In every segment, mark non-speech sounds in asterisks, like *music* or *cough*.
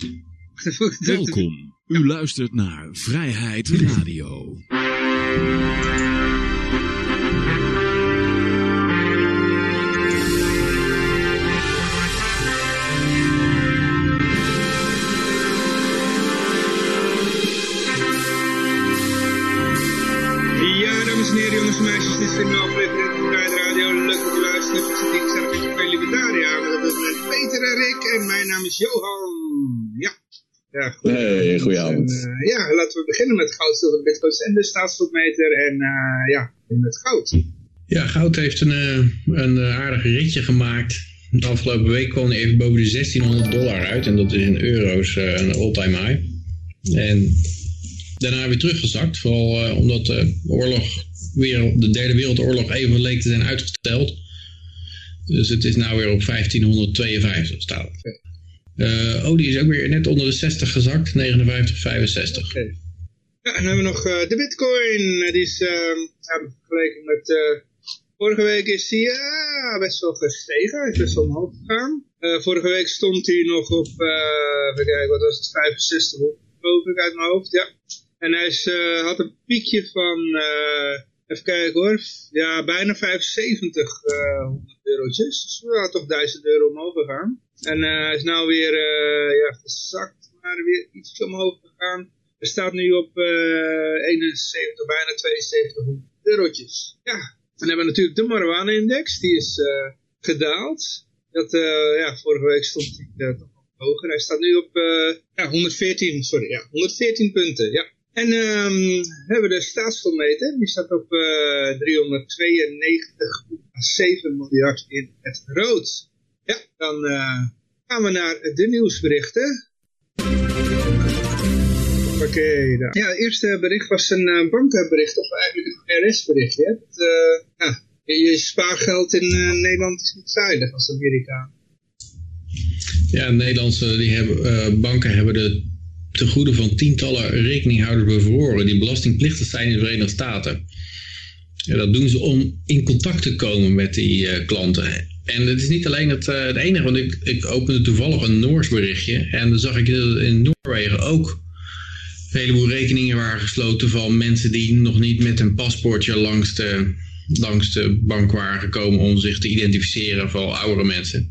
*laughs* Welkom. U luistert naar Vrijheid Radio. Ja, dames en heren, jongens en meisjes, dit is weer een aflevering van Vrijheid Radio. Leuk dat u luistert. Ik zit hier gezellig met libertaria. Met op dit moment Peter en Rick en mijn naam is Johan. Ja. Ja, goed. Hey, goedenavond. En, eh, ja, laten we beginnen met goud, zilver, bitcoins en de staatsschuldmeter. En eh, ja, met goud. Ja, goud heeft een, eh, een eh, aardig ritje gemaakt. De afgelopen week kwam hij even boven de 1600 dollar uit. En dat is in euro's eh, een all-time high. En daarna weer teruggezakt. Vooral eh, omdat de oorlog weer, de derde wereldoorlog even leek te zijn uitgesteld. Dus het is nou weer op 1552 staat. Eh, olie is ook weer net onder de 60 gezakt. 59,65. Oké. Ja, dan hebben we nog eh, de bitcoin. Eh, Die is, uh, ja, vergeleken met vorige week is die ja, best wel gestegen. Hij is best wel omhoog gegaan. Eh, vorige week stond hij nog op, eh even kijken, wat was het, 65 geloof ik uit mijn hoofd, ja. En hij is, eh, had een piekje van, even kijken hoor, ja, bijna 75 eh 100 eurotjes. Dus ja, toch 1000 euro omhoog gegaan. En eh, hij is nou weer eh, ja, gezakt, maar weer iets omhoog gegaan. Hij staat nu op eh 71, bijna 72 eurotjes. Ja, dan hebben we natuurlijk de marijuana-index, die is eh, gedaald. Dat, eh, ja, vorige week stond hij eh, toch hoger. Hij staat nu op eh, ja, 114, sorry, ja, 114 punten, ja. En ehm we hebben de staatsschuldmeter, die staat op eh 392,7 miljard in het rood. Ja, dan eh, gaan we naar de nieuwsberichten. Oké, daar. ja, het eerste bericht was een eh, bankbericht, of eigenlijk een RS-berichtje. Het, eh, je, spaargeld in Nederland is niet veilig als Amerikaan. Ja, Nederlandse die hebben, banken hebben de tegoeden van tientallen rekeninghouders bevroren die belastingplichtig zijn in de Verenigde Staten. Ja, dat doen ze om in contact te komen met die klanten. En het is niet alleen het, eh, het enige, want ik, ik opende toevallig een Noors berichtje en dan zag ik dat in Noorwegen ook een heleboel rekeningen waren gesloten van mensen die nog niet met een paspoortje langs de, langs de bank waren gekomen om zich te identificeren, vooral oudere mensen.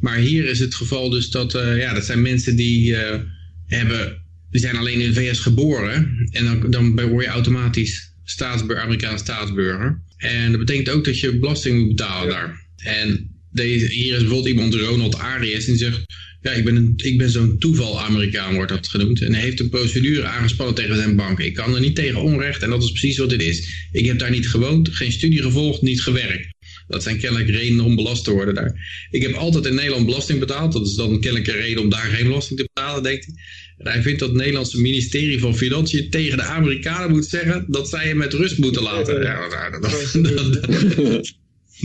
Maar hier is het geval dus dat, eh, ja, dat zijn mensen die eh, hebben, die zijn alleen in de VS geboren. En dan, dan word je automatisch staatsburger, Amerikaans staatsburger. En dat betekent ook dat je belasting moet betalen daar. En deze, hier is bijvoorbeeld iemand, Ronald Arias, die zegt, ja, ik ben, een, ik ben zo'n toeval-Amerikaan, wordt dat genoemd. En hij heeft een procedure aangespannen tegen zijn bank. Ik kan er niet tegen onrecht en dat is precies wat dit is. Ik heb daar niet gewoond, geen studie gevolgd, niet gewerkt. Dat zijn kennelijk redenen om belast te worden daar. Ik heb altijd in Nederland belasting betaald. Dat is dan kennelijk een reden om daar geen belasting te betalen, denkt hij. En hij vindt dat het Nederlandse ministerie van Financiën tegen de Amerikanen moet zeggen dat zij hem met rust moeten laten. Ja, *laughs* dat, dat, dat,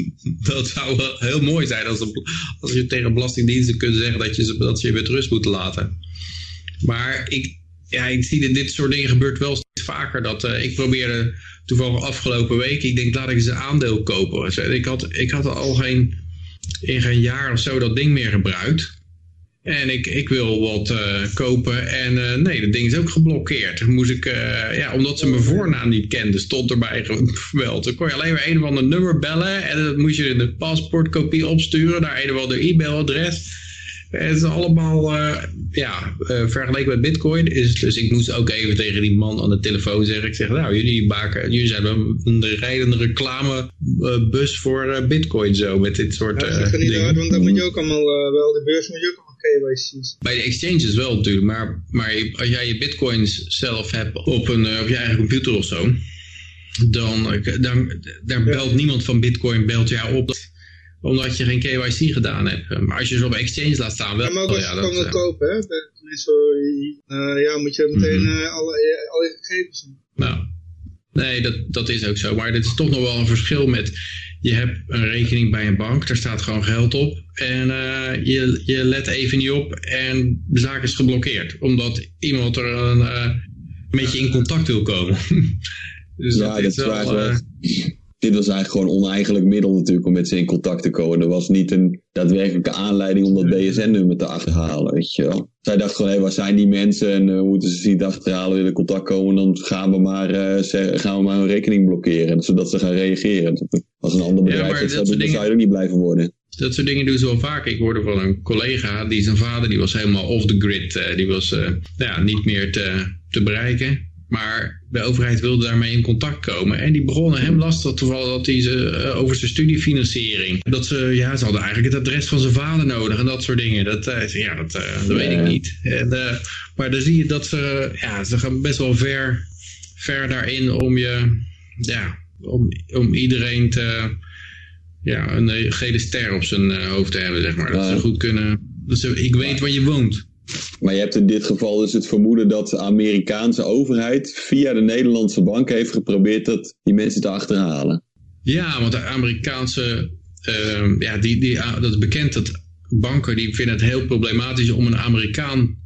*laughs* dat zou heel mooi zijn als, als je tegen belastingdiensten kunt zeggen dat je, ze- dat je met rust moet laten. Maar ik, ja, ik zie dat dit soort dingen gebeurt wel steeds vaker. Dat, eh, ik probeerde toevallig afgelopen week, ik denk laat ik eens een aandeel kopen. Ik had, ik had al geen, in geen jaar of zo dat ding meer gebruikt. En ik, ik wil wat eh, kopen en eh, nee, dat ding is ook geblokkeerd. Moest ik, eh, ja, omdat ze mijn voornaam niet kenden, stond erbij *laughs* geweld. Dan kon je alleen maar een of ander nummer bellen en dan moest je de paspoortkopie opsturen naar een of ander e-mailadres. Het is allemaal, ja, vergeleken met bitcoin is dus, ik moest ook even tegen die man aan de telefoon zeggen, ik zeg, nou, jullie maken, jullie zijn een, een rijdende reclamebus voor bitcoin zo, met dit soort Ja, dat is niet hard, want dan moet je ook allemaal, wel de beurs moet je ook KYC's. Bij de exchanges wel natuurlijk, maar, maar als jij je bitcoins zelf hebt op, een, eh, op je eigen computer of zo, dan, dan daar belt niemand van bitcoin belt jou op omdat je geen KYC gedaan hebt. Maar als je ze op exchange laat staan, wel. Ja, maar ook oh als ja, je dat, kan eh, kopen, hè. Tenminste, eh, ja, moet je meteen Mhm. alle, alle gegevens doen. Nou, nee, dat, dat is ook zo. Maar dit is toch nog wel een verschil met... Je hebt een rekening bij een bank, daar staat gewoon geld op. En eh, je, je let even niet op en de zaak is geblokkeerd. Omdat iemand er een, eh, met je in contact wil komen. *laughs* dus Ja, dat is dat is wel... waar, eh, dit was eigenlijk gewoon een oneigenlijk middel natuurlijk om met ze in contact te komen. Er was niet een daadwerkelijke aanleiding om dat BSN-nummer te achterhalen, weet je wel. Zij dacht gewoon, hé, waar zijn die mensen en uh, moeten ze niet achterhalen, willen contact komen, dan gaan we maar, uh, gaan we maar hun rekening blokkeren, zodat ze gaan reageren. Als een ander bedrijf ja, dat, dingen... zou je ook niet blijven worden. Dat soort dingen doen ze wel vaak. Ik hoorde van een collega, die zijn vader, die was helemaal off the grid. Uh, die was ja, niet meer te, te bereiken. Maar de overheid wilde daarmee in contact komen. En die begonnen hem lastig te vallen dat hij ze, uh, over zijn studiefinanciering. Dat ze, ja, ze hadden eigenlijk het adres van zijn vader nodig en dat soort dingen. Dat, uh, ja, dat, uh, dat weet ik niet. En, maar dan zie je dat ze, ja, ze gaan best wel ver, ver daarin om je, ja, om, om iedereen te, ja, een gele ster op zijn hoofd te hebben, zeg maar. Dat ze goed kunnen, dat ze, ik weet waar je woont. Maar je hebt in dit geval dus het vermoeden dat de Amerikaanse overheid via de Nederlandse bank heeft geprobeerd dat die mensen te achterhalen. Ja, want de Amerikaanse, uh, ja, die, die, dat is bekend dat banken die vinden het heel problematisch om een Amerikaan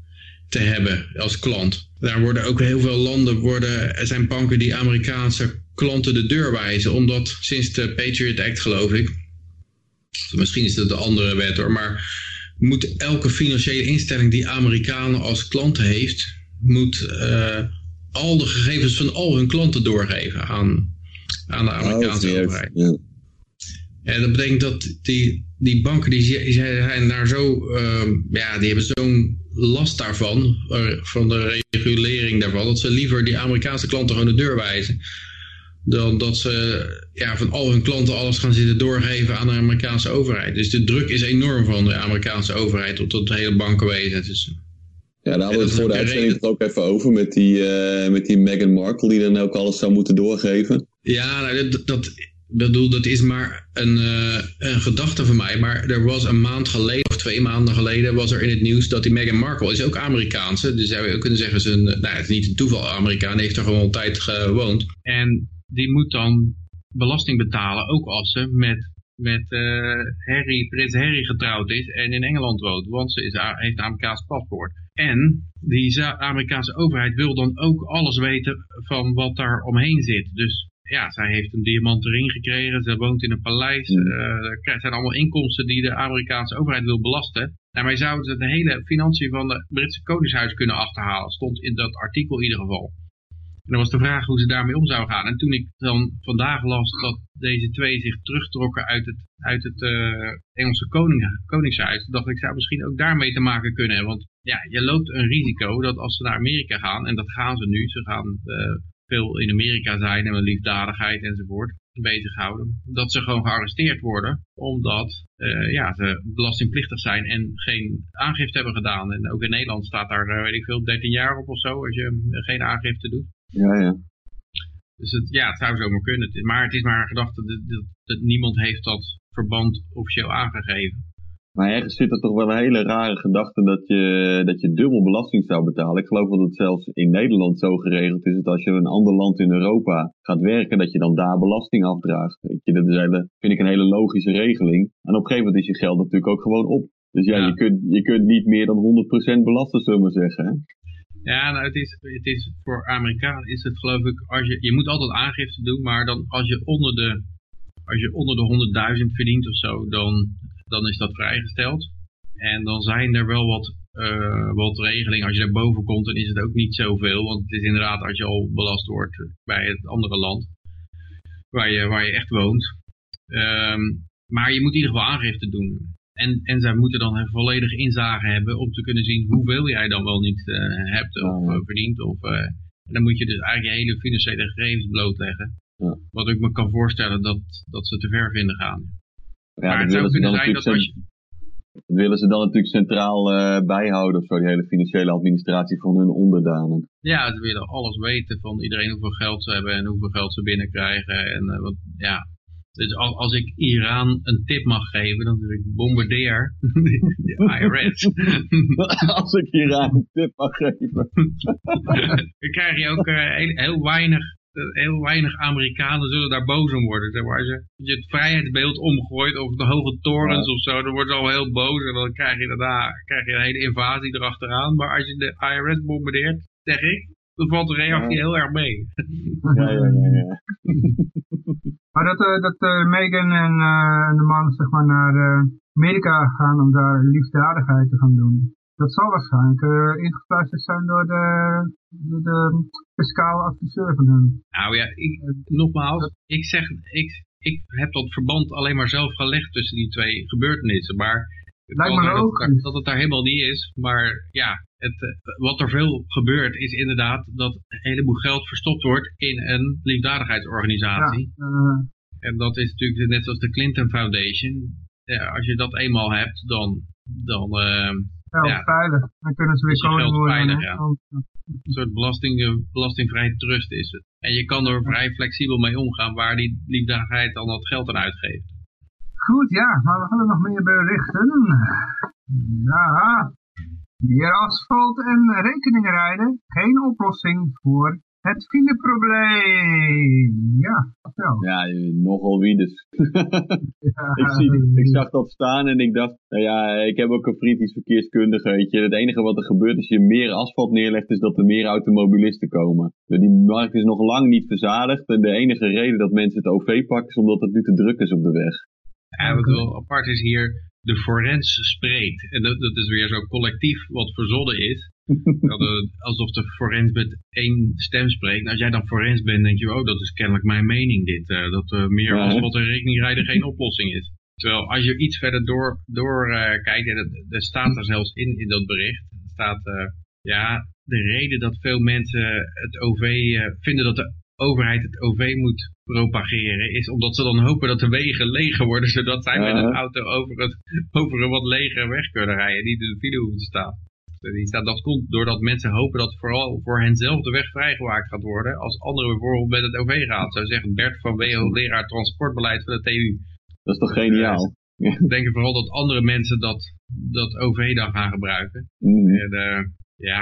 te hebben als klant. Daar worden ook heel veel landen, worden, er zijn banken die Amerikaanse klanten de deur wijzen, omdat sinds de Patriot Act geloof ik, misschien is dat de andere wet hoor, maar moet elke financiële instelling die Amerikanen als klanten heeft, moet uh, al de gegevens van al hun klanten doorgeven aan, aan de Amerikaanse oh, overheid. Ja. En dat betekent dat die, die banken die zijn daar zo, uh, ja, die hebben zo'n last daarvan, van de regulering daarvan, dat ze liever die Amerikaanse klanten gewoon de deur wijzen dan dat ze ja, van al hun klanten alles gaan zitten doorgeven aan de Amerikaanse overheid. Dus de druk is enorm van de Amerikaanse overheid op dat hele bankenwezen. Dus, ja, daar hadden we het voor de uitzending het ook even over met die, uh, met die Meghan Markle die dan ook alles zou moeten doorgeven. Ja, nou, dat, dat, bedoel, dat is maar een, uh, een gedachte van mij. Maar er was een maand geleden, of twee maanden geleden, was er in het nieuws dat die Meghan Markle is ook Amerikaanse. Dus zou je ook kunnen zeggen, ze een, nou, het is niet een toeval, Amerikaan, heeft er gewoon tijd gewoond. En die moet dan belasting betalen, ook als ze met, met uh, Harry, prins Harry getrouwd is en in Engeland woont, want ze is, heeft een Amerikaans paspoort. En die Amerikaanse overheid wil dan ook alles weten van wat daar omheen zit. Dus ja, zij heeft een diamanten ring gekregen, ze woont in een paleis. Uh, er zijn allemaal inkomsten die de Amerikaanse overheid wil belasten. Daarmee zouden ze de hele financiën van het Britse Koningshuis kunnen achterhalen. Stond in dat artikel in ieder geval. Dan was de vraag hoe ze daarmee om zou gaan. En toen ik dan vandaag las dat deze twee zich terugtrokken uit het, uit het uh, Engelse koning, koningshuis, dacht ik, zou misschien ook daarmee te maken kunnen. Want ja, je loopt een risico dat als ze naar Amerika gaan, en dat gaan ze nu, ze gaan uh, veel in Amerika zijn en met liefdadigheid enzovoort bezighouden, dat ze gewoon gearresteerd worden, omdat uh, ja, ze belastingplichtig zijn en geen aangifte hebben gedaan. En ook in Nederland staat daar, weet ik veel, 13 jaar op of zo, als je geen aangifte doet. Ja, ja. Dus het, ja, het zou zomaar kunnen. Maar het is maar een gedachte dat, dat, dat niemand heeft dat verband officieel aangegeven. Maar ergens zit er toch wel een hele rare gedachte dat je, dat je dubbel belasting zou betalen. Ik geloof dat het zelfs in Nederland zo geregeld is dat als je in een ander land in Europa gaat werken, dat je dan daar belasting afdraagt. Weet je, dat is hele, vind ik een hele logische regeling. En op een gegeven moment is je geld natuurlijk ook gewoon op. Dus ja, Je, kunt, je kunt niet meer dan 100% belasten, zullen we zeggen. Ja, nou, het is, het is voor Amerikanen is het geloof ik, als je, je moet altijd aangifte doen, maar dan als je onder de, als je onder de 100.000 verdient of zo, dan, dan is dat vrijgesteld. En dan zijn er wel wat, uh, wat regelingen. Als je daar boven komt, dan is het ook niet zoveel. Want het is inderdaad als je al belast wordt bij het andere land waar je, waar je echt woont. Um, maar je moet in ieder geval aangifte doen. En, en zij moeten dan een volledige inzage hebben om te kunnen zien hoeveel jij dan wel niet uh, hebt of uh, verdient. Of, uh, en dan moet je dus eigenlijk je hele financiële gegevens blootleggen. Ja. Wat ik me kan voorstellen dat, dat ze te ver vinden gaan. Ja, maar het zou kunnen zijn dat als je... Dat willen ze dan natuurlijk centraal bijhouden of zo, die hele financiële administratie van hun onderdanen. Ja, ze willen alles weten van iedereen hoeveel geld ze hebben en hoeveel geld ze binnenkrijgen. En wat, ja, dus als ik Iran een tip mag geven, dan zeg ik bombardeer de *laughs* IRS. *laughs* als ik Iran een tip mag geven. *laughs* dan krijg je ook uh, heel, heel, weinig, heel weinig Amerikanen zullen daar boos om worden. Zeg maar. Als je, je het vrijheidsbeeld omgooit of de hoge torens of zo, dan worden ze al heel boos. En dan krijg je daarna krijg je een hele invasie erachteraan. Maar als je de IRS bombardeert, zeg ik, dan valt de reactie heel erg mee. Ja, ja, ja. ja. *laughs* Maar dat, eh, dat eh, Megan en eh, de man zeg maar, naar eh, Amerika gaan om daar liefdadigheid te gaan doen. Dat zal waarschijnlijk eh ingefluisterd zijn door de, de, de fiscale adviseur van hun. Nou ja, ik, nogmaals, ik zeg, ik, ik heb dat verband alleen maar zelf gelegd tussen die twee gebeurtenissen. Maar Lijkt me zijn dat, het daar- dat het daar helemaal niet is. Maar ja, het, eh, wat er veel gebeurt is inderdaad dat een heleboel geld verstopt wordt in een Ja, liefdadigheidsorganisatie. eh, En dat is natuurlijk net zoals de Clinton Foundation. Ja, als je dat eenmaal hebt, dan, dan eh, geld Ja. veilig. Dan kunnen ze weer koning worden. ja. Een soort belasting, belastingvrij trust is het. En je kan er vrij flexibel mee omgaan waar die liefdadigheid dan dat geld aan uitgeeft. Goed, ja, maar we hadden nog meer berichten. Ja, meer asfalt en rekeningrijden. Geen oplossing voor het fileprobleem. Ja, vertel. Ja, nogal wie dus. Ja, *laughs* ik, zie, ik zag dat staan en ik dacht, nou ja, ik heb ook een vriend verkeerskundige, weet je. Het enige wat er gebeurt als je meer asfalt neerlegt, is dat er meer automobilisten komen. Die markt is nog lang niet verzadigd en de enige reden dat mensen het OV pakken, is omdat het nu te druk is op de weg. Ja, wat wel apart is hier, de forens spreekt. En dat, dat is weer zo'n collectief wat verzonnen is. *laughs* Dat, Alsof de forens met één stem spreekt. En als jij dan forens bent, denk je, oh, dat is kennelijk mijn mening dit. eh, dat eh, meer Ja, hè? asfalt en rekeningrijden geen oplossing is. Terwijl als je iets verder door, door eh, kijkt, en dat, dat staat er zelfs in, in dat bericht, er staat, ja, de reden dat veel mensen het OV vinden dat de overheid het OV moet propageren, is omdat ze dan hopen dat de wegen leger worden, *laughs* zodat zij met een auto over, het, over een wat legere weg kunnen rijden, niet in de file hoeven te staan. Dus Die dat komt doordat mensen hopen dat vooral voor henzelf de weg vrijgemaakt gaat worden, als anderen bijvoorbeeld met het OV gaan. Zo zegt Bert van Weel, leraar transportbeleid van de TU. Dat is toch geniaal? Ze denken vooral dat andere mensen dat, dat OV dan gaan gebruiken. Mhm. En eh, ja,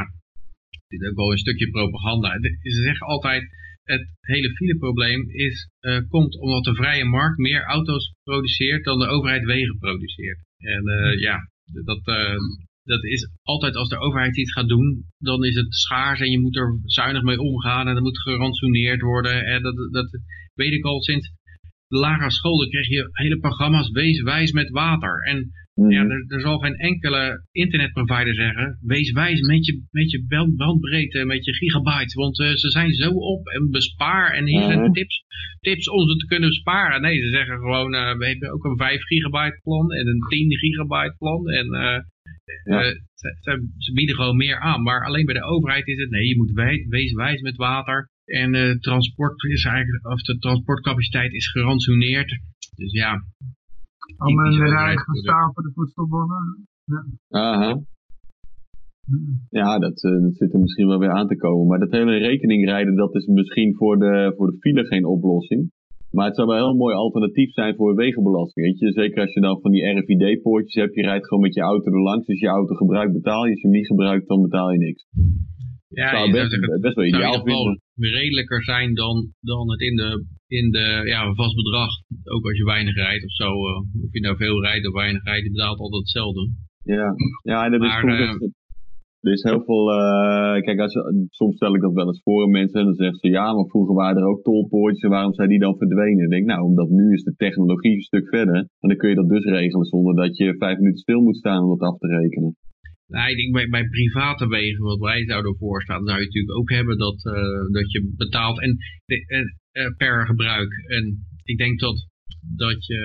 dit is ook wel een stukje propaganda. Ze zeggen altijd, het hele fileprobleem is, eh, komt omdat de vrije markt meer auto's produceert dan de overheid wegen produceert. En eh, ja, dat, eh, dat is altijd als de overheid iets gaat doen, dan is het schaars en je moet er zuinig mee omgaan en er moet gerantsoeneerd worden. En dat, dat weet ik al sinds de lagere school, dan kreeg je hele programma's Wees wijs met water. En Mhm. ja, er, er zal geen enkele internetprovider zeggen, wees wijs met je, met je band- bandbreedte, met je gigabyte, want eh, ze zijn zo op en bespaar en hier zijn Mhm. tips, tips om ze te kunnen besparen. Nee, ze zeggen gewoon, eh, we hebben ook een 5 gigabyte plan en een 10 gigabyte plan en eh, Ja. ze, ze, ze bieden gewoon meer aan. Maar alleen bij de overheid is het, nee, je moet wij- wees wijs met water en eh, transport is eigenlijk, of de transportcapaciteit is gerantsoeneerd. Dus ja, Allemaal in de rij gaan staan voor de voedselbonnen. Aha. Ja, dat, eh, dat zit er misschien wel weer aan te komen. Maar dat hele rekeningrijden, dat is misschien voor de, voor de file geen oplossing. Maar het zou wel een heel mooi alternatief zijn voor wegenbelasting. Weet je? Zeker als je dan van die RFID-poortjes hebt, je rijdt gewoon met je auto er langs. Als je je auto gebruikt, betaal je. Als je hem niet gebruikt, dan betaal je niks. Ja zou best, zeggen, best wel ideaal vinden. redelijker zijn dan, dan het in de, in de ja, vast bedrag. Ook als je weinig rijdt of zo. eh, of je nou veel rijdt of weinig rijdt, je betaalt altijd hetzelfde. Ja, ja en dat is Maar, soms eh, er is heel veel, eh, kijk, als, soms stel ik dat wel eens voor aan mensen en dan zeggen ze, ja, maar vroeger waren er ook tolpoortjes en waarom zijn die dan verdwenen? Ik denk, nou, omdat nu is de technologie een stuk verder en dan kun je dat dus regelen zonder dat je vijf minuten stil moet staan om dat af te rekenen. Nou, ik denk bij, bij private wegen, wat wij zouden voorstaan, zou je natuurlijk ook hebben dat, eh, dat je betaalt en, de- en, eh, per gebruik. En ik denk dat, dat je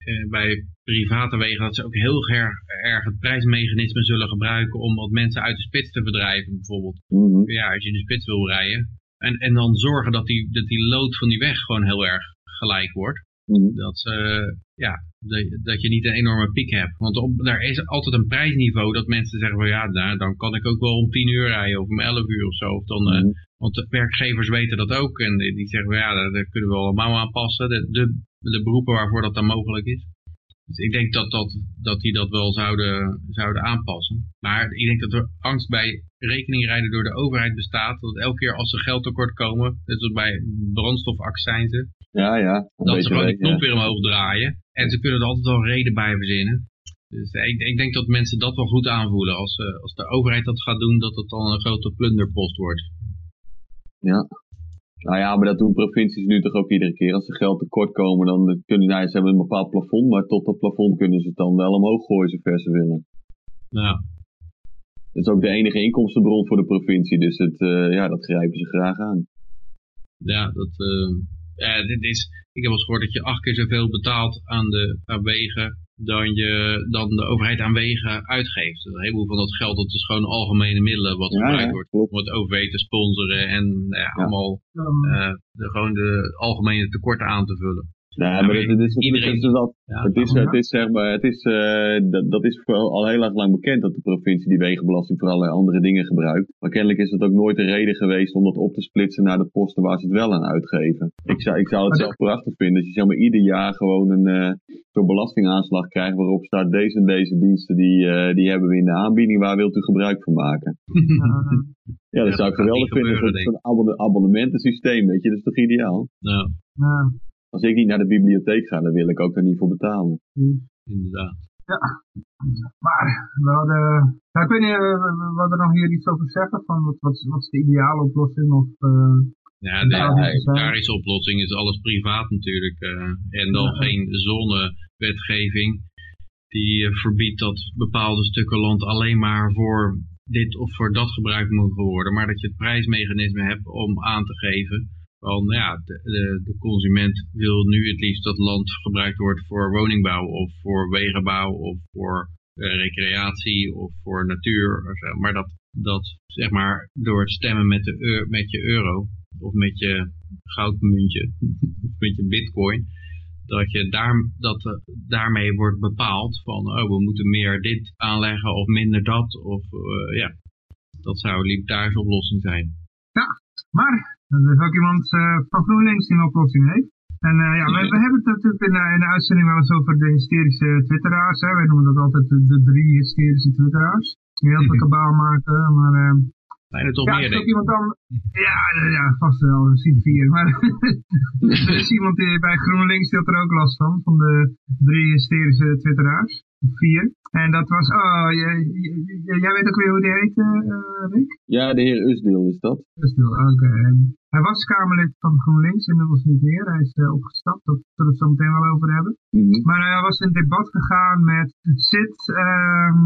eh, bij private wegen, dat ze ook heel erg, erg het prijsmechanisme zullen gebruiken om wat mensen uit de spits te verdrijven bijvoorbeeld. Mhm. Ja, als je in de spits wil rijden. En, en dan zorgen dat die, dat die lood van die weg gewoon heel erg gelijk wordt. Mhm. Dat, ze, ja, dat, dat je niet een enorme piek hebt. Want op, daar is altijd een prijsniveau dat mensen zeggen van ja, nou, dan kan ik ook wel om 10 uur rijden of om 11 uur of zo. Of dan, eh, Mhm. want de werkgevers weten dat ook en die die zeggen van ja, daar, daar kunnen we allemaal aanpassen. De, de, de beroepen waarvoor dat dan mogelijk is. Dus ik denk dat, dat, dat die dat wel zouden, zouden aanpassen. Maar ik denk dat er angst bij rekeningrijden door de overheid bestaat. Dat elke keer als er geld tekort komen, net zoals bij brandstofaccijnzen, Ja, ja. dat ze gewoon ja. knop weer omhoog draaien. En ze kunnen er altijd wel reden bij verzinnen. Dus ik, ik denk dat mensen dat wel goed aanvoelen. Als, eh, als de overheid dat gaat doen, dat het dan een grote plunderpost wordt. Ja. Nou ja, maar dat doen provincies nu toch ook iedere keer. Als ze geld tekort komen, dan kunnen nou, ze hebben een bepaald plafond, maar tot dat plafond kunnen ze het dan wel omhoog gooien zover ze willen. Ja. Dat is ook de enige inkomstenbron voor de provincie, dus het, uh, ja, dat grijpen ze graag aan. Ja, dat, uh, ja, dit is, ik heb al eens gehoord dat je acht keer zoveel betaalt aan de aan wegen dan, je, dan de overheid aan wegen uitgeeft. Een heleboel van dat geld, dat is gewoon algemene middelen wat gebruikt wordt om het OV te sponsoren en ja, allemaal uh, de, gewoon de algemene tekorten aan te vullen. Ja, maar het is, iedereen, het is, wel, het is, het is, zeg maar, het is, uh, dat, dat is al heel erg lang bekend dat de provincie die wegenbelasting voor allerlei andere dingen gebruikt. Maar kennelijk is het ook nooit een reden geweest om dat op te splitsen naar de posten waar ze het wel aan uitgeven. Ik zou, ik zou het zelf prachtig vinden als je zeg maar ieder jaar gewoon een uh, zo'n belastingaanslag krijgt waarop staat deze en deze diensten die, uh, die hebben we in de aanbieding, waar wilt u gebruik van maken? *laughs* ja, dat zou ik geweldig vinden. Zo'n abonnementensysteem, weet je, dat is toch ideaal? Ja. Ja. Als ik niet naar de bibliotheek ga, dan wil ik ook er niet voor betalen. Inderdaad. Ja, maar we hadden, ja, ik weet niet, we hadden nog hier iets over zeggen, van wat, wat, wat is de ideale oplossing? Of, uh, ja, de agrarische oplossing is alles privaat natuurlijk. Uh, en dan ja. geen zonnewetgeving die uh, verbiedt dat bepaalde stukken land alleen maar voor dit of voor dat gebruikt mogen worden. Maar dat je het prijsmechanisme hebt om aan te geven van ja, de, consument wil nu het liefst dat land gebruikt wordt voor woningbouw of voor wegenbouw of voor uh, recreatie of voor natuur. Maar dat, dat zeg maar door het stemmen met, de, met je euro of met je goudmuntje *laughs* of met je bitcoin, dat, je daar, dat uh, daarmee wordt bepaald van oh, we moeten meer dit aanleggen of minder dat. Of uh, ja, dat zou een libertarische oplossing zijn. Ja, maar er is ook iemand uh, van GroenLinks die een oplossing heeft. En uh, ja, we, we, hebben het natuurlijk in, uh, in, de uitzending wel eens over de hysterische twitteraars. Hè. Wij noemen dat altijd de, de drie hysterische twitteraars. Die heel veel *laughs* kabaal maken, maar... Zijn er toch ja, meer, is ook iemand dan, ja, ja, vast wel, zien vier. Maar *laughs* er is *laughs* iemand die bij GroenLinks die had er ook last van, van de drie hysterische twitteraars. Vier. En dat was, oh, jij, jij weet ook weer hoe die heet, uh, Rick? Ja, de heer Usdeel is dat. Usdeel, oké. Okay. Hij was Kamerlid van GroenLinks, inmiddels niet meer. Hij is uh, opgestapt, daar zullen we het zo meteen wel over hebben. Mm -hmm. Maar hij was in debat gegaan met Sid... Um,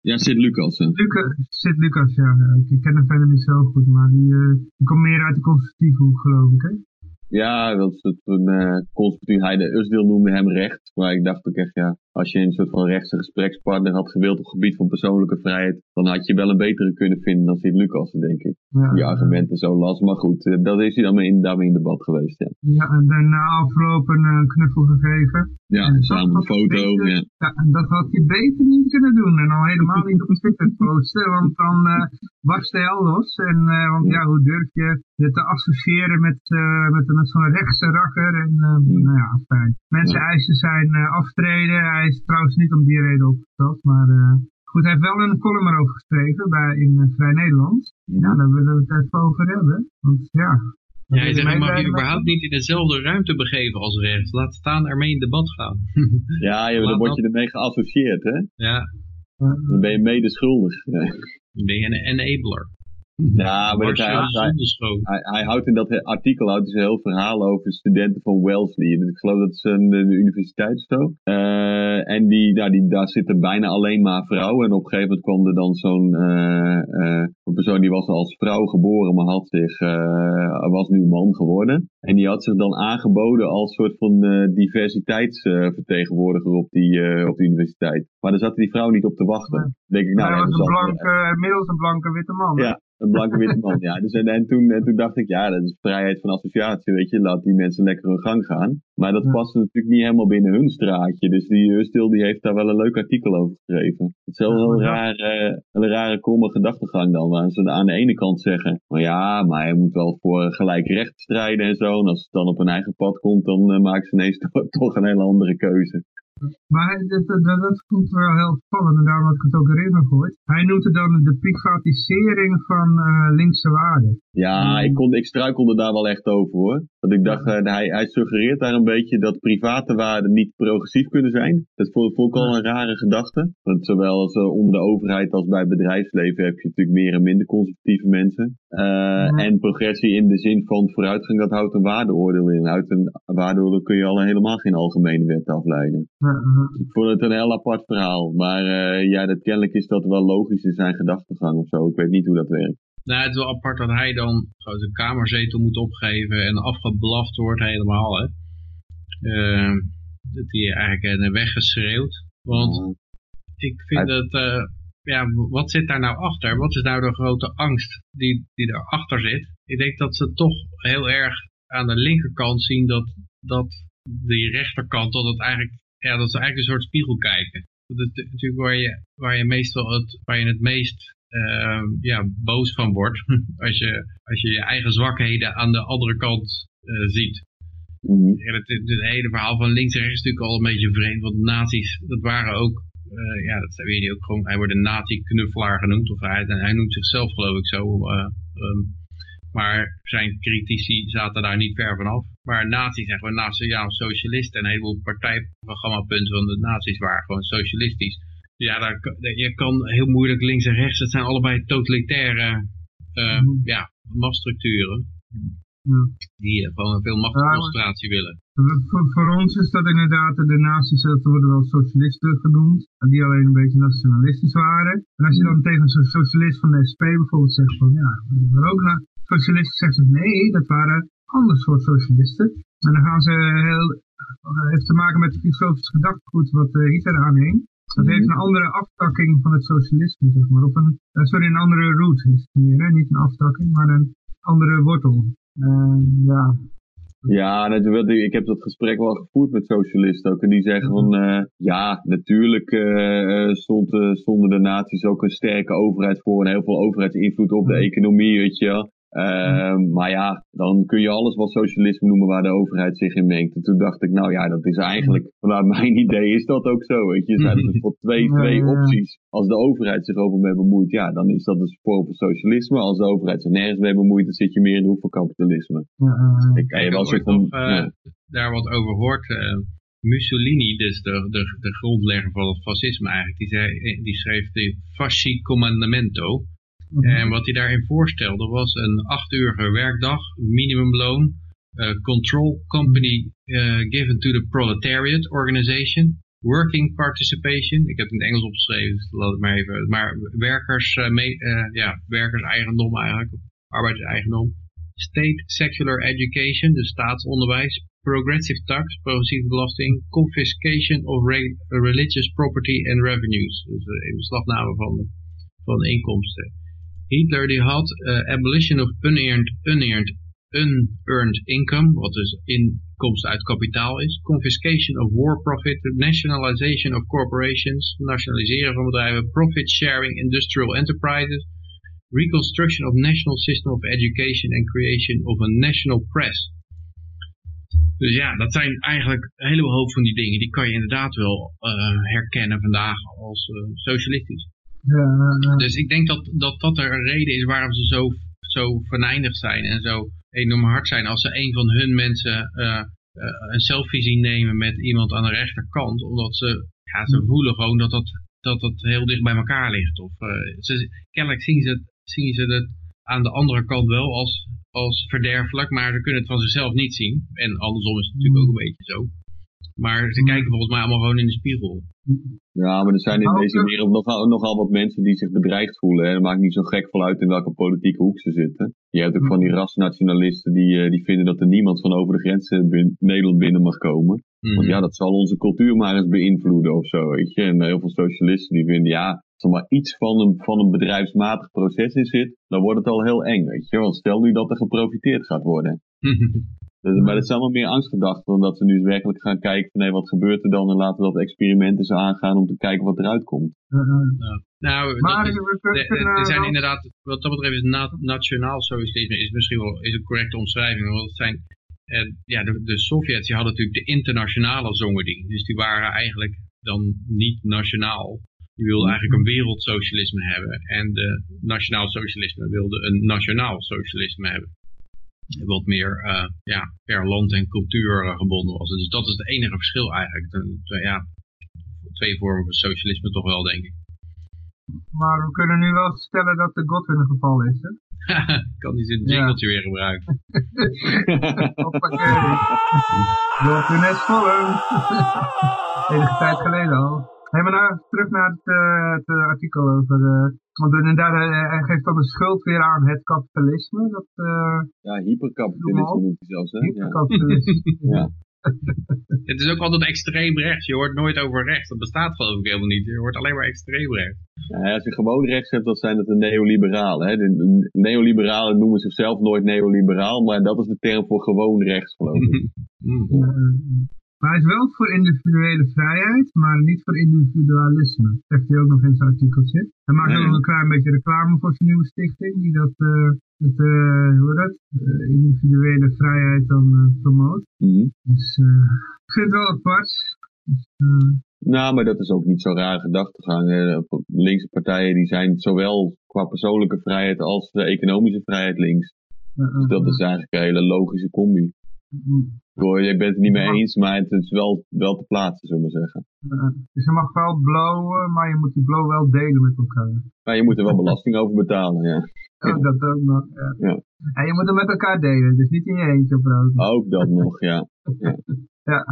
ja, Sid Lucas. Hè? Luca, Sid Lucas, ja. Ik ken hem verder niet zo goed, maar die, uh, die komt meer uit de conservatieve hoek, geloof ik, hè? Ja, dat is toen uh, conservatief. Hij de Usdeel noemde hem recht. Maar ik dacht ook echt, ja, als je een soort van rechtse gesprekspartner had gewild op het gebied van persoonlijke vrijheid, dan had je wel een betere kunnen vinden dan Sid Lucas, denk ik. Ja, Die argumenten zo las. Maar goed, uh, dat is hij dan in, daarmee in debat geweest, ja. Ja, en daarna afloop een uh, knuffel gegeven. Ja, en samen een foto. Beter, ja. ja, en dat had je beter niet kunnen doen. En al helemaal niet op Twitter posten, want dan uh, barst de hel los. En, uh, want ja, hoe durf je je te associëren met, uh, met, met zo'n rechtse rakker? En mm. nou ja, fijn. Mensen eisen zijn aftreden. Hij is trouwens niet om die reden opgesteld, maar... Goed, hij heeft wel een column erover geschreven bij, in Vrij Nederland. Ja, daar willen we het even over hebben. Want ja, ja, hij zegt, je mag je überhaupt niet in dezelfde ruimte begeven als rechts. Laat staan ermee in debat gaan. *laughs* ja, ja dan word je ermee geassocieerd, hè? Ja. Dan ben je medeschuldig. Dan ben je een enabler. Ja, maar hij, hij, hij, hij, houdt in dat artikel houdt dus een heel verhaal over studenten van Wellesley. Ik geloof dat is een, een universiteit of zo. Uh, en die, nou, die, daar zitten bijna alleen maar vrouwen. En op een gegeven moment kwam er dan zo'n uh, uh, een persoon die was als vrouw geboren, maar had zich, was nu man geworden. En die had zich dan aangeboden als soort van diversiteitsvertegenwoordiger op, die, op de universiteit. Maar daar zat die vrouw niet op te wachten. Denk ik, nou, hij was een blanke, middels een blanke witte man. Ja, een blanke witte man, ja. Dus, en, en, toen, en toen dacht ik, ja, dat is vrijheid van associatie, weet je. Laat die mensen lekker hun gang gaan. Maar dat past natuurlijk niet helemaal binnen hun straatje. Dus die Hustil die heeft daar wel een leuk artikel over geschreven. Het is wel een rare, een rare kromme gedachtegang dan. Waar ze aan de ene kant zeggen, maar ja, maar hij moet wel voor gelijk recht strijden en zo. En als het dan op een eigen pad komt, dan uh, maken ze ineens *laughs* toch een hele andere keuze. Maar hij- dat, dat, dat, dat vond ik wel heel opvallend en daarom had ik het ook erin gegooid. Hij noemt het dan de privatisering van eh, linkse waarden. Ja, ik, kon, ik struikelde daar wel echt over hoor. Dat ik dacht, eh, hij, hij suggereert daar een beetje dat private waarden niet progressief kunnen zijn. Dat vond, vond ik al een rare gedachte. Want zowel als, eh, onder de overheid als bij het bedrijfsleven heb je natuurlijk meer en minder conservatieve mensen. Eh, En progressie in de zin van vooruitgang, dat houdt een waardeoordeel in. Uit een waardeoordeel kun je al helemaal geen algemene wet afleiden. Ja. Ik vond het een heel apart verhaal. Maar eh, ja, dat, kennelijk is dat wel logisch in zijn gedachtegang of zo. Ik weet niet hoe dat werkt. Nou, het is wel apart dat hij dan zijn kamerzetel moet opgeven en afgeblaft wordt helemaal, hè. Eh, dat hij eigenlijk uh, weggeschreeuwd. Want ik vind Hij- dat, eh, ja, wat zit daar nou achter? Wat is nou de grote angst die, die erachter zit? Ik denk dat ze toch heel erg aan de linkerkant zien dat, dat die rechterkant, dat het eigenlijk, ja, dat ze eigenlijk een soort spiegel kijken. Dat is natuurlijk waar je, waar je meestal het, waar je het meest eh, ja, boos van wordt. *laughs* als, je, als je je eigen zwakheden aan de andere kant eh, ziet. Mhm. Ja, het, het, het hele verhaal van links en rechts is natuurlijk al een beetje vreemd. Want nazi's, dat waren ook, eh, ja, dat weet je ook gewoon, hij wordt een nazi-knuffelaar genoemd. Of hij, hij noemt zichzelf geloof ik zo. eh, ehm, maar zijn critici zaten daar niet ver vanaf. Maar nazi's zijn gewoon nationaal socialisten. En een heleboel partijprogrammapunten van de nazi's waren gewoon socialistisch. Ja, daar, je kan heel moeilijk links en rechts. Het zijn allebei totalitaire eh, Mhm. ja, machtsstructuren. Ja. Die eh, gewoon veel machtsconcentratie willen. Voor, voor ons is dat inderdaad, de nazi's, dat worden wel socialisten genoemd, die alleen een beetje nationalistisch waren. En als je dan tegen zo'n socialist van de SP bijvoorbeeld zegt van, ja, we ook na socialisten, zegt ze, nee, dat waren ander soort socialisten. En dan gaan ze heel, heeft te maken met het filosofisch gedachtegoed wat eh, Hitler aanhing. Dat heeft een andere aftakking van het socialisme, zeg maar. Of een, eh, sorry, een andere root is het meer, hè? niet een aftakking, maar een andere wortel. Eh, ja, Ja, wat- ik heb dat gesprek wel gevoerd met socialisten ook. En die zeggen van, ja, natuurlijk eh, eh, stond, eh, stonden de naties ook een sterke overheid voor. En heel veel overheidsinvloed op de economie, weet je wel. Eh, Maar ja, dan kun je alles wel socialisme noemen waar de overheid zich in mengt. En toen dacht ik, nou ja, dat is eigenlijk, vanuit mijn idee is dat ook zo, weet je. Er zijn dus *laughs* voor twee, twee opties. Als de overheid zich over mee bemoeit, ja, dan is dat een vorm van socialisme. Als de overheid zich nergens mee bemoeit, dan zit je meer in de hoek van kapitalisme. ja, eh, Ik kan je Ik wel van, eh, ja. daar wat over gehoord. eh, Mussolini, dus de, de, de grondlegger van het fascisme eigenlijk, die, zei, die schreef de Fasci Comandamento. En wat hij daarin voorstelde was een achtuurige werkdag, minimumloon, eh, control company eh, given to the proletariat organization, working participation, ik heb het in het Engels opgeschreven, dus laat het maar even, maar werkers, eh, mee, ja, werkers eigendom eigenlijk, arbeidseigendom, state secular education, dus staatsonderwijs, progressive tax, progressieve belasting, confiscation of re- religious property and revenues, dus in beslagname van, van inkomsten. Hitler die had eh, abolition of unearned, unearned, unearned income, wat dus inkomsten uit kapitaal is, confiscation of war profit, nationalization of corporations, nationaliseren van bedrijven, profit sharing industrial enterprises, reconstruction of national system of education and creation of a national press. Dus ja, dat zijn eigenlijk een heleboel hoop van die dingen. Die kan je inderdaad wel eh, herkennen vandaag als eh, socialistisch. Ja. Dus ik denk dat, dat dat er een reden is waarom ze zo, zo venijnigd zijn en zo enorm hard zijn. Als ze een van hun mensen eh, eh, een selfie zien nemen met iemand aan de rechterkant. Omdat ze, ja, ze voelen gewoon dat dat, dat dat heel dicht bij elkaar ligt. Of, eh, ze, kennelijk zien ze, het, zien ze het aan de andere kant wel als, als verderfelijk. Maar ze kunnen het van zichzelf niet zien. En andersom is het natuurlijk ook een beetje zo. Maar ze kijken volgens mij allemaal gewoon in de spiegel. Ja, maar er zijn in Nou, deze wereld nogal, nogal wat mensen die zich bedreigd voelen. En het maakt niet zo gek veel uit in welke politieke hoek ze zitten. Je hebt ook van die rasnationalisten die, eh, die vinden dat er niemand van over de grenzen bin- Nederland binnen mag komen. Mhm. Want ja, dat zal onze cultuur maar eens beïnvloeden of zo, weet je. En heel veel socialisten die vinden, ja, als er maar iets van een, van een bedrijfsmatig proces in zit, dan wordt het al heel eng, weet je. Want stel nu dat er geprofiteerd gaat worden. *laughs* Dus, maar dat zijn wel meer angstgedachten dan dat ze nu eens werkelijk gaan kijken van, hé, wat gebeurt er dan? En laten we dat experiment eens aangaan om te kijken wat eruit komt. Ja, ja. nou, Maar is- De- er zijn inderdaad, wat dat betreft is na- nationaal socialisme is misschien wel is een correcte omschrijving. Want het zijn En ja, de, de Sovjets die hadden natuurlijk de internationale zongen die. Dus die waren eigenlijk dan niet nationaal. Die wilden eigenlijk een wereldsocialisme hebben. En de nationaal socialisme wilde een nationaal socialisme hebben. Wat meer uh, ja, per land en cultuur uh, gebonden was. Dus dat is het enige verschil eigenlijk. De, ja, twee vormen van socialisme toch wel, denk ik. Maar we kunnen nu wel stellen dat de Godwin een geval is, hè? ik *laughs* kan die zin jingeltje ja. weer gebruiken. *laughs* Hoppakee. Godwin is vallen. Enige tijd geleden al. Hey, maar nou terug naar het, uh, het artikel over... Uh, want inderdaad, hij geeft dan de schuld weer aan het kapitalisme. Dat, ja, hyperkapitalisme noemt hij zelfs. Hè? Hyperkapitalisme. *laughs* ja. Het is ook altijd extreem rechts. Je hoort nooit over rechts. Dat bestaat geloof ik helemaal niet. Je hoort alleen maar extreem rechts. Ja, als je gewoon rechts hebt, dan zijn het de neoliberalen. Hè? De neoliberalen noemen zichzelf nooit neoliberaal, maar dat is de term voor gewoon rechts geloof ik. *laughs* mm. Maar hij is wel voor individuele vrijheid, maar niet voor individualisme. Zegt hij ook nog in zijn artikeltje. Hij maakt ook nog een klein beetje reclame voor zijn nieuwe stichting, die dat, uh, het, uh, hoe dat, uh, individuele vrijheid dan promoot. Mm -hmm. Dus ik vind het wel apart. Dus, nou, maar dat is ook niet zo raar gedachtegang. Linkse partijen die zijn zowel qua persoonlijke vrijheid als de economische vrijheid links. Dus dat is eigenlijk een hele logische combi. Hoor, je bent het niet mee eens, maar het is wel, wel te plaatsen, zullen we zeggen. Dus je mag wel blowen, maar je moet die blow wel delen met elkaar. Maar je moet er wel belasting over betalen, ja. Oh, dat ook nog, ja. ja. En je moet het met elkaar delen, dus niet in je eentje op Ook dat nog, ja. ja. ja.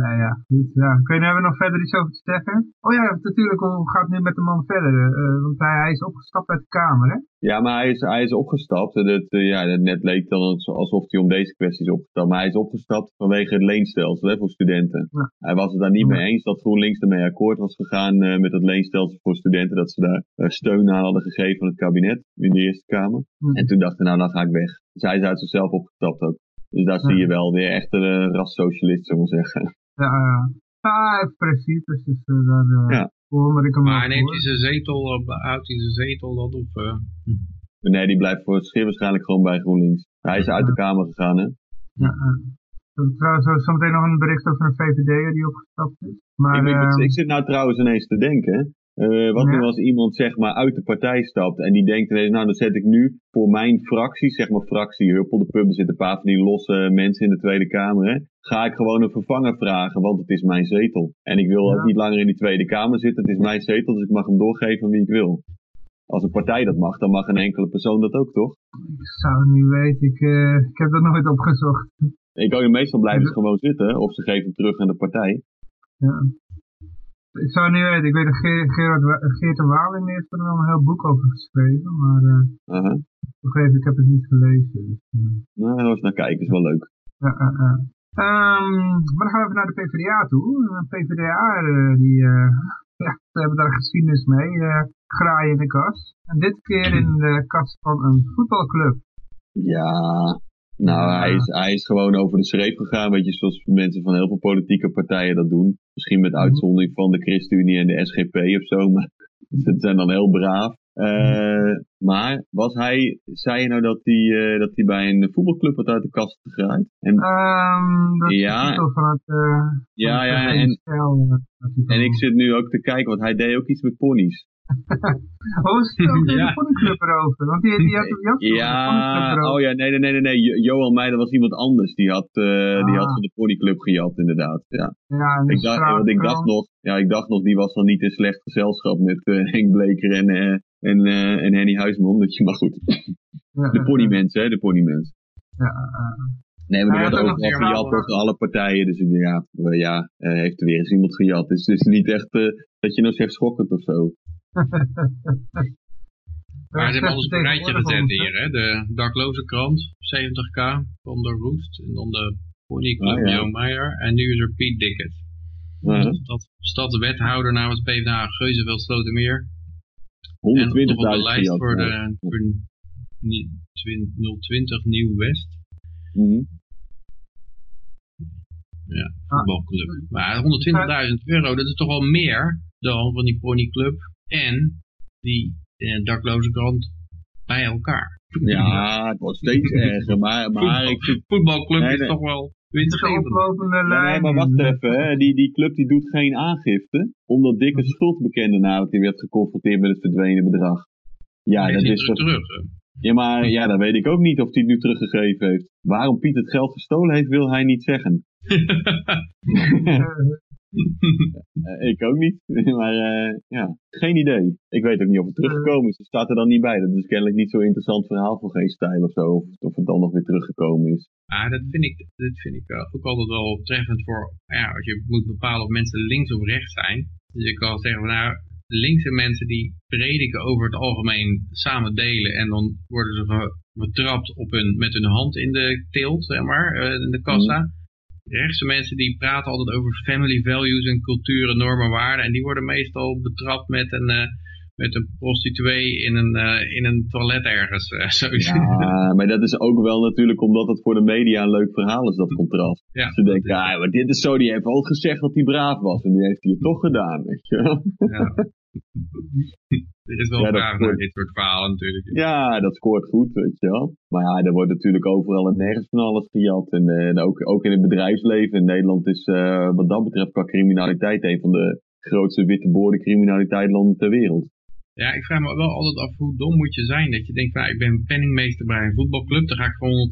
Nou ja, goed. Ja. Kun je hebben nog verder iets over te zeggen? Oh ja, natuurlijk, hoe gaat het nu met de man verder? Uh, want hij, hij, is opgestapt uit de Kamer, hè? Ja, maar hij is, hij is opgestapt. Het, uh, ja, net leek dan alsof hij om deze kwesties opgestapt. Maar hij is opgestapt vanwege het leenstelsel hè, voor studenten. Ja. Hij was het daar niet mee eens dat GroenLinks ermee akkoord was gegaan uh, met het leenstelsel voor studenten. Dat ze daar steun aan hadden gegeven van het kabinet in de Eerste Kamer. Ja. En toen dacht hij, nou dan ga ik weg. Dus hij is uit zichzelf opgestapt ook. Dus daar zie je wel weer echt een rassocialist, zullen we zeggen. Ja, ja. Ah, hij heeft principes, dus uh, daar uh, ja. hoor ik hem Maar neemt hij zijn zetel op, houdt hij zijn zetel dat op? Uh... Nee, die blijft voor het schip waarschijnlijk gewoon bij GroenLinks. Hij is uit de Kamer gegaan, hè? Ja, Trouwens, zometeen nog een bericht over een VVD'er die opgestapt is. Maar, ik, uh, ik, zit nou trouwens ineens te denken. Uh, wat Ja. nu als iemand zeg maar uit de partij stapt en die denkt ineens, nou dan zet ik nu voor mijn fractie, zeg maar fractie Huppel de Pub, er zitten een paar van die losse mensen in de Tweede Kamer, hè, ga ik gewoon een vervanger vragen, want het is mijn zetel. En ik wil Ja. ook niet langer in die Tweede Kamer zitten, het is mijn zetel, dus ik mag hem doorgeven aan wie ik wil. Als een partij dat mag, dan mag een enkele persoon dat ook, toch? ik zou het niet weten, ik, uh, ik heb dat nooit opgezocht. Ik meestal blijven ze gewoon zitten, of ze geven hem terug aan de partij. Ja. Ik zou het niet weten, ik weet dat Gerard Geert de Waling heeft er wel een heel boek over geschreven, maar uh, ik heb het niet gelezen. Dus, uh, Nou, eens naar kijken, is wel leuk. Ja, ja, ja. Ehm, maar dan gaan we even naar de PvdA toe. De PvdA, eh, die, eh, *laughs* ja, ze hebben daar geschiedenis mee. eh graaien in de kast. En dit keer in de kast van een voetbalclub. Ja, nou, hij, is, hij is gewoon over de schreef gegaan, weet je, zoals mensen van heel veel politieke partijen dat doen. Misschien met uitzondering van de ChristenUnie en de SGP of zo, maar *laughs* ze zijn dan heel braaf. Eh, maar was hij, zei je nou dat hij, eh, dat hij bij een voetbalclub had uit de kast gegraaid? En, Ehm dat Ja. van het... eh, ja, van ja, en, en ik zit nu ook te kijken, want hij deed ook iets met ponies. *laughs* Oh, is het ook in Ja. de ponyclub erover? Want die, die had, die had toch een Ja, ponyclub erover. oh ja, nee, nee, nee, nee, nee. Jo- Johan Meijer was iemand anders. Die had, eh, die Ah. had van de ponyclub gejat, inderdaad. Ja. Ja, Ik dacht, want ik dacht nog, ja, ik dacht nog, die was dan niet in slecht gezelschap met eh, *laughs* Henk Bleker en, eh, en, eh, en Henny Huisman. Dat je, maar goed, Ja, de ja, ponymensen, hè, de ponymensen. Ja, ja, Nee, maar er had wordt overal gejat door alle partijen. Dus ik denk, ja, ja heeft er weer eens iemand gejat. Dus het is niet echt eh, dat je nou zegt schokkend of zo. Maar ze hebben alles op een rijtje gezet hier. Hè? De dakloze krant, 70k, van der Roest. En dan de ponyclub Ah, ja. Jo Meijer. En nu is er Piet Dickett. Ja, Stad, stadswetthouder namens PvdA Geuzenveld Slotermeer. En nog op 120.000 de lijst voor, ja. de, voor ni- twin- 020 Nieuw West. Mhm. Ja, Ah. voetbalclub. Maar 120.000 euro, dat is toch wel meer dan van die ponyclub en die eh, dakloze krant bij elkaar. Ja, het wordt steeds *laughs* erger. Maar, maar ik vind... Voetbalclub Nee, is toch wel winstgevend. Nee, maar wacht even. Hè. Die, die club die doet geen aangifte. Omdat dikke schuld bekende nadat hij werd geconfronteerd met het verdwenen bedrag. Ja, Hij dat is toch... terug. terug. hè. Ja, maar ja, dan weet ik ook niet of hij het nu teruggegeven heeft. Waarom Piet het geld gestolen heeft, wil hij niet zeggen. *laughs* *laughs* Eh, ik ook niet. *laughs* maar eh, ja, geen idee. Ik weet ook niet of het teruggekomen is. Het staat er dan niet bij. Dat is kennelijk niet zo'n interessant verhaal voor geen stijl of zo. Of, of het dan nog weer teruggekomen is. Ah, dat vind ik, dat vind ik ook altijd wel treffend voor, ja, als je moet bepalen of mensen links of rechts zijn. Dus je kan zeggen, van, nou, linkse mensen die prediken over het algemeen samen delen en dan worden ze betrapt op hun, met hun hand in de teelt, zeg maar, eh, in de kassa. Rechtse mensen die praten altijd over family values en culturen, normen, waarden en die worden meestal betrapt met een, eh, met een prostituee in een, eh, in een toilet ergens. *laughs* zoiets. Ja, maar dat is ook wel natuurlijk omdat het voor de media een leuk verhaal is, dat contrast. Ja, Ze denken, ah, maar dit is zo, die heeft al gezegd dat hij braaf was. En nu heeft hij het toch gedaan, weet je wel. Ja. Er is wel Ja, vraag naar dit soort verhalen natuurlijk. Ja, dat scoort goed, weet je wel. Maar ja, er wordt natuurlijk overal en nergens van alles gejat. En, eh, en ook, ook in het bedrijfsleven in Nederland is eh, wat dat betreft qua criminaliteit een van de grootste witte boorden ter wereld. Ja, ik vraag me wel altijd af hoe dom moet je zijn dat je denkt, nou ik ben penningmeester bij een voetbalclub, dan ga ik gewoon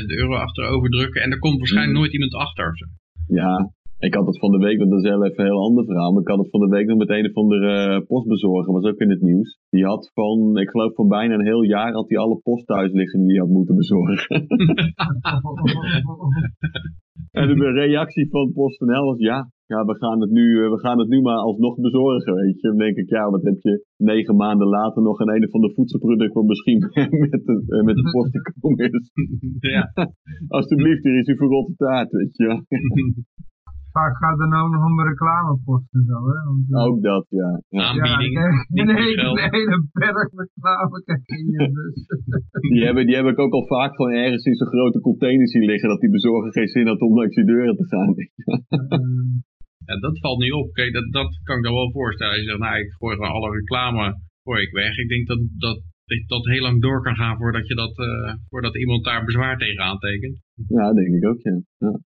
120.000 euro achterover drukken en er komt waarschijnlijk Mm. nooit iemand achter. Ja, ik had het van de week, want dat is heel even een heel ander verhaal, maar ik had het van de week nog met een of andere eh, postbezorger, was ook in het nieuws. Die had van, ik geloof voor bijna een heel jaar, had hij alle post thuis liggen die hij had moeten bezorgen. *laughs* En de reactie van PostNL was, ja, ja we, gaan het nu, eh, we gaan het nu maar alsnog bezorgen, weet je. Dan denk ik, ja, wat heb je negen maanden later nog een een of ander voedselproduct wat misschien *laughs* met de, eh, met de post gekomen is. ja. *laughs* Alsjeblieft, hier is uw verrotte taart, weet je. Vaak gaat het dan ook nog om reclamepost en zo, hè. Want, eh, Ook dat, ja. ja. ja, Aanbieding, een hele, hele berg reclame krijg je in je bus. Die, hebben, die heb ik ook al vaak gewoon ergens in zo'n grote container zien liggen, dat die bezorger geen zin had om langs die deuren te gaan. *laughs* Eh, ja, dat valt niet op. Kijk, dat, dat kan ik dan wel voorstellen. Je zegt, nou ik gooi gewoon alle reclame gooi ik weg. Ik denk dat dat, dat dat heel lang door kan gaan voordat, je dat, eh, voordat iemand daar bezwaar tegen aantekent. Ja, denk ik ook, ja. ja.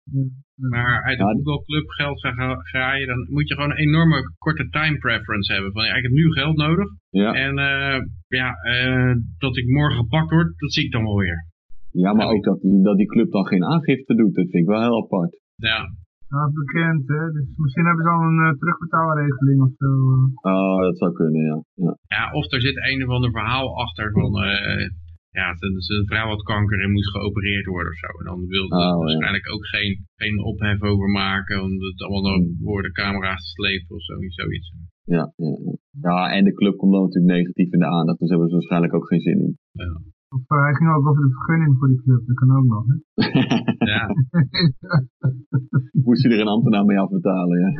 Maar uit een Ja. voetbalclub geld gaan ga- graaien, dan moet je gewoon een enorme korte time preference hebben. Van ja, ik heb nu geld nodig. Ja, En eh, ja, eh, dat ik morgen gepakt word, dat zie ik dan wel weer. ja maar ook dat die, dat die club dan geen aangifte doet, dat vind ik wel heel apart. Ja, dat bekend, hè. Dus misschien hebben ze al een eh, terugbetaalregeling of zo. Oh, dat zou kunnen, ja. ja. ja of er zit een of ander verhaal achter van... eh, ja, zijn, zijn vrouw had kanker en moest geopereerd worden of zo. En dan wil ze Oh, ja. waarschijnlijk ook geen, geen ophef over maken, om het allemaal Hmm. nog voor de camera's te slepen of zo, zoiets. Ja, ja, ja. ja, en de club komt dan natuurlijk negatief in de aandacht, dus hebben ze waarschijnlijk ook geen zin in. Of eh, hij ging ook over de vergunning voor die club, dat kan ook nog, hè. *laughs* Ja, *laughs* Moest je er een ambtenaar mee afbetalen, ja.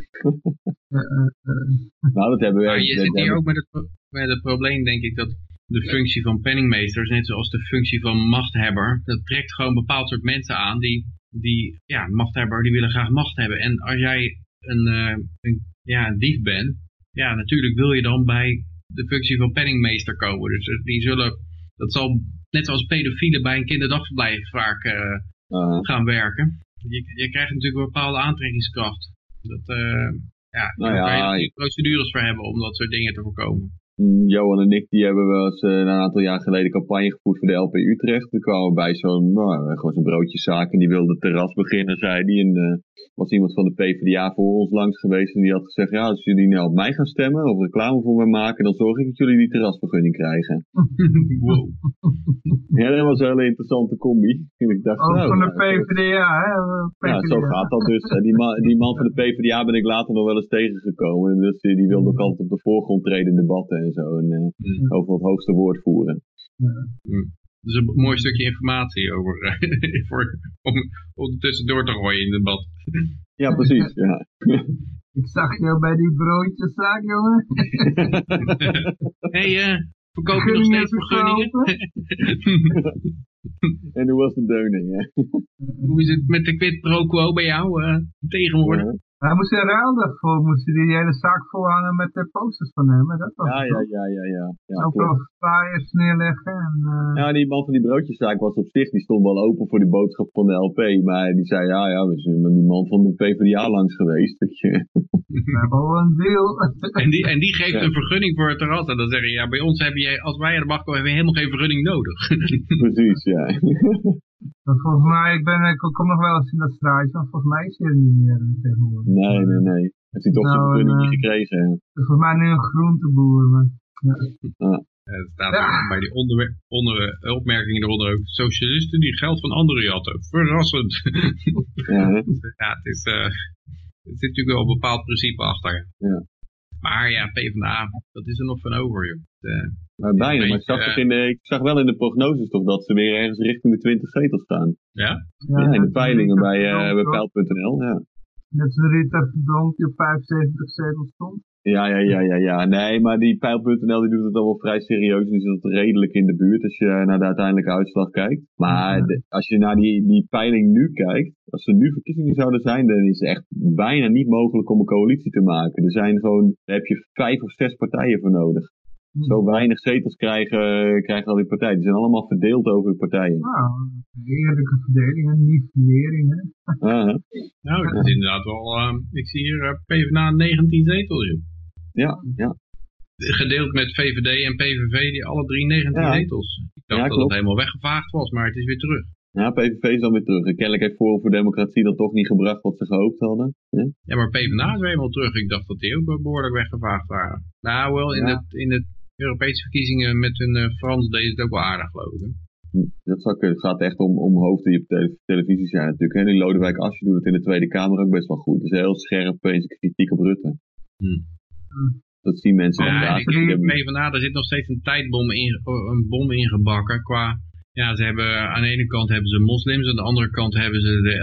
Eh, eh. Nou, dat hebben we... maar je dat zit hier hebben- ook met het, met het probleem, denk ik, dat de functie van penningmeester is net zoals de functie van machthebber. Dat trekt gewoon een bepaald soort mensen aan die, die ja, machthebber, die willen graag macht hebben. En als jij een, eh, een, ja, een dief bent, ja, natuurlijk wil je dan bij de functie van penningmeester komen. Dus die zullen, dat zal net zoals pedofielen bij een kinderdagverblijf vaak eh, Ah, gaan werken. Je, je krijgt natuurlijk een bepaalde aantrekkingskracht. Dat, eh ja, Nou daar ja, kan je procedures voor hebben om dat soort dingen te voorkomen. mm, Johan en ik die hebben wel eens eh, een aantal jaar geleden campagne gevoerd voor de LP Utrecht. Toen kwamen we bij zo'n nou, gewoon zo'n broodjeszaak en die wilde terras beginnen, zei die. En was iemand van de PvdA voor ons langs geweest en die had gezegd, ja, als jullie nou op mij gaan stemmen of reclame voor mij maken, dan zorg ik dat jullie die terrasvergunning krijgen. *laughs* wow. Ja, dat was een hele interessante combi. En ik dacht, Ook nou, van de nou, PvdA, hè. eh, Ja, zo gaat dat dus. Eh, Die man, die man van de PvdA ben ik later nog wel eens tegengekomen. En Dus die, die wilde ook altijd op de voorgrond treden in debatten en zo. En eh, Mm. over het hoogste woord voeren. Dus een mooi stukje informatie over, eh, *laughs* voor, om, om tussendoor te gooien in het debat. Ja, precies. *laughs* Ja. Ik zag jou bij die broodjeszaak, jongen. Hé, *laughs* hey, eh, verkoop je nog steeds vergunningen? en hoe was de deuning? Ja. Hoe is het met de quid pro quo bij jou eh, tegenwoordig? Ja. Hij moest een ruil daarvoor, moest hij die hele zaak volhangen met de posters van hem. hè. Dat was Ja, het ja, ja, ja, ja. ja Overal flyers neerleggen. En, eh, Ja, die man van die broodjeszaak was op zich, die stond wel open voor die boodschap van de LP. Maar die zei, ja, ja, we zijn met die man van de PvdA langs geweest. weet je. *laughs* we hebben al een deal. *laughs* En die, en die geeft Ja. een vergunning voor het terras. En dan zeggen ja, bij ons heb je, als wij aan de macht komen, hebben we helemaal geen vergunning nodig. Precies, ja. *laughs* Volgens mij, ik, ben, ik kom nog wel eens in dat straatje, maar volgens mij is hij er niet meer eh, tegenwoordig. Nee, nee, nee. Heeft hij toch zijn Nou, vergunning en, niet eh, gekregen. hè? Het is volgens mij nu een groenteboer. Maar, Eh, Het staat Ja. bij die onder, onder, opmerkingen eronder ook. Socialisten die geld van anderen jatten. Verrassend. Ja, *laughs* ja, het is... eh er zit natuurlijk wel een bepaald principe achter. Ja. Maar ja, PvdA, dat is er nog van over, joh. Eh, maar bijna. Maar ik zag, in de, ik zag wel in de prognoses toch dat ze weer ergens richting de 20 zetels staan. ja? Ja, in de peilingen bij, eh, bij Peil.nl. Ja. Net Rita Verdonk die op 75 zetels stond. Ja, ja, ja, ja, ja. Nee, maar die Peil.nl die doet het al wel vrij serieus. Die zit redelijk in de buurt als je naar de uiteindelijke uitslag kijkt. Maar de- als je naar die, die peiling nu kijkt, als er nu verkiezingen zouden zijn, dan is het echt bijna niet mogelijk om een coalitie te maken. Er zijn gewoon, daar heb je vijf of zes partijen voor nodig. Hm. Zo weinig zetels krijgen, krijgen al die partijen. Die zijn allemaal verdeeld over de partijen. Nou, eerlijke verdeling en nivellering. Hè? Ah, hè? Nou, het is inderdaad wel... eh, ik zie hier eh, PvdA 19 zetels, joh. ja, ja. Gedeeld met VVD en PVV, die alle drie 19 Ja. zetels. Ik dacht Ja, dat het helemaal weggevaagd was, maar het is weer terug. Ja, PVV is dan weer terug. En kennelijk heeft Forum voor Democratie dan toch niet gebracht wat ze gehoopt hadden. hè? Ja, maar PvdA is weer helemaal terug. Ik dacht dat die ook wel behoorlijk weggevaagd waren. Nou, wel in, Ja. het, in de Europese verkiezingen met hun eh, Frans deed het ook wel aardig, geloof ik. hè. Dat zou kunnen. Het gaat echt om, om hoofden die op tele- televisie zijn natuurlijk. En die Lodewijk Asscher doet het in de Tweede Kamer ook best wel goed. Dus heel scherp in zijn kritiek op Rutte. Hmm. Dat zien mensen Ja, inderdaad. ik denk hebben- PvdA, daar zit nog steeds een tijdbom in, een bom ingebakken qua... Ja, ze hebben, aan de ene kant hebben ze moslims, aan de andere kant hebben ze de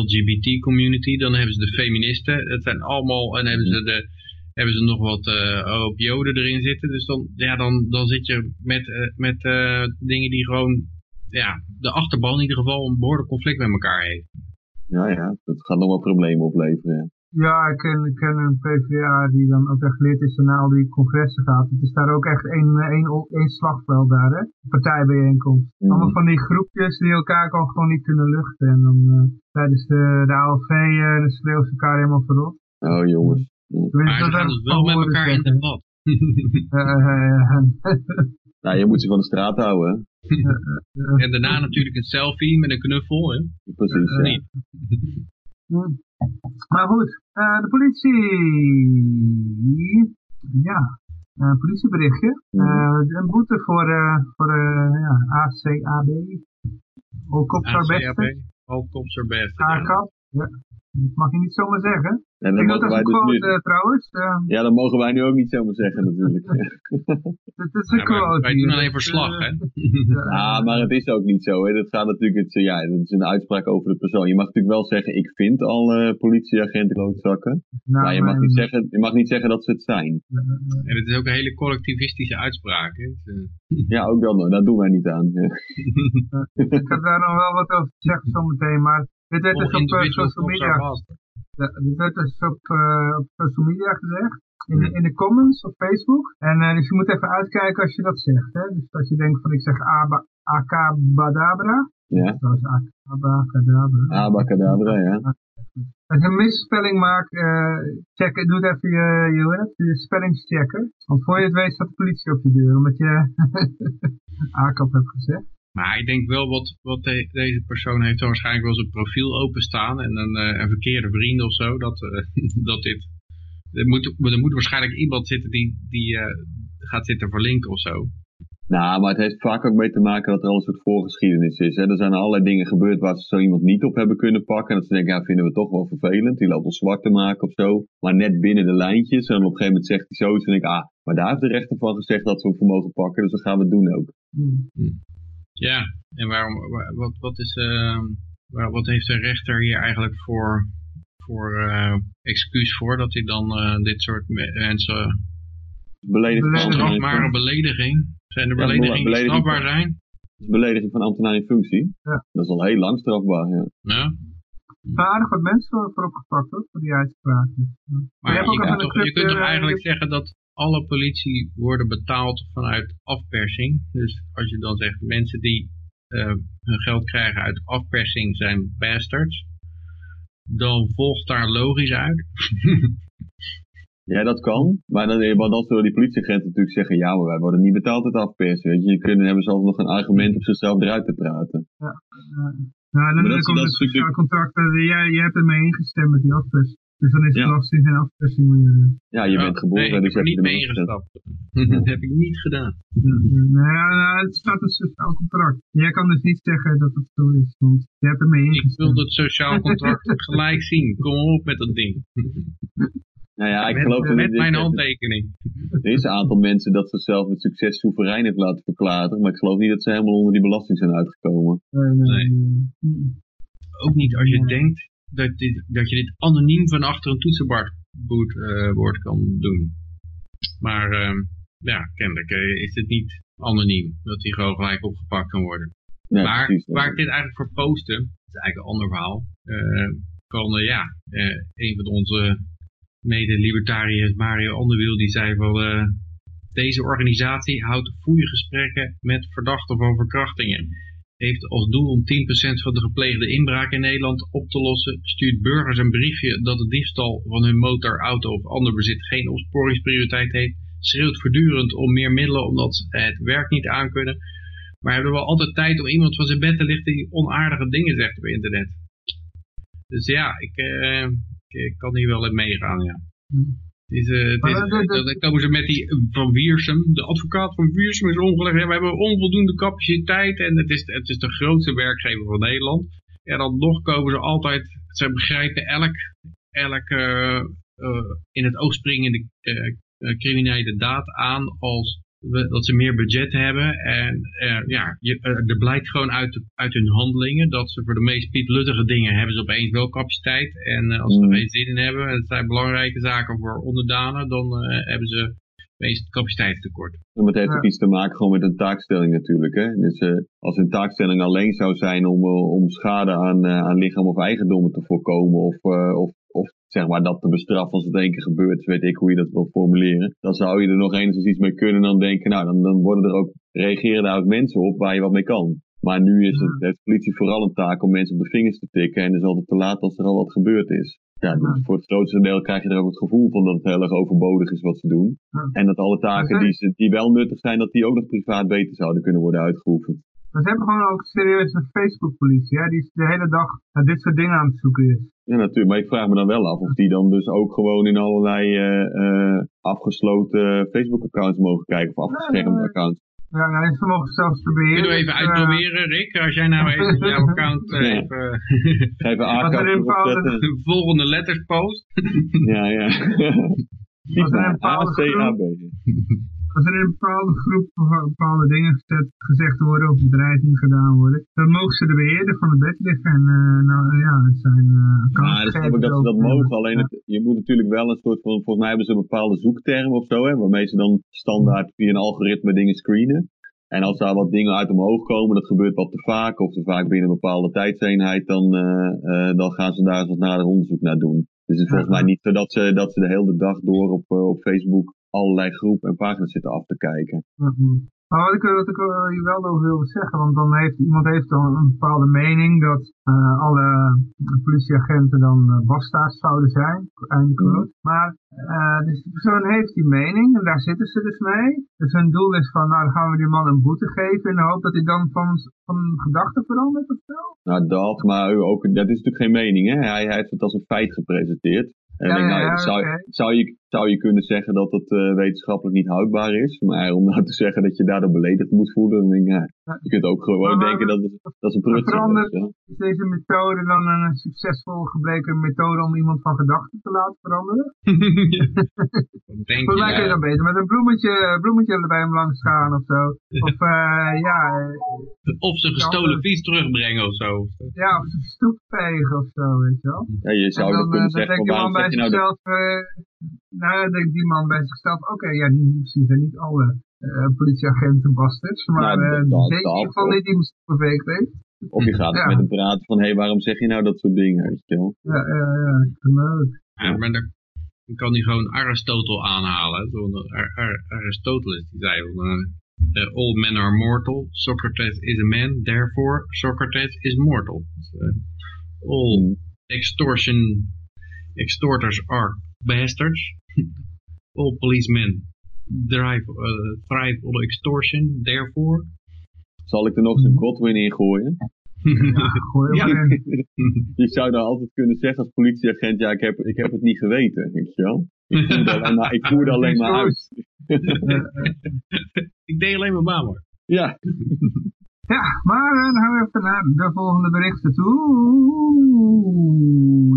LGBT community, dan hebben ze de feministen. Het zijn allemaal, en hebben ze, de, hebben ze nog wat eh hoop joden erin zitten. Dus dan, ja, dan, dan zit je met, eh, met eh, dingen die gewoon, ja, de achterban in ieder geval een behoorlijk conflict met elkaar heeft. Ja, ja. Dat gaat nog wel problemen opleveren. ja. Ja, ik ken, ik ken een PvdA die dan ook echt lid is en naar al die congressen gaat. Het is daar ook echt één, één, één slagveld daar, hè? Partijbijeenkomst. Mhm. Allemaal van die groepjes die elkaar gewoon, gewoon niet kunnen luchten. En dan eh, tijdens de, de ALV uh, schreeuwen ze elkaar helemaal verrot. Oh jongens. Maar ze gaan dus wel met elkaar in eh, *laughs* eh, *laughs* Nou, je moet ze van de straat houden. hè. En daarna natuurlijk een selfie met een knuffel, hè? Precies, ja. Niet. Hm. Maar goed, eh, de politie. Ja, een politieberichtje. Mhm. Eh, een boete voor, eh voor eh ja, ACAB. All cops are best. ACAB, all cops are best. ACAB. Ja, dat mag je niet zomaar zeggen. En dan Ik mogen dat wij dus quote nu... eh, trouwens. Eh, Ja, dat mogen wij nu ook niet zomaar zeggen natuurlijk. *laughs* Het is een Ja, quote. wij doen alleen dus, verslag, eh, hè? *laughs* ja, Ja, maar het is ook niet zo. Hè. Dat gaat natuurlijk, het, ja, dat is een uitspraak over de persoon. Je mag natuurlijk wel zeggen, ik vind al eh, politieagenten klootzakken. nou, maar je mag, mijn- niet zeggen, je mag niet zeggen dat ze het zijn. En het is ook een hele collectivistische uitspraak, hè? Eh, *laughs* Ja, ook dat nog. Daar doen wij niet aan. Ik had daar nog wel wat over te zeggen zometeen, maar dit werd dus op eh, social media. Ja, dit werd dus op, eh, op social media gezegd. In de, in de comments op Facebook. En eh, dus je moet even uitkijken als je dat zegt. Hè? Dus als je denkt van ik zeg aba- akabadabra. ja. Dat is ak- abacadabra. Abacadabra, ja. Als je een misspelling maakt, eh, check, doe het even je, je, het? je spellingschecker. Want voor je het weet staat de politie op je deur. Omdat je *laughs* akap hebt gezegd. Maar ik denk wel wat, wat de- deze persoon heeft waarschijnlijk wel zijn profiel openstaan en een, eh, een verkeerde vriend of zo. Dat, eh, *laughs* dat dit. Er moet, er moet waarschijnlijk iemand zitten die, die eh, gaat zitten verlinken of zo. Nou, maar het heeft vaak ook mee te maken dat er al een soort voorgeschiedenis is. Hè. Er zijn allerlei dingen gebeurd waar ze zo iemand niet op hebben kunnen pakken. En dat ze denken, ja, vinden we toch wel vervelend. Die loopt ons zwart te maken of zo. Maar net binnen de lijntjes. En op een gegeven moment zegt hij zoiets. En denk ik, ah, maar daar heeft de rechter van gezegd dat ze hem voor mogen pakken. Dus dan gaan we het doen ook. Hm. Ja, en waarom, wa- wat, wat, is, eh, wa- wat heeft de rechter hier eigenlijk voor, voor eh, excuus voor dat hij dan eh, dit soort me- mensen Belediging van, Belediging. strafbare belediging? Zijn er Ja, beledigingen die belediging strafbaar zijn? belediging van ambtenaar in functie. Ja. Dat is al heel lang strafbaar. Ja. Ja. Er zijn aardig wat mensen voor, opgepakt hoor, voor die uitspraak. Ja. Maar Je je, hebt ook kunt toch, een je kunt toch eh, eigenlijk zeggen dat, alle politie worden betaald vanuit afpersing. Dus als je dan zegt mensen die uh, hun geld krijgen uit afpersing zijn bastards, dan volgt daar logisch uit. *laughs* ja, dat kan. Maar dan, dan zullen die politieagenten natuurlijk zeggen, ja, maar wij worden niet betaald uit afpersen. Weet je, je kunnen hebben zelfs nog een argument op zichzelf eruit te praten. Ja, nou, dan, dan komt het sociaal contract, jij, jij hebt ermee ingestemd met die afpersing. Dus dan is het belasting geen afpersing meer. Ja, je bent geboren. Nee, dus ik heb niet mee ingestapt. *laughs* dat heb ik niet gedaan. Nou ja, het staat een sociaal contract. Jij kan dus niet zeggen dat het zo is, want je hebt ermee ingestemd. Ik wil het sociaal contract *laughs* gelijk zien. Kom op met dat ding. Nou ja, ik met, geloof met mijn handtekening. Er is een aantal mensen dat ze zelf met succes soeverein heeft laten verklaren, maar ik geloof niet dat ze helemaal onder die belasting zijn uitgekomen. Nee, nee, nee. Ook niet als je denkt dat, dit, dat je dit anoniem van achter een toetsenbord uh, kan doen. Maar uh, ja, kennelijk uh, is het niet anoniem, dat die gewoon gelijk opgepakt kan worden. Maar precies, waar ik dit eigenlijk voor postte, dat is eigenlijk een ander verhaal, kan ja, een van onze mede-libertariërs, Mario Onderwiel, die zei van deze organisatie houdt goede gesprekken met verdachten van verkrachtingen heeft als doel om 10% van de gepleegde inbraak in Nederland op te lossen, stuurt burgers een briefje dat de diefstal van hun motor, auto of ander bezit geen opsporingsprioriteit heeft, schreeuwt voortdurend om meer middelen omdat ze het werk niet aankunnen, maar hebben wel altijd tijd om iemand van zijn bed te lichten die onaardige dingen zegt op internet. Dus ja, ik, uh, ik, kan hier wel in meegaan, ja. Is, uh, dan komen ze met die van Wiersum. De advocaat van Wiersum is ongelegd. Ja, we hebben onvoldoende capaciteit en het is, het is de grootste werkgever van Nederland. En dan nog komen ze altijd, ze begrijpen elk, elk uh, uh, in het oog springende criminele daad aan als dat ze meer budget hebben. En uh, ja, je, uh, er blijkt gewoon uit, uit hun handelingen dat ze voor de meest pietluttige dingen hebben ze opeens wel capaciteit. En uh, als ze er geen zin in hebben, en het zijn belangrijke zaken voor onderdanen, dan hebben ze opeens capaciteitstekort. Maar het heeft ook iets te maken gewoon met een taakstelling natuurlijk. Hè? Dus als een taakstelling alleen zou zijn om, om schade aan, aan lichaam of eigendommen te voorkomen of, of of zeg maar dat te bestraffen als het één keer gebeurt, weet ik hoe je dat wil formuleren. Dan zou je er nog enigszins iets mee kunnen dan denken, nou dan, dan worden er ook, reageren daar ook mensen op waar je wat mee kan. Maar nu is het, heeft de politie vooral een taak om mensen op de vingers te tikken en is altijd te laat als er al wat gebeurd is. Ja, dus voor het grootste deel krijg je er ook het gevoel van dat het heel erg overbodig is wat ze doen. En dat alle taken die, ze, die wel nuttig zijn, dat die ook nog privaat beter zouden kunnen worden uitgeoefend. Maar ze hebben gewoon ook serieus een Facebook-politie, hè, die de hele dag naar dit soort dingen aan het zoeken is. Ja, natuurlijk. Maar ik vraag me dan wel af of die dan dus ook gewoon in allerlei uh, uh, afgesloten Facebook-accounts mogen kijken of afgeschermde accounts. Ja, nou, ze mogen zelfs proberen. Kunnen we even dus, uitproberen, Rick? Als jij nou even jouw account uh, even... even A volgende letters post. ja, ja. Als er een *laughs* bepaalde als er in een bepaalde groep bepaalde dingen gezet, gezegd worden of bedreigingen gedaan worden, dan mogen ze de beheerder van het bed liggen. En uh, nou ja, het zijn uh, Ja, dus ik dat ze dat mogen. Alleen het, je moet natuurlijk wel een soort van, volgens mij hebben ze een bepaalde zoekterm of zo, hè, waarmee ze dan standaard via een algoritme dingen screenen. En als daar wat dingen uit omhoog komen, dat gebeurt wat te vaak, of te vaak binnen een bepaalde tijdseenheid, dan, uh, dan gaan ze daar eens wat nader onderzoek naar doen. Dus het is volgens mij niet zo dat ze, dat ze de hele dag door op, op Facebook allerlei groepen en pagina's zitten af te kijken. Maar wat ik, wat ik hier wel over wilde zeggen, want dan heeft iemand heeft dan een bepaalde mening dat uh, alle politieagenten dan uh, zouden zijn, eindelijk mm. Maar uh, dus die persoon heeft die mening en daar zitten ze dus mee. Dus hun doel is van, nou dan gaan we die man een boete geven in de hoop dat hij dan van, van gedachten verandert of zo. Nou dat, maar ook, dat is natuurlijk geen mening hè. Hij, hij heeft het als een feit gepresenteerd. En ja, denk, nou, zou, zou, je, zou je kunnen zeggen dat het uh, wetenschappelijk niet houdbaar is. Maar om nou te zeggen dat je daardoor beledigd moet voelen, dan denk ik, ja, je kunt ook gewoon maar, denken dat, het, dat is een prutser is. Ja. Is deze methode dan een succesvol gebleken methode om iemand van gedachten te laten veranderen? *laughs* denk Volgens mij kun je dan beter met een bloemetje, bloemetje erbij hem langs gaan of zo. Of uh, ja... Of ze gestolen fiets terugbrengen of zo. Ja, of ze stoep vegen of zo, weet je wel. Ja, je zou dan, kunnen zeggen, van nou... Zichzelf, uh, nou, denkt die man bij zichzelf, oké, okay, ja, misschien zijn niet alle uh, politieagenten bastards, maar nou, uh, dat, zeker in ieder geval niet die hem beweegt heeft. Of je gaat ja. met hem praten van, hé, hey, waarom zeg je nou dat soort dingen, weet je wel. Ja, ja, ja, ik ook. Ja, maar dan kan hij gewoon Aristotle aanhalen. Ar Ar Aristoteles die zei, uh, all men are mortal, Socrates is a man, therefore Socrates is mortal. Uh, all extortion, extorters are bastards. all policemen drive, uh, thrive on extortion, therefore. Zal ik er nog eens een Godwin in gooien? Ja, gooi. *laughs* Je zou dan altijd kunnen zeggen als politieagent, ja, ik heb, ik heb het niet geweten, weet je wel. Ik voerde *laughs* alleen maar, ik voerde alleen maar uit. *laughs* Ik deed alleen mijn baan hoor. Ja, Ja, maar eh, dan gaan we even naar de volgende berichten toe.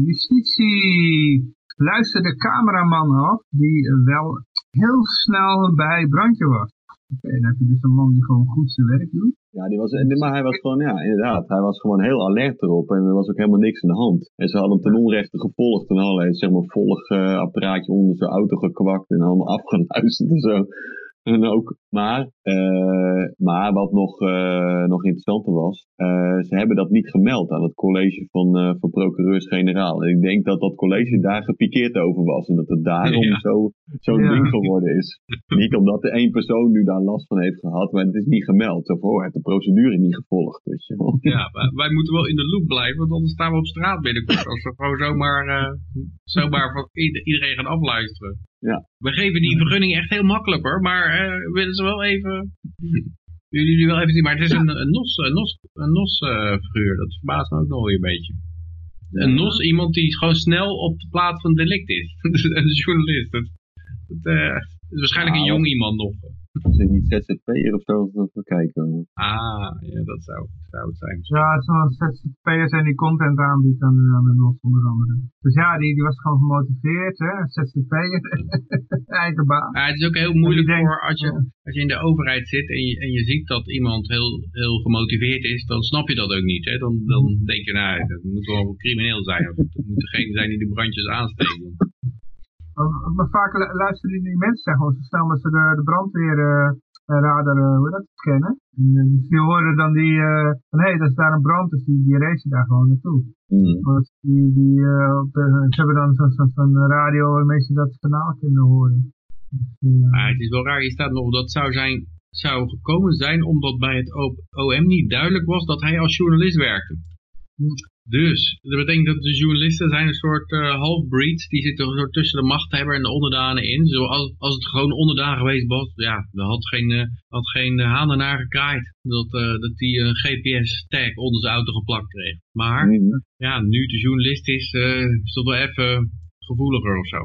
Justitie. Luister de cameraman af die wel heel snel bij brandje was. Oké, dan heb je dus een man die gewoon goed zijn werk doet. ja die was, maar hij was gewoon, ja, inderdaad, hij was gewoon heel alert erop en er was ook helemaal niks aan de hand. En ze hadden hem ten onrechte gevolgd en allerlei, zeg maar, volgapparaatje onder zijn auto gekwakt en allemaal *laughs* afgeluisterd en zo. En ook, maar, eh, maar wat nog, eh, nog interessanter was, eh, ze hebben dat niet gemeld aan het college van, van procureurs-generaal. En ik denk dat dat college daar gepikeerd over was en dat het daarom *laughs* Ja. zo, zo'n Ja. ding geworden is. *laughs* niet omdat er één persoon nu daar last van heeft gehad, maar het is niet gemeld. Of oh, heeft de procedure niet gevolgd, weet je wel. *laughs* Ja, wij, moeten wel in de loop blijven, want anders staan we op straat binnenkort. Als we gewoon zomaar, zomaar van ieder- iedereen gaan afluisteren. Ja. We geven die vergunning echt heel makkelijk hoor, maar eh, willen ze wel even... Jullie wel even zien, maar het is een, een NOS, een NOS, een NOS eh, figuur, dat verbaast me ook nog weer een beetje. Een NOS, iemand die gewoon snel op de plaats van delict is. *laughs* een journalist. Dat, dat, eh, is waarschijnlijk een jong iemand nog. Het niet ZZP'er of zo? Dat we kijken. Ah, ja, dat zou, zou het zijn. Ja, het is wel een ZZP'er zijn die content aanbiedt aan de, aan de NOS onder andere. Dus ja, die, die was gewoon gemotiveerd, hè. ZZP'er, *laughs* eigen baan. Ja, het is ook heel moeilijk denkt, voor als je, ja. als je in de overheid zit en je, en je ziet dat iemand heel, heel gemotiveerd is, dan snap je dat ook niet. Hè? Dan, dan denk je, nou, dat moet wel crimineel zijn. Of het moet degene zijn die de brandjes aansteken. Maar, maar vaak lu- luisteren die mensen zeggen gewoon zo snel dat ze de, de brandweerradar, eh hoe heet dat, scannen. En, eh, dus die horen dan die, eh, van hé, hey, dat is daar een brand, dus die, die racen daar gewoon naartoe. Hmm. Want die, die, eh, op de- ze hebben dan zo'n zo, radio waarmee ze dat kanaal kunnen horen. Dus, eh, Maar het is wel raar, hier staat nog dat zou, zijn, zou gekomen zijn omdat bij het OM niet duidelijk was dat hij als journalist werkte. Dus, dat betekent dat de journalisten zijn een soort eh halfbreeds, die zitten een soort tussen de machthebber en de onderdanen in. Zoals als het gewoon onderdaan geweest was, ja, dan had geen, eh, had geen uh, haan ernaar gekraaid dat, eh, dat die een GPS-tag onder zijn auto geplakt kreeg. Maar, Hmm. ja, nu de journalist is, eh, is dat wel even gevoeliger of zo.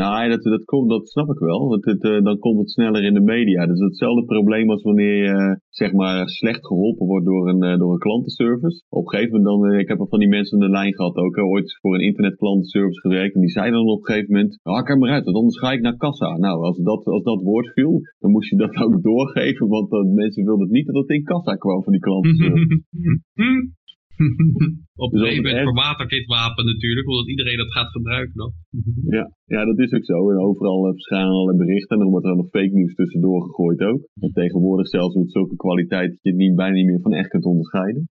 Nou, ja, dat, dat, komt, dat snap ik wel, want het, eh, dan komt het sneller in de media. Dat is hetzelfde probleem als wanneer je eh, zeg maar slecht geholpen wordt door een, eh, door een klantenservice. Op een gegeven moment, dan, ik heb al van die mensen aan de lijn gehad ook, ooit voor een internetklantenservice gewerkt. En die zeiden dan op een gegeven moment, ah, kijk maar uit, want anders ga ik naar kassa. Nou, als dat, als dat woord viel, dan moest je dat ook *laughs* doorgeven, want mensen wilden niet dat het in kassa kwam van die *laughs* klantenservice. *laughs* Op een gegeven moment verwatert dit wapen natuurlijk, omdat iedereen dat gaat gebruiken dan. Ja, ja, dat is ook zo. En overal eh, verschijnen alle berichten en dan wordt er nog fake nieuws tussendoor gegooid ook. En tegenwoordig zelfs met zulke kwaliteit dat je het niet, bijna niet meer van echt kunt onderscheiden.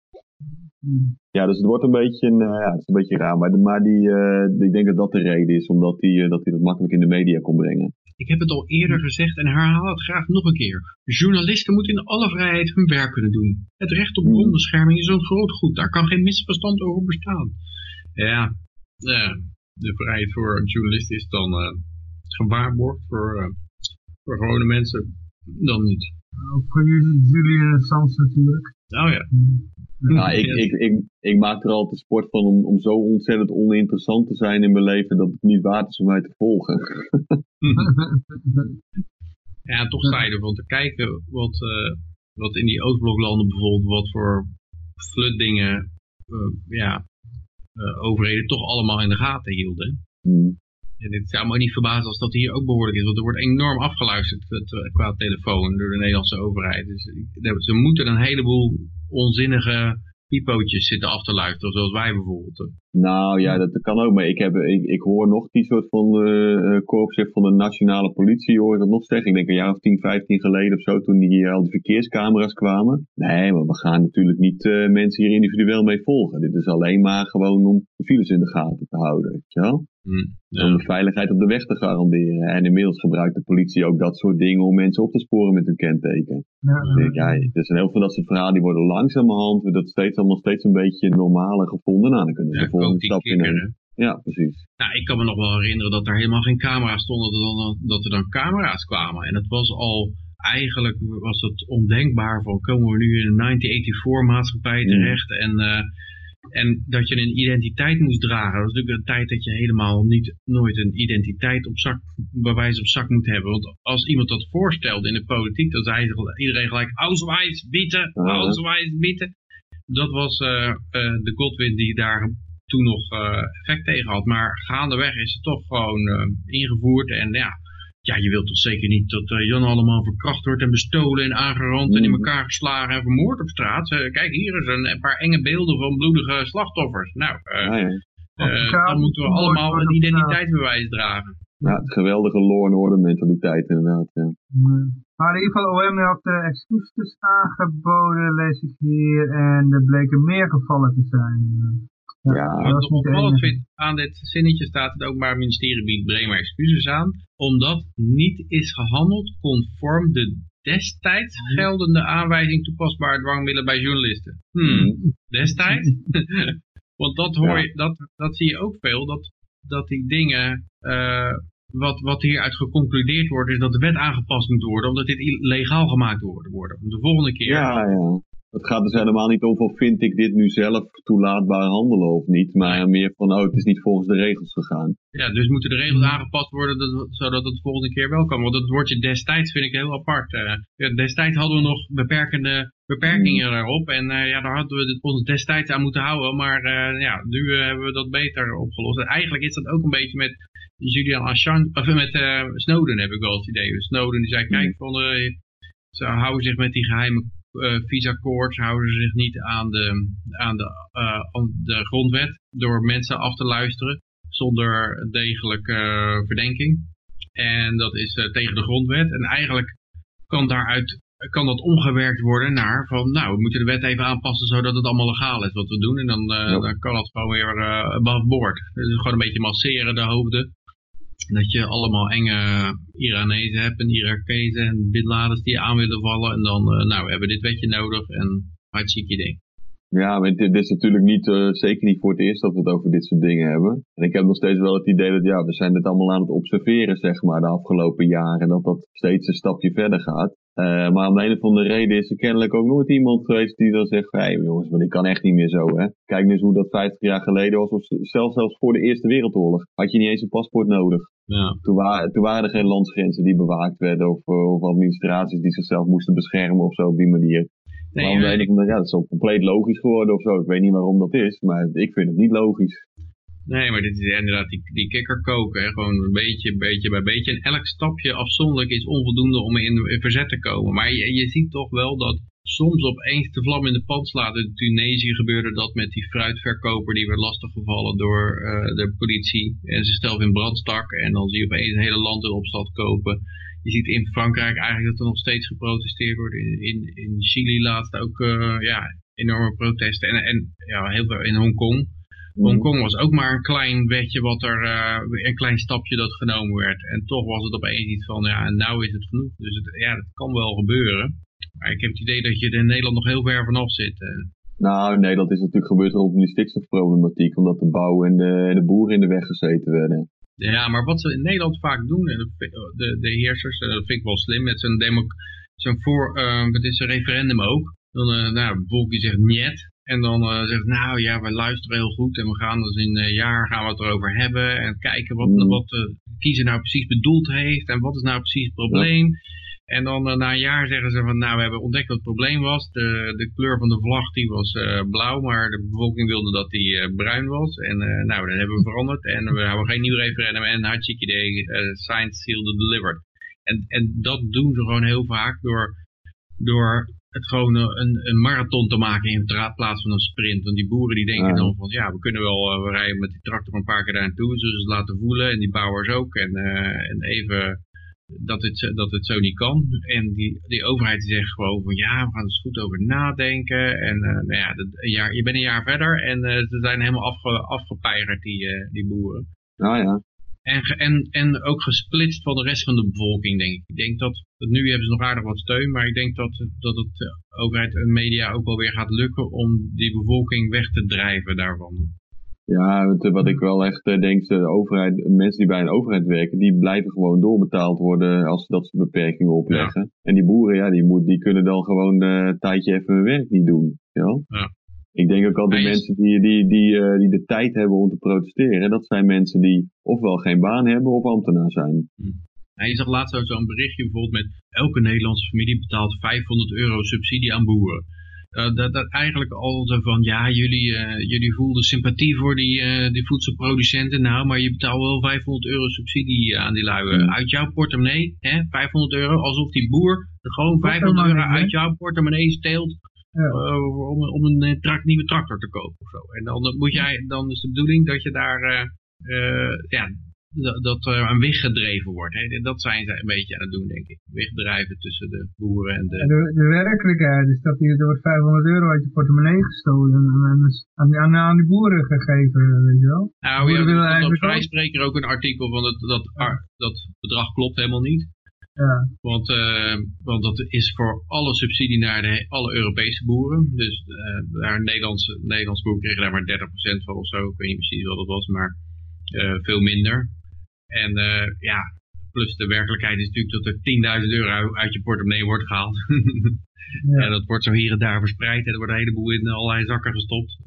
Ja, dus het wordt een beetje, een, eh, ja, het is een beetje raar. Maar, de- maar die, eh, ik denk dat dat de reden is, omdat hij dat, hij dat makkelijk in de media kon brengen. Ik heb het al eerder gezegd en herhaal het graag nog een keer. Journalisten moeten in alle vrijheid hun werk kunnen doen. Het recht op bronbescherming is een groot goed. Daar kan geen misverstand over bestaan. Ja, ja, de vrijheid voor een journalist is dan eh, gewaarborgd voor, eh, voor gewone mensen dan niet. Ook voor jullie, Julian Assange natuurlijk. Nou ja. Nou, ik, ik, ik, ik maak er altijd sport van om, om zo ontzettend oninteressant te zijn in mijn leven dat het niet waard is om mij te volgen. *laughs* Ja, toch sta je ervan te kijken wat, eh, wat in die Oostbloklanden bijvoorbeeld, wat voor flutdingen eh, ja, eh, overheden toch allemaal in de gaten hielden. Hmm. En het zou me niet verbazen als dat hier ook behoorlijk is, want er wordt enorm afgeluisterd qua telefoon door de Nederlandse overheid. Dus ze moeten een heleboel onzinnige pipootjes zitten af te luisteren, zoals wij bijvoorbeeld. Nou ja, dat kan ook. Maar ik, heb, ik, ik hoor nog die soort van eh eh, korpschef van de nationale politie, hoor ik dat nog zeggen. Ik denk een jaar of 10, 15 geleden of zo, toen die hier al die verkeerscamera's kwamen. Nee, maar we gaan natuurlijk niet eh, mensen hier individueel mee volgen. Dit is alleen maar gewoon om, de files in de gaten te houden. Weet je wel? Hm, Om de veiligheid op de weg te garanderen. En inmiddels gebruikt de politie ook dat soort dingen om mensen op te sporen met hun kenteken. Ja, denk, ja, er zijn heel veel dat soort verhalen die worden langzamerhand, wordt dat steeds allemaal steeds een beetje normaler gevonden. Nou, dan kunnen ze Ja, de volgende stap kikker, in. Ja, precies. Nou, ik kan me nog wel herinneren dat er helemaal geen camera's stonden, dat, dan, dat er dan camera's kwamen. En het was al, eigenlijk was het ondenkbaar van, komen we nu in een 1984 maatschappij terecht en, eh, en dat je een identiteit moest dragen. Dat was natuurlijk een tijd dat je helemaal niet, nooit een identiteit op zak, bewijs op zak moet hebben. Want als iemand dat voorstelde in de politiek, dan zei ze- iedereen gelijk, Ausweis, bieten. Ausweis, bieten. Dat was eh, eh, de Godwin die daar toen nog eh, effect tegen had. Maar gaandeweg is het toch gewoon ingevoerd. En ja, ja, je wilt toch zeker niet dat eh, Jan allemaal verkracht wordt en bestolen en aangerand en in Mhm. elkaar geslagen en vermoord op straat. Eh, kijk, hier is een, een paar enge beelden van bloedige slachtoffers. Nou, eh, Ja, dan moeten we allemaal een identiteitsbewijs dragen. Ja, het geweldige law and order mentaliteit inderdaad. Ja. Maar in ieder geval, OM had uh, excuses aangeboden, lees ik hier. En er bleken meer gevallen te zijn. Ja. opvallend aan dit zinnetje staat het Openbaar Ministerie biedt Bremer excuses aan, omdat niet is gehandeld conform de destijds geldende aanwijzing toepasbare dwangmiddelen bij journalisten. Hmm, destijds? *laughs* Want dat hoor je, dat, dat zie je ook veel, dat, dat die dingen, eh, wat, wat hieruit geconcludeerd wordt, is dat de wet aangepast moet worden, omdat dit legaal gemaakt moet worden. Om de volgende keer Ja, ja. Het gaat dus helemaal niet van vind ik dit nu zelf toelaatbaar handelen of niet. Maar meer van oh, het is niet volgens de regels gegaan. Ja, dus moeten de regels aangepast worden dat, zodat het de volgende keer wel kan. Want dat woordje destijds vind ik heel apart. eh. Destijds hadden we nog beperkende beperkingen daarop. En eh, ja, daar hadden we ons destijds aan moeten houden. Maar eh, ja, nu hebben we dat beter opgelost. En eigenlijk is dat ook een beetje met Julian Assange, of met Snowden heb ik wel het idee. Snowden die zei, kijk, van, eh, ze houden zich met die geheime uh, houden ze zich niet aan de, aan, de, uh, aan de grondwet door mensen af te luisteren zonder degelijke uh, verdenking. En dat is uh, tegen de grondwet. En eigenlijk kan daaruit kan dat omgewerkt worden naar van nou, we moeten de wet even aanpassen zodat het allemaal legaal is wat we doen. En dan, ja. dan kan het gewoon weer above board. Dus gewoon een beetje masseren de hoofden. Dat je allemaal enge Iranezen hebt en Irakezen en Bin Ladens die aan willen vallen. En dan, uh, nou, we hebben dit wetje nodig en hartstikke ding. Ja, maar dit is natuurlijk niet, uh, zeker niet voor het eerst dat we het over dit soort dingen hebben. En ik heb nog steeds wel het idee dat, ja, we zijn dit allemaal aan het observeren, zeg maar, de afgelopen jaren. Dat dat steeds een stapje verder gaat. Uh, maar om de een of andere reden is er kennelijk ook nooit iemand geweest die dan zegt, hé hey, jongens, maar dit kan echt niet meer zo, hè. Kijk nu eens hoe dat 50 jaar geleden was, of zelfs, zelfs voor de Eerste Wereldoorlog. Had je niet eens een paspoort nodig. Ja. Toen, wa toen waren er geen landsgrenzen die bewaakt werden, of, of administraties die zichzelf moesten beschermen of zo op die manier. Nee, maar om de ene ja, dat is ook compleet logisch geworden of zo. Ik weet niet waarom dat is, maar ik vind het niet logisch. Nee, maar dit is inderdaad die, die kikker koken. Hè? Gewoon een beetje, beetje bij beetje. En elk stapje afzonderlijk is onvoldoende om in, verzet te komen. Maar je, je ziet toch wel dat soms opeens de vlam in de pan slaat. In Tunesië gebeurde dat met die fruitverkoper die werd lastiggevallen door uh, de politie. En ze zelf in brand stak. En dan zie je opeens een hele land in opstand kopen. Je ziet in Frankrijk eigenlijk dat er nog steeds geprotesteerd wordt. In, in, in Chili laatst ook uh, ja, enorme protesten. En, en ja, heel veel in Hongkong. Hongkong was ook maar een klein wetje wat er, uh, een klein stapje dat genomen werd. En toch was het opeens iets van, ja, nou is het genoeg. Dus het, ja, dat kan wel gebeuren. Maar ik heb het idee dat je er in Nederland nog heel ver vanaf zit. Uh. Nou, nee, dat is natuurlijk gebeurd rondom die stikstofproblematiek. Omdat de bouw en de, de boeren in de weg gezeten werden. Ja, maar wat ze in Nederland vaak doen, de, de, de heersers, dat vind ik wel slim, met zo'n zo'n voor, uh, het is een referendum ook. Dan, uh, nou, de bevolking zegt niet. En dan uh, zegt, nou ja, we luisteren heel goed en we gaan dus in een jaar gaan we het erover hebben. En kijken wat, mm. wat de kiezer nou precies bedoeld heeft en wat is nou precies het probleem. Ja. En dan uh, na een jaar zeggen ze van, nou we hebben ontdekt wat het probleem was. De, de kleur van de vlag die was uh, blauw, maar de bevolking wilde dat die bruin was. En nou, dat hebben we veranderd en we hebben geen nieuw referendum en hartstikke idee, signed, sealed, delivered. En, en dat doen ze gewoon heel vaak door, door het gewoon een, een marathon te maken in plaats van een sprint. Want die boeren die denken ja. dan van, ja, we kunnen wel, we rijden met die tractor een paar keer daar naartoe, ze het laten voelen. En die bouwers ook. En, uh, en even dat, het, dat het zo niet kan. En die, die overheid die zegt gewoon van ja, we gaan er eens goed over nadenken. En uh, nou ja, dat, een jaar, je bent een jaar verder en uh, ze zijn helemaal afge, afgepeigerd, die, die boeren. Nou ja. En, en, en ook gesplitst van de rest van de bevolking, denk ik. Ik denk dat, dat nu hebben ze nog aardig wat steun, maar ik denk dat, dat het de overheid en media ook wel weer gaat lukken om die bevolking weg te drijven daarvan. Ja, wat ik wel echt denk, de overheid, mensen die bij een overheid werken, die blijven gewoon doorbetaald worden als dat ze beperkingen opleggen. Ja. En die boeren, ja, die, moet, die kunnen dan gewoon een tijdje even hun werk niet doen. Ja? ja. Ik denk ook al die mensen die, die, die, uh, die de tijd hebben om te protesteren, dat zijn mensen die ofwel geen baan hebben of ambtenaar zijn. Ja, je zag laatst zo'n berichtje bijvoorbeeld met elke Nederlandse familie betaalt 500 euro subsidie aan boeren. Uh, dat, dat eigenlijk al zo van, ja, jullie, uh, jullie voelden sympathie voor die, uh, die voedselproducenten. Nou, maar je betaalt wel 500 euro subsidie aan die lui. Ja. Uit jouw portemonnee, hè, 500 euro. Alsof die boer er gewoon 500 euro uit jouw portemonnee steelt. Ja. om, om een tra nieuwe tractor te kopen of zo. En dan, moet jij, dan is de bedoeling dat je daar, ja, dat, er een weg gedreven wordt. Hè. Dat zijn ze een beetje aan het doen, denk ik. Wegdrijven tussen de boeren en de... Ja, de, de, werkelijkheid is dat er wordt 500 euro uit je portemonnee gestolen en, aan, aan, aan, die boeren gegeven, weet je wel. Nou ja, er stond op Vrijspreker ook een artikel van dat, dat, dat bedrag klopt helemaal niet. Ja. Want, uh, want dat is voor alle subsidie naar de, alle Europese boeren. Dus uh, daar Nederlandse, Nederlandse boeren kregen daar maar 30% van of zo. Ik weet niet precies wat dat was, maar uh, veel minder. En ja, plus de werkelijkheid is natuurlijk dat er 10.000 euro uit je portemonnee wordt gehaald. *laughs* ja. En dat wordt zo hier en daar verspreid en er wordt een heleboel in allerlei zakken gestopt.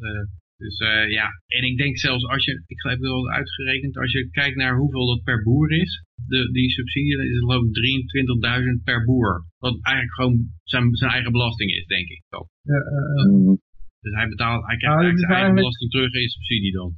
Dus uh, ja, en ik denk zelfs als je, ik heb het wel uitgerekend, als je kijkt naar hoeveel dat per boer is, de, die subsidie is geloof ik 23.000 per boer. Wat eigenlijk gewoon zijn, zijn eigen belasting is, denk ik. Ja, dus hij betaalt, hij krijgt eigenlijk zijn eigen belasting terug in subsidie dan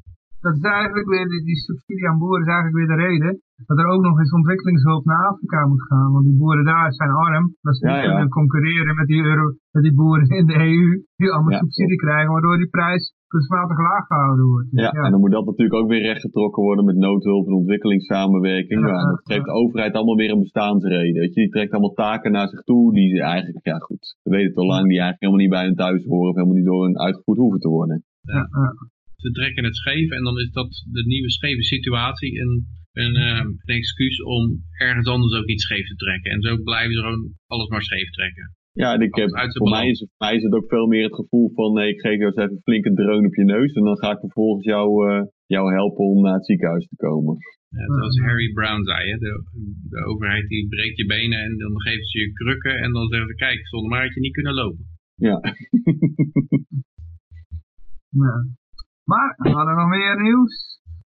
dat is eigenlijk weer, die, die, subsidie aan boeren is eigenlijk weer de reden dat er ook nog eens ontwikkelingshulp naar Afrika moet gaan. Want die boeren daar zijn arm, dat ze niet Ja, ja. kunnen concurreren met die, euro, met die boeren in de EU, die allemaal Ja. subsidie krijgen, waardoor die prijs kunstmatig laag gehouden wordt. Dus Ja, en dan moet dat natuurlijk ook weer rechtgetrokken worden met noodhulp en ontwikkelingssamenwerking. Ja, dat geeft de overheid allemaal weer een bestaansreden. Weet je? Die trekt allemaal taken naar zich toe die ze eigenlijk, ja goed, we weten het al lang, die eigenlijk helemaal niet bij hun thuis horen of helemaal niet door hun uitgevoerd hoeven te worden. ja, ja. ze trekken het scheef en dan is dat de nieuwe scheve situatie een, een, eh, een excuus om ergens anders ook iets scheef te trekken. En zo blijven ze gewoon alles maar scheef trekken. Ja, en ik heb, voor, mij is, voor mij is het ook veel meer het gevoel van, nee, ik geef jou eens even een flinke dreun op je neus en dan ga ik vervolgens jou, eh, jou helpen om naar het ziekenhuis te komen. Ja, zoals Harry Brown zei, hè, de, de overheid die breekt je benen en dan geven ze je krukken en dan zeggen ze, kijk, zonder mij had je niet kunnen lopen. Ja. *laughs* Ja. Maar, we hadden nog meer nieuws.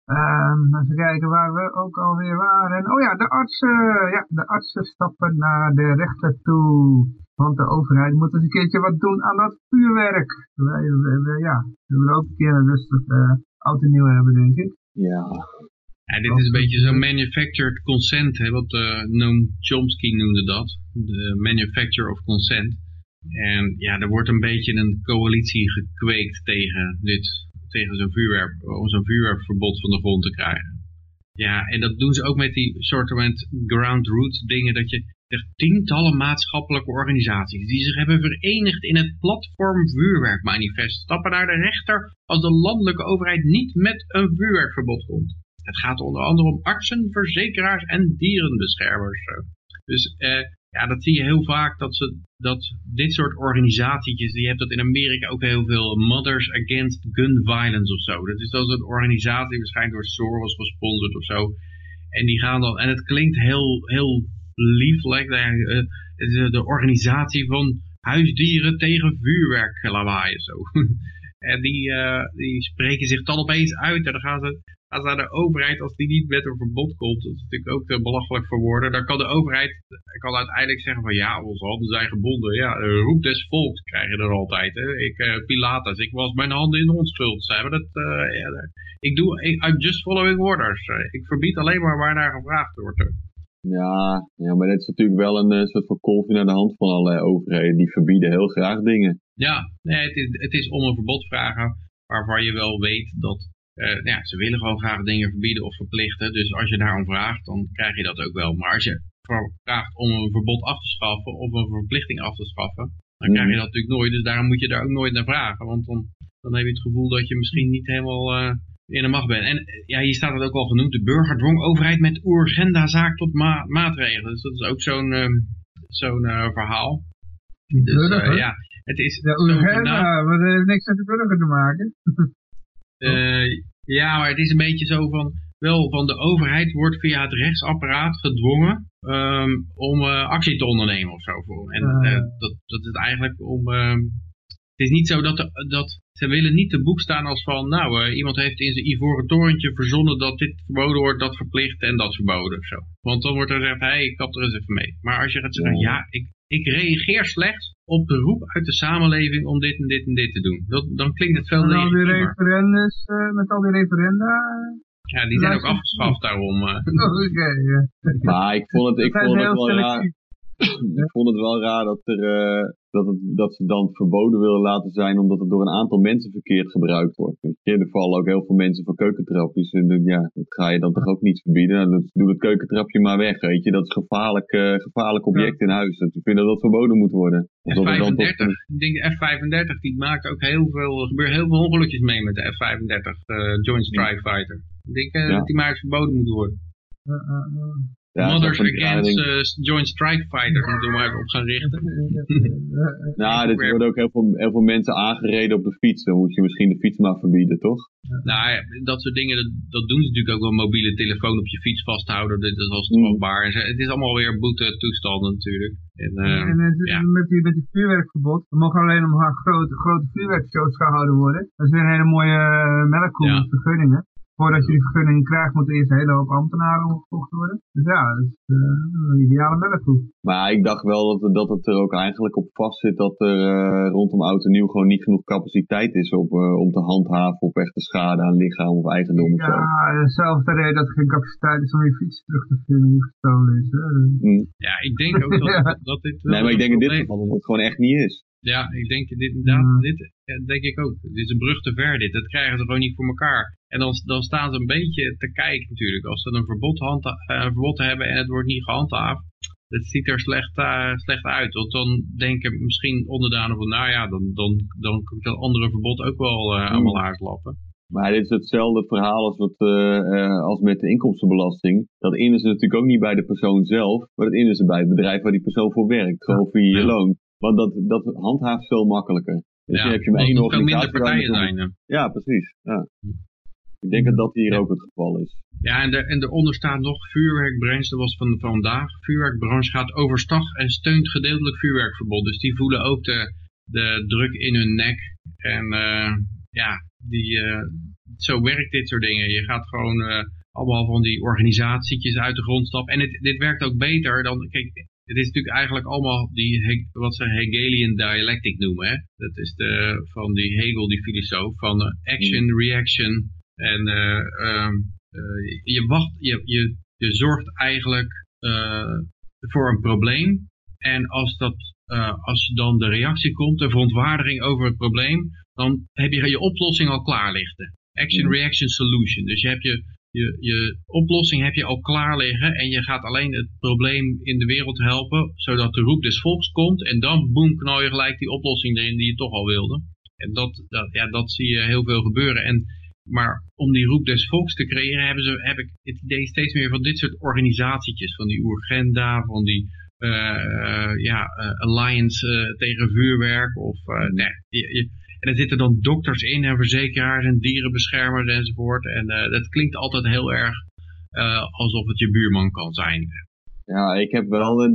Ehm, even kijken waar we ook alweer waren. Oh ja, de artsen, ja, de artsen stappen naar de rechter toe. Want de overheid moet eens een keertje wat doen aan dat vuurwerk. Wij, wij- wij- ja, we willen ook een keer een rustig uh, oud en nieuw hebben, denk ik. ja. Ja, dit is een beetje zo'n manufactured consent, hè, wat eh, Noam Chomsky noemde dat. De manufacture of consent. En ja, er wordt een beetje een coalitie gekweekt tegen dit, tegen zo'n vuurwerk, om zo'n vuurwerkverbod van de grond te krijgen. Ja, en dat doen ze ook met die soort van ground root dingen, dat je er tientallen maatschappelijke organisaties die zich hebben verenigd in het platform vuurwerkmanifest stappen naar de rechter als de landelijke overheid niet met een vuurwerkverbod komt. Het gaat onder andere om artsen, verzekeraars en dierenbeschermers. Dus eh, ja, dat zie je heel vaak, dat, ze, dat dit soort organisaties, je hebt dat in Amerika ook heel veel, Mothers Against Gun Violence of zo. Dat is dan zo'n organisatie, waarschijnlijk door Soros gesponsord of zo. En die gaan dan, en het klinkt heel, heel lieflijk, eh, het is de organisatie van huisdieren tegen vuurwerklawaai of zo. *laughs* en die, eh, die spreken zich dan opeens uit en dan gaan ze aan de overheid, als die niet met een verbod komt, dat is natuurlijk ook belachelijk voor woorden, dan kan de overheid kan uiteindelijk zeggen van ja, onze handen zijn gebonden. Ja, eh, roep des volks krijg je er altijd. Hè. Ik, eh, Pilatus, ik was mijn handen in onschuld. Zijn we dat, eh, ja, ik doe, I'm just following orders. Eh, Ik verbied alleen maar waar naar gevraagd wordt. Ja, ja, maar dit is natuurlijk wel een eh, soort van kolfje naar de hand van allerlei overheden. Die verbieden heel graag dingen. Ja, nee, het, is, het is om een verbod vragen waarvan je wel weet dat eh, nou ja, ze willen gewoon graag dingen verbieden of verplichten. Dus als je daarom vraagt, dan krijg je dat ook wel. Maar als je vraagt om een verbod af te schaffen of een verplichting af te schaffen, dan krijg je dat natuurlijk nooit. Dus daarom moet je daar ook nooit naar vragen. Want dan, dan heb je het gevoel dat je misschien niet helemaal uh, in de macht bent. En ja, hier staat het ook al genoemd. De burger dwong overheid met urgenda-zaak tot ma maatregelen. Dus dat is ook zo'n uh, zo'n uh, verhaal. Dus ja, het is... Ja, urgenda, maar dat heeft niks met de burger te maken. *laughs* ja, maar het is een beetje zo van wel van de overheid wordt via het rechtsapparaat gedwongen um, om uh, actie te ondernemen of zo. Voor. En uh, dat, dat is eigenlijk om... Um, het is niet zo dat, de, dat ze willen niet te boek staan als van, nou, uh, iemand heeft in zijn ivoren torentje verzonnen dat dit verboden wordt, dat verplicht en dat verboden of zo. Want dan wordt er gezegd, hé, hey, ik kap er eens even mee. Maar als je gaat zeggen, ja, ik, ik reageer slechts op de roep uit de samenleving om dit en dit en dit te doen. Dat, dan klinkt het veel Met al die referendums, met al die referenda, ja, die zijn ook afgeschaft daarom. *laughs* Uh. Okay, ja. Maar ik vond het, ik vond het wel raar. Ik vond het wel raar dat, er, uh, dat, het, dat ze dan verboden willen laten zijn omdat het door een aantal mensen verkeerd gebruikt wordt. Er vallen ook heel veel mensen van keukentrapjes en ja, dat ga je dan toch ook niet verbieden. Dan doe het keukentrapje maar weg, weet je. Dat is gevaarlijk, uh, gevaarlijk object in huis. Dat, ik vind dat dat verboden moet worden. F35, toch... ik denk de F35 die maakt ook heel veel, er gebeuren heel veel ongelukjes mee met de F35 Joint Strike Fighter. Ik denk uh, ja. dat die maar verboden moet worden. Ja, Mothers Against uh, Joint Strike Fighter moeten we maar even op gaan richten. *laughs* nou, dit worden ook heel veel, heel veel mensen aangereden op de fiets. Dan moet je misschien de fiets maar verbieden, toch? Nou ja, dat soort dingen, dat, dat doen ze natuurlijk ook wel. Mobiele telefoon op je fiets vasthouden, dat is al strafbaar. Mm. Het is allemaal weer boete toestanden natuurlijk. En, uh, en het, ja. met, die, met die vuurwerkverbod, er mogen alleen nog maar grote, grote vuurwerkshows gehouden worden. Dat is weer een hele mooie uh, melkkoe ja. vergunningen voordat je die vergunning krijgt, moet er eerst een hele hoop ambtenaren omgekocht worden. Dus ja, dat is uh, een ideale melkkoe. Maar ik dacht wel dat, dat het er ook eigenlijk op vast zit dat er uh, rondom oud en nieuw gewoon niet genoeg capaciteit is op, uh, om te handhaven op echte schade aan lichaam of eigendom of ja, zo. Ja, dezelfde reden dat er geen capaciteit is om je fiets terug te vinden die gestolen is. Hè. Mm. Ja, ik denk ook *laughs* dat, ja. dat dit... nee, maar ik denk in dit geval dat het gewoon echt niet is. Ja, ik denk dit inderdaad, dit ja, denk ik ook. Dit is een brug te ver dit. Dat krijgen ze gewoon niet voor elkaar. En dan, dan staan ze een beetje te kijken natuurlijk. Als ze een verbod, handa, uh, verbod hebben en het wordt niet gehandhaafd. Het ziet er slecht, uh, slecht uit. Want dan denken misschien onderdanen van, nou ja, dan, dan, dan kan dat andere verbod ook wel uh, allemaal uitlappen. Maar dit is hetzelfde verhaal als, wat, uh, als met de inkomstenbelasting. Dat innen ze natuurlijk ook niet bij de persoon zelf, maar dat innen ze bij het bedrijf waar die persoon voor werkt. Gewoon via je ja. loon. Want dat, dat handhaaft veel makkelijker. Dus ja, heb je maar één organisatie. Veel minder partijen zijn. Ja, precies. Ja. Ik denk dat dat hier ook het geval is. Ja, en, de, en eronder staat nog vuurwerkbranche, dat was van vandaag. Vuurwerkbranche gaat overstag en steunt gedeeltelijk vuurwerkverbod. Dus die voelen ook de, de druk in hun nek. En uh, ja, die, uh, zo werkt dit soort dingen. Je gaat gewoon uh, allemaal van die organisatietjes uit de grond stappen. En het, dit werkt ook beter dan... Kijk, het is natuurlijk eigenlijk allemaal die, wat ze Hegelian dialectic noemen. Hè? Dat is de, van die Hegel, die filosoof, van action, reaction. En uh, uh, uh, je, wacht, je, je, je zorgt eigenlijk voor een probleem. En als, dat, als dan de reactie komt, de verontwaardiging over het probleem, dan heb je je oplossing al klaar liggen. Action, reaction, solution. Dus je hebt je je, je oplossing heb je al klaar liggen en je gaat alleen het probleem in de wereld helpen, zodat de roep des volks komt en dan boem knal je gelijk die oplossing erin die je toch al wilde. En dat, dat, ja, dat zie je heel veel gebeuren. En, maar om die roep des volks te creëren hebben ze, heb ik het idee steeds meer van dit soort organisatietjes, van die Urgenda, van die uh, uh, ja, uh, Alliance tegen vuurwerk of nee, en er zitten dan dokters in en verzekeraars en dierenbeschermers enzovoort. En dat klinkt altijd heel erg alsof het je buurman kan zijn. Ja, ik heb wel altijd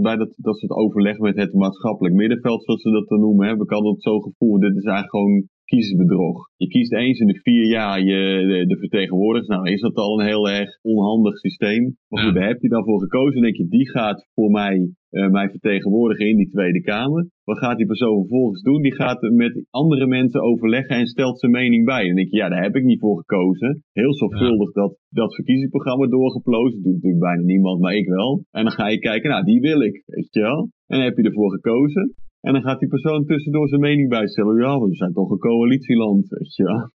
bij dat, dat soort overleg met het maatschappelijk middenveld, zoals ze dat dan noemen, heb ik altijd zo gevoel, dit is eigenlijk gewoon kiesbedrog. Je kiest eens in de vier jaar je, de, de vertegenwoordigers. Nou, is dat al een heel erg onhandig systeem. Maar goed, daar heb je dan voor gekozen. denk je, die gaat voor mij, uh, mij vertegenwoordigen in die Tweede Kamer. Wat gaat die persoon vervolgens doen? Die gaat met andere mensen overleggen en stelt zijn mening bij. En dan denk je, ja, daar heb ik niet voor gekozen. Heel zorgvuldig dat, dat verkiezingsprogramma doorgeplozen. Dat doet natuurlijk bijna niemand, maar ik wel. En dan ga je kijken, nou, die wil ik, weet je wel. En dan heb je ervoor gekozen. En dan gaat die persoon tussendoor zijn mening bijstellen. Ja, we zijn toch een coalitieland, weet je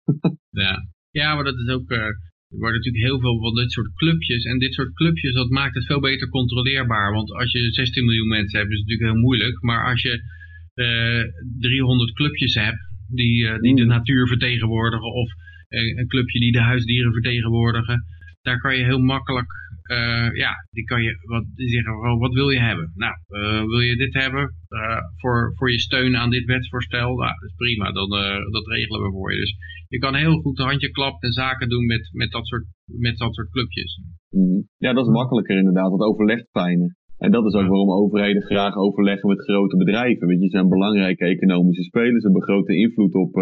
ja. ja, maar dat is ook... Uh, er worden natuurlijk heel veel van dit soort clubjes. En dit soort clubjes, dat maakt het veel beter controleerbaar. Want als je 16 miljoen mensen hebt, is het natuurlijk heel moeilijk. Maar als je uh, 300 clubjes hebt, die, uh, die de natuur vertegenwoordigen. Of uh, een clubje die de huisdieren vertegenwoordigen. Daar kan je heel makkelijk uh, ja, die kan je wat, die zeggen, oh, wat wil je hebben? Nou, uh, wil je dit hebben uh, voor, voor je steun aan dit wetsvoorstel? Nou, dat is prima, dan, dat regelen we voor je. Dus je kan heel goed de handje klappen en zaken doen met, met, dat, soort, met dat soort clubjes. Mm. Ja, dat is makkelijker inderdaad, dat overlegt fijner. En dat is ook waarom overheden graag overleggen met grote bedrijven. Want je zijn belangrijke economische spelers, hebben grote invloed op,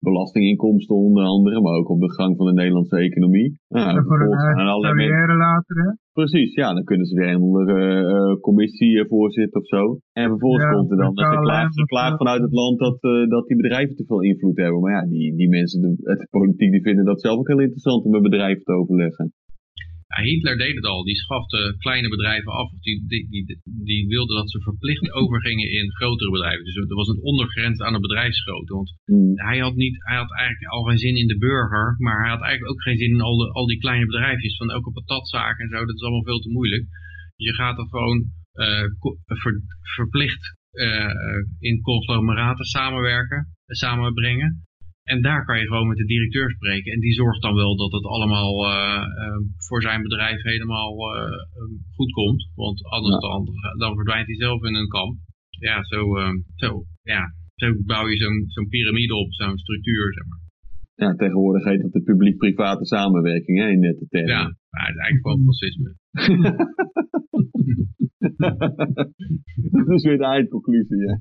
belastinginkomsten onder andere, maar ook op de gang van de Nederlandse economie. Nou, en voor een carrière later, hè? Precies, ja, dan kunnen ze weer een onder uh, commissie voorzitten of zo. En vervolgens ja, komt er dan geklaagd, geklaagd vanuit het land dat, uh, dat die bedrijven te veel invloed hebben. Maar ja, die, die mensen, de, de politiek, die vinden dat zelf ook heel interessant om met bedrijven te overleggen. Hitler deed het al. Die schafte kleine bedrijven af. Die, die, die, die wilde dat ze verplicht overgingen in grotere bedrijven. Dus er was een ondergrens aan de bedrijfsgrootte. Want mm. hij, had niet, hij had eigenlijk al geen zin in de burger. Maar hij had eigenlijk ook geen zin in al, de, al die kleine bedrijfjes. Van elke patatzaak en zo. Dat is allemaal veel te moeilijk. Dus je gaat er gewoon uh, ver, verplicht uh, in conglomeraten samenwerken, samenbrengen. En daar kan je gewoon met de directeur spreken. En die zorgt dan wel dat het allemaal uh, uh, voor zijn bedrijf helemaal uh, goed komt. Want anders dan, dan verdwijnt hij zelf in een kamp. Ja, zo, zo, ja, zo bouw je zo'n zo'n piramide op, zo'n structuur, zeg maar. Ja, tegenwoordig heet dat de publiek-private samenwerking hè, in nette termen. Ja, maar het is eigenlijk gewoon fascisme. *laughs* dat is weer de eindconclusie, ja.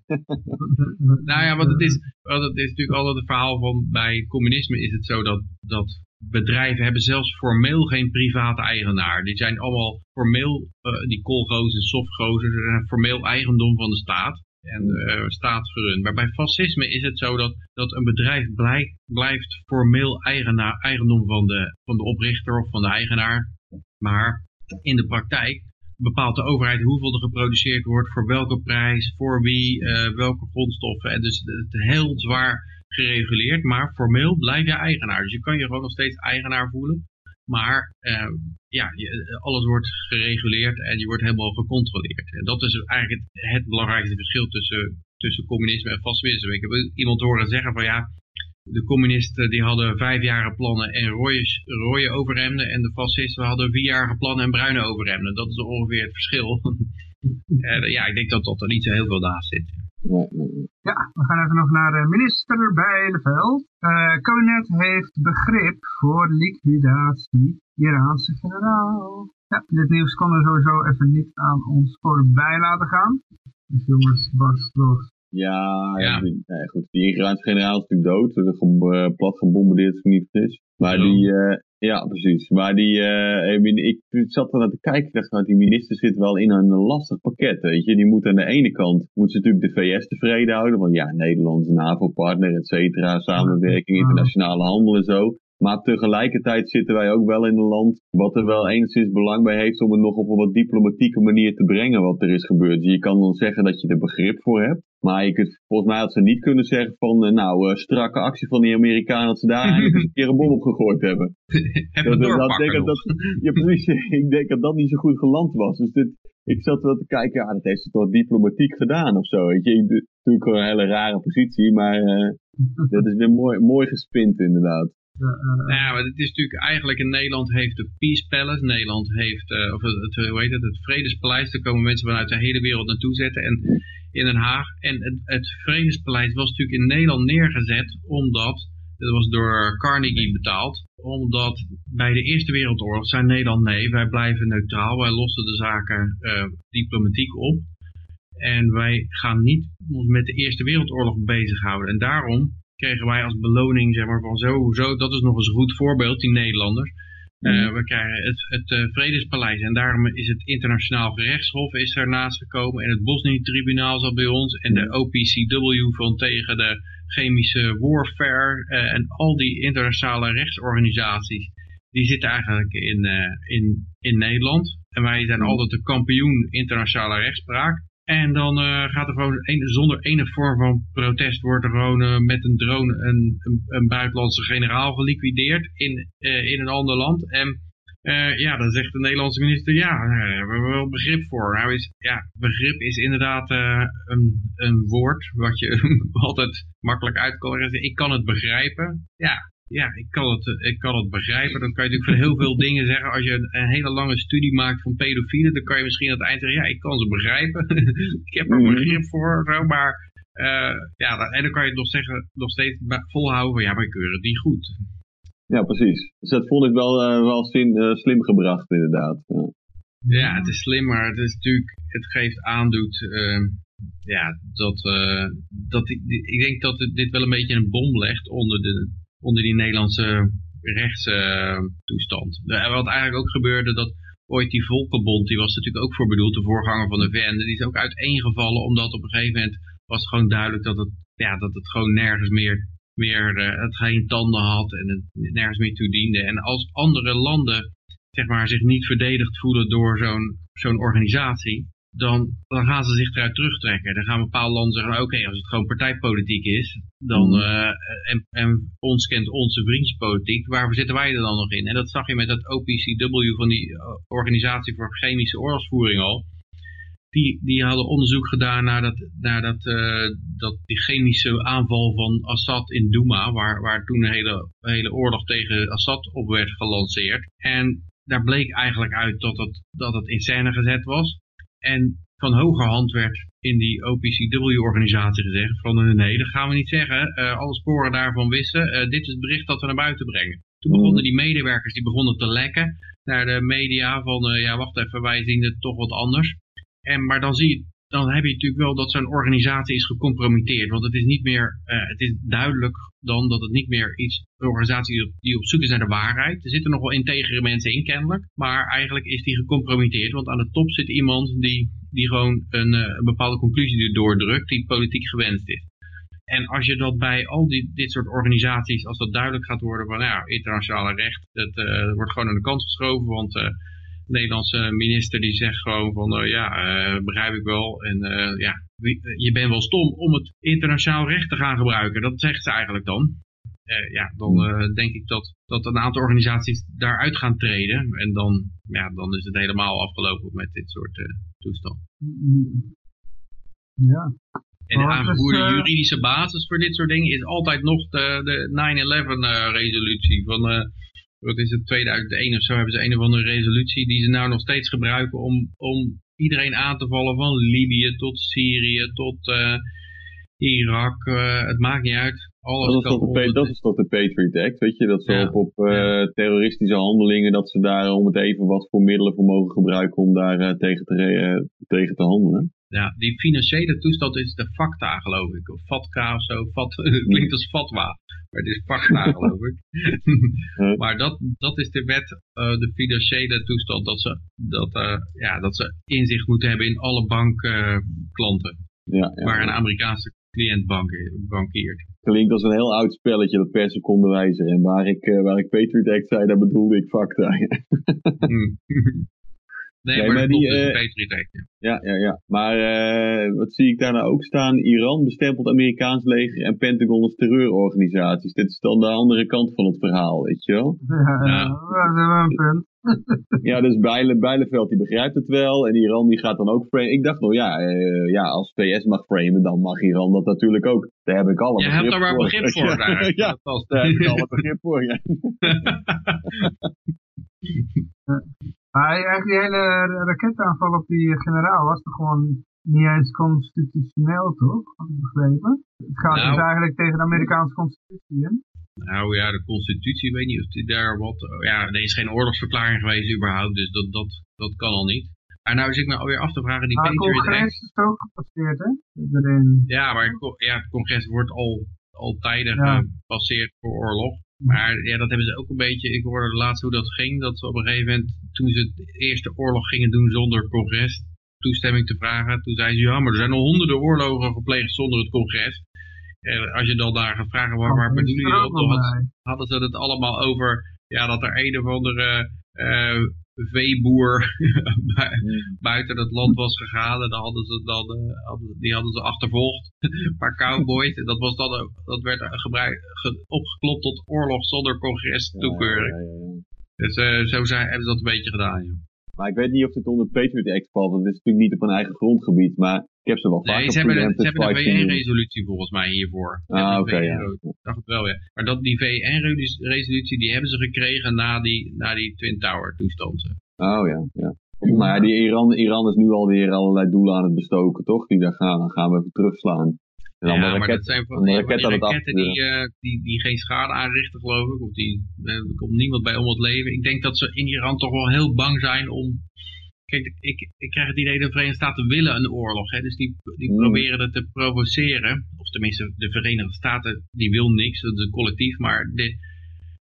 nou ja, want het is, want het is natuurlijk altijd het verhaal van bij communisme is het zo dat, dat bedrijven hebben zelfs formeel geen private eigenaar. Die zijn allemaal formeel, uh, die koolgozen en softgozen, zijn formeel eigendom van de staat en uh, staatsgerund. Maar bij fascisme is het zo dat, dat een bedrijf blijft, blijft formeel eigenaar, eigendom van de, van de oprichter of van de eigenaar. Maar in de praktijk bepaalt de overheid hoeveel er geproduceerd wordt, voor welke prijs, voor wie, uh, welke grondstoffen. En dus het heel zwaar gereguleerd, maar formeel blijf je eigenaar. Dus je kan je gewoon nog steeds eigenaar voelen. Maar uh, ja, je, alles wordt gereguleerd en je wordt helemaal gecontroleerd. En dat is eigenlijk het, het belangrijkste verschil tussen, tussen communisme en fascisme. Ik heb iemand horen zeggen van ja, de communisten die hadden vijfjarige plannen en rode, rode overhemden. En de fascisten hadden vierjarige plannen en bruine overhemden. Dat is ongeveer het verschil. *laughs* en, ja, ik denk dat dat er niet zo heel veel naast zit. Ja, we gaan even nog naar de minister Bijleveld. Uh, kabinet heeft begrip voor liquidatie Iraanse generaal. Ja, dit nieuws kon er sowieso even niet aan ons voorbij laten gaan. Dus jongens, los. Ja, ja. Die, nee, goed. Die Iraanse generaal is natuurlijk dood. Ze is uh, plat gebombardeerd, als niet is. Maar die, uh, ja, precies. Maar die, uh, ik zat er naar te kijken. Ik dacht, nou, die minister zit wel in een lastig pakket, weet je. Die moet aan de ene kant, moet ze natuurlijk de VS tevreden houden. Want ja, Nederland is een NAVO-partner, et cetera. Samenwerking, internationale handel en zo. Maar tegelijkertijd zitten wij ook wel in een land wat er wel enigszins belang bij heeft om het nog op een wat diplomatieke manier te brengen wat er is gebeurd. Dus je kan dan zeggen dat je er begrip voor hebt. Maar je kunt, volgens mij had ze niet kunnen zeggen van, uh, nou, uh, strakke actie van die Amerikanen dat ze daar *laughs* eigenlijk eens een keer een bom op gegooid hebben. dat, dat, denk dat, ja, precies, *laughs* ik denk dat dat niet zo goed geland was. Dus dit, ik zat wel te kijken, ja, dat heeft ze toch diplomatiek gedaan of zo. Weet je, natuurlijk een hele rare positie, maar uh, *laughs* dat is weer mooi, mooi gespind inderdaad. Nou ja, maar het is natuurlijk eigenlijk in Nederland heeft de Peace Palace, Nederland heeft, uh, of het, hoe heet het, het Vredespaleis, daar komen mensen vanuit de hele wereld naartoe zetten en in Den Haag. En het, het Vredespaleis was natuurlijk in Nederland neergezet omdat, dat was door Carnegie betaald, omdat bij de Eerste Wereldoorlog zei Nederland nee, wij blijven neutraal, wij lossen de zaken uh, diplomatiek op. En wij gaan niet ons met de Eerste Wereldoorlog bezighouden. En daarom kregen wij als beloning, zeg maar, van zo, zo, dat is nog eens een goed voorbeeld, die Nederlanders. Uh, we krijgen het, het uh, Vredespaleis en daarom is het internationaal gerechtshof is ernaast gekomen en het Bosnië-tribunaal zat bij ons en de OPCW van tegen de chemische warfare uh, en al die internationale rechtsorganisaties, die zitten eigenlijk in, in, in Nederland. En wij zijn altijd de kampioen internationale rechtspraak. En dan eh, gaat er gewoon een, zonder enige vorm van protest wordt er gewoon eh, met een drone een, een, buitenlandse generaal geliquideerd in, eh, in een ander land. En ja, dan zegt de Nederlandse minister, ja, daar hebben we wel begrip voor. Nou is, ja, begrip is inderdaad een, een woord wat je *laughs* altijd makkelijk uit kan. Ik kan het begrijpen. Ja, ja, ik kan, het, ik kan het begrijpen. Dan kan je natuurlijk van heel veel dingen zeggen. Als je een, een, hele lange studie maakt van pedofielen, dan kan je misschien aan het eind zeggen, ja, ik kan ze begrijpen. *laughs* ik heb er Mhm. begrip voor, zo, maar eh, ja, en dan kan je het nog, zeggen, nog steeds volhouden van, ja, maar ik keur het niet goed. Ja, precies. Dus dat vond ik wel, eh, wel zin, eh, slim gebracht, inderdaad. Ja. Ja, het is slim, maar het is natuurlijk, het geeft aandoet, eh, ja, dat, dat die- ik denk dat het, dit wel een beetje een bom legt onder, de, onder die Nederlandse rechtstoestand. wat eigenlijk ook gebeurde, dat ooit die Volkenbond, die was natuurlijk ook voor bedoeld, de voorganger van de VN, die is ook uiteengevallen, omdat op een gegeven moment was gewoon duidelijk dat het, ja, dat het gewoon nergens meer, meer eh, het geen tanden had en het nergens meer toe diende. En als andere landen zeg maar, zich niet verdedigd voelen door zo'n zo'n organisatie, dan, dan gaan ze zich eruit terugtrekken. Dan gaan bepaalde landen zeggen, oké, als het gewoon partijpolitiek is, dan, Mhm. eh, en, en ons kent onze vriendjespolitiek, waarvoor zitten wij er dan nog in? En dat zag je met dat OPCW van die eh, Organisatie voor Chemische Oorlogsvoering al. Die, die hadden onderzoek gedaan naar, dat, naar dat, eh, dat die chemische aanval van Assad in Douma, waar, waar toen een hele, hele oorlog tegen Assad op werd gelanceerd. En daar bleek eigenlijk uit dat het, dat het in scène gezet was. En van hogerhand werd in die OPCW-organisatie gezegd van eh, nee, dat gaan we niet zeggen. Eh, alle sporen daarvan wissen. Eh, dit is het bericht dat we naar buiten brengen. Toen Mhm. begonnen die medewerkers die begonnen te lekken naar de media van ja wacht even, wij zien het toch wat anders. En, maar dan zie je, dan heb je natuurlijk wel dat zo'n organisatie is gecompromitteerd. Want het is niet meer, eh, het is duidelijk dan dat het niet meer iets, een organisatie die op, die op zoek is naar de waarheid. Er zitten nog wel integere mensen in kennelijk. Maar eigenlijk is die gecompromitteerd. Want aan de top zit iemand die, die gewoon een, eh, bepaalde conclusie erdoor drukt die politiek gewenst is. En als je dat bij al die, dit soort organisaties, als dat duidelijk gaat worden van nou, internationale recht, dat eh, wordt gewoon aan de kant geschoven, want Nederlandse minister die zegt gewoon van eh, ja, eh, begrijp ik wel. En eh, ja, je bent wel stom om het internationaal recht te gaan gebruiken. Dat zegt ze eigenlijk dan. Ja, dan eh, denk ik dat, dat een aantal organisaties daaruit gaan treden. En dan, ja, dan is het helemaal afgelopen met dit soort toestand. Ja. En de aangevoerde juridische basis voor dit soort dingen is altijd nog de, de 9-11 eh, resolutie van, wat is het, 2001 of zo hebben ze een of andere resolutie die ze nou nog steeds gebruiken om, om iedereen aan te vallen van Libië tot Syrië tot eh, Irak, eh, het maakt niet uit. Alles Dat is, kan toch de, dat is toch de Patriot Act, weet je? Dat ze Ja. op, op eh, terroristische handelingen, dat ze daar om het even wat voor middelen voor mogen gebruiken om daar tegen, te tegen te handelen. Ja, die financiële toestand is de FACTA geloof ik. Of FATCA of zo. Fat, *laughs* het klinkt als FATWA. Maar het is FACTA *laughs* geloof ik. Maar dat, dat is de wet, eh, de financiële toestand. Dat ze, dat, eh, ja, dat ze inzicht moeten hebben in alle bankklanten. Ja, ja. waar een Amerikaanse cliënt bank, bankiert. Klinkt als een heel oud spelletje dat per seconde wijzigen. En waar ik, eh, waar ik Patriot Act zei, daar bedoelde ik FACTA. *laughs* Hmm. Nee, Nee, maar, maar die, dus eh, ja. Ja, ja. Maar eh, wat zie ik daar nou ook staan? Iran bestempelt Amerikaans leger en Pentagon als terreurorganisaties. Dit is dan de andere kant van het verhaal, weet je wel? Ja, *laughs* Ja. dat is wel een punt. *laughs* Ja, dus Bijle, Bijleveld die begrijpt het wel en Iran die gaat dan ook framen. Ik dacht nog, ja, eh, ja, als VS mag framen, dan mag Iran dat natuurlijk ook. Daar heb ik alle Je begrip hebt er wel voor. begrip voor *laughs* Ja, daar. ja, Dat was- daar heb ik alle begrip voor, ja. Maar eigenlijk die hele raketaanval op die generaal was toch gewoon niet eens constitutioneel, toch? Had ik begrepen. Het gaat Nou. dus eigenlijk tegen de Amerikaanse constitutie in. Nou ja, de constitutie, weet niet of die daar wat... Ja, er is geen oorlogsverklaring geweest überhaupt, dus dat, dat, dat kan al niet. Maar nou zit ik me alweer af te vragen, die Maar het Patriot Act... congres is ook gepasseerd, hè? Erin. Ja, maar ja, het congres wordt al, al tijden Ja. gepasseerd voor oorlog. Maar ja, dat hebben ze ook een beetje, ik hoorde laatst hoe dat ging, dat ze op een gegeven moment, toen ze de eerste oorlog gingen doen zonder congres, toestemming te vragen, toen zeiden ze, ja, maar er zijn al honderden oorlogen gepleegd zonder het congres. En als je dan daar gaat vragen, waar, waar Oh, bedoelen jullie dat? hadden ze het allemaal over, ja, dat er een of andere eh, veeboer *laughs* buiten het land was gegaan. En dan hadden ze dan, eh, hadden, die hadden ze achtervolgd. *laughs* Een paar cowboys. En dat, was dan, dat werd gebruik, ge- opgeklopt tot oorlog zonder congres toekeuring. Ja. Dus eh, zo zijn, hebben ze dat een beetje gedaan. Maar ik weet niet of dit onder Patriot Act valt, want dit is natuurlijk niet op hun eigen grondgebied, maar ik heb ze wel vaker Nee, ze hebben, een- ze hebben een. VN-resolutie volgens mij hiervoor. Ah, oké, ja. VN Ik dacht het wel, ja. Maar dat, die VN-resolutie, die hebben ze gekregen na die, na die Twin Tower toestand. Oh ja, ja. Maar ja, die Iran, Iran is nu alweer allerlei doelen aan het bestoken, toch? Die daar gaan, dan gaan we even terugslaan. En dan ja, maar raket- dat zijn van, de van raket die raketten die, eh, die, die geen schade aanrichten, geloof ik. Of die, eh, er komt niemand bij om het leven. Ik denk dat ze in Iran toch wel heel bang zijn om... Kijk, ik, ik krijg het idee dat de Verenigde Staten willen een oorlog. Hè? Dus die, die Mm. proberen het te provoceren. Of tenminste, de Verenigde Staten, die wil niks. Dat is een collectief. Maar, de,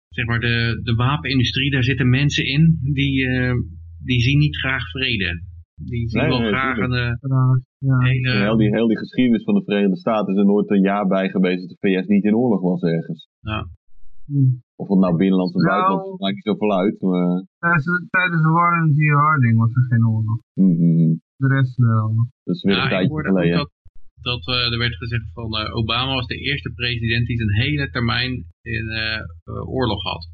zeg maar de, de wapenindustrie, daar zitten mensen in die, eh, die zien niet graag vrede. Die zien Nee, wel nee, graag een eh, ja. hele... heel, die, heel die geschiedenis van de Verenigde Staten is er nooit een jaar bij geweest dat de VS niet in oorlog was ergens. Hm. Of het nou binnenlands of Nou. buitenlands, maakt niet zoveel uit. Maar, Tijdens, tijdens de Warren G. Harding was er geen oorlog. mhm. De rest wel. Dat is weer een Ja, ik tijdje geleden. dat, dat eh, er werd gezegd van eh, Obama was de eerste president die zijn hele termijn in eh, oorlog had.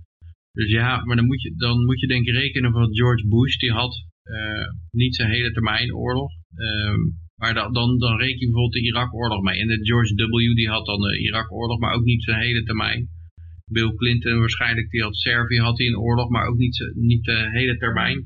Dus ja, maar dan moet je, dan moet je denk ik rekenen van George Bush, die had eh, niet zijn hele termijn oorlog. Ehm, maar dan, dan, dan reken je bijvoorbeeld de Irak-oorlog mee. En de George W. die had dan de Irak-oorlog, maar ook niet zijn hele termijn. Bill Clinton waarschijnlijk, die had Servië had hij een oorlog, maar ook niet, z'n- niet de hele termijn.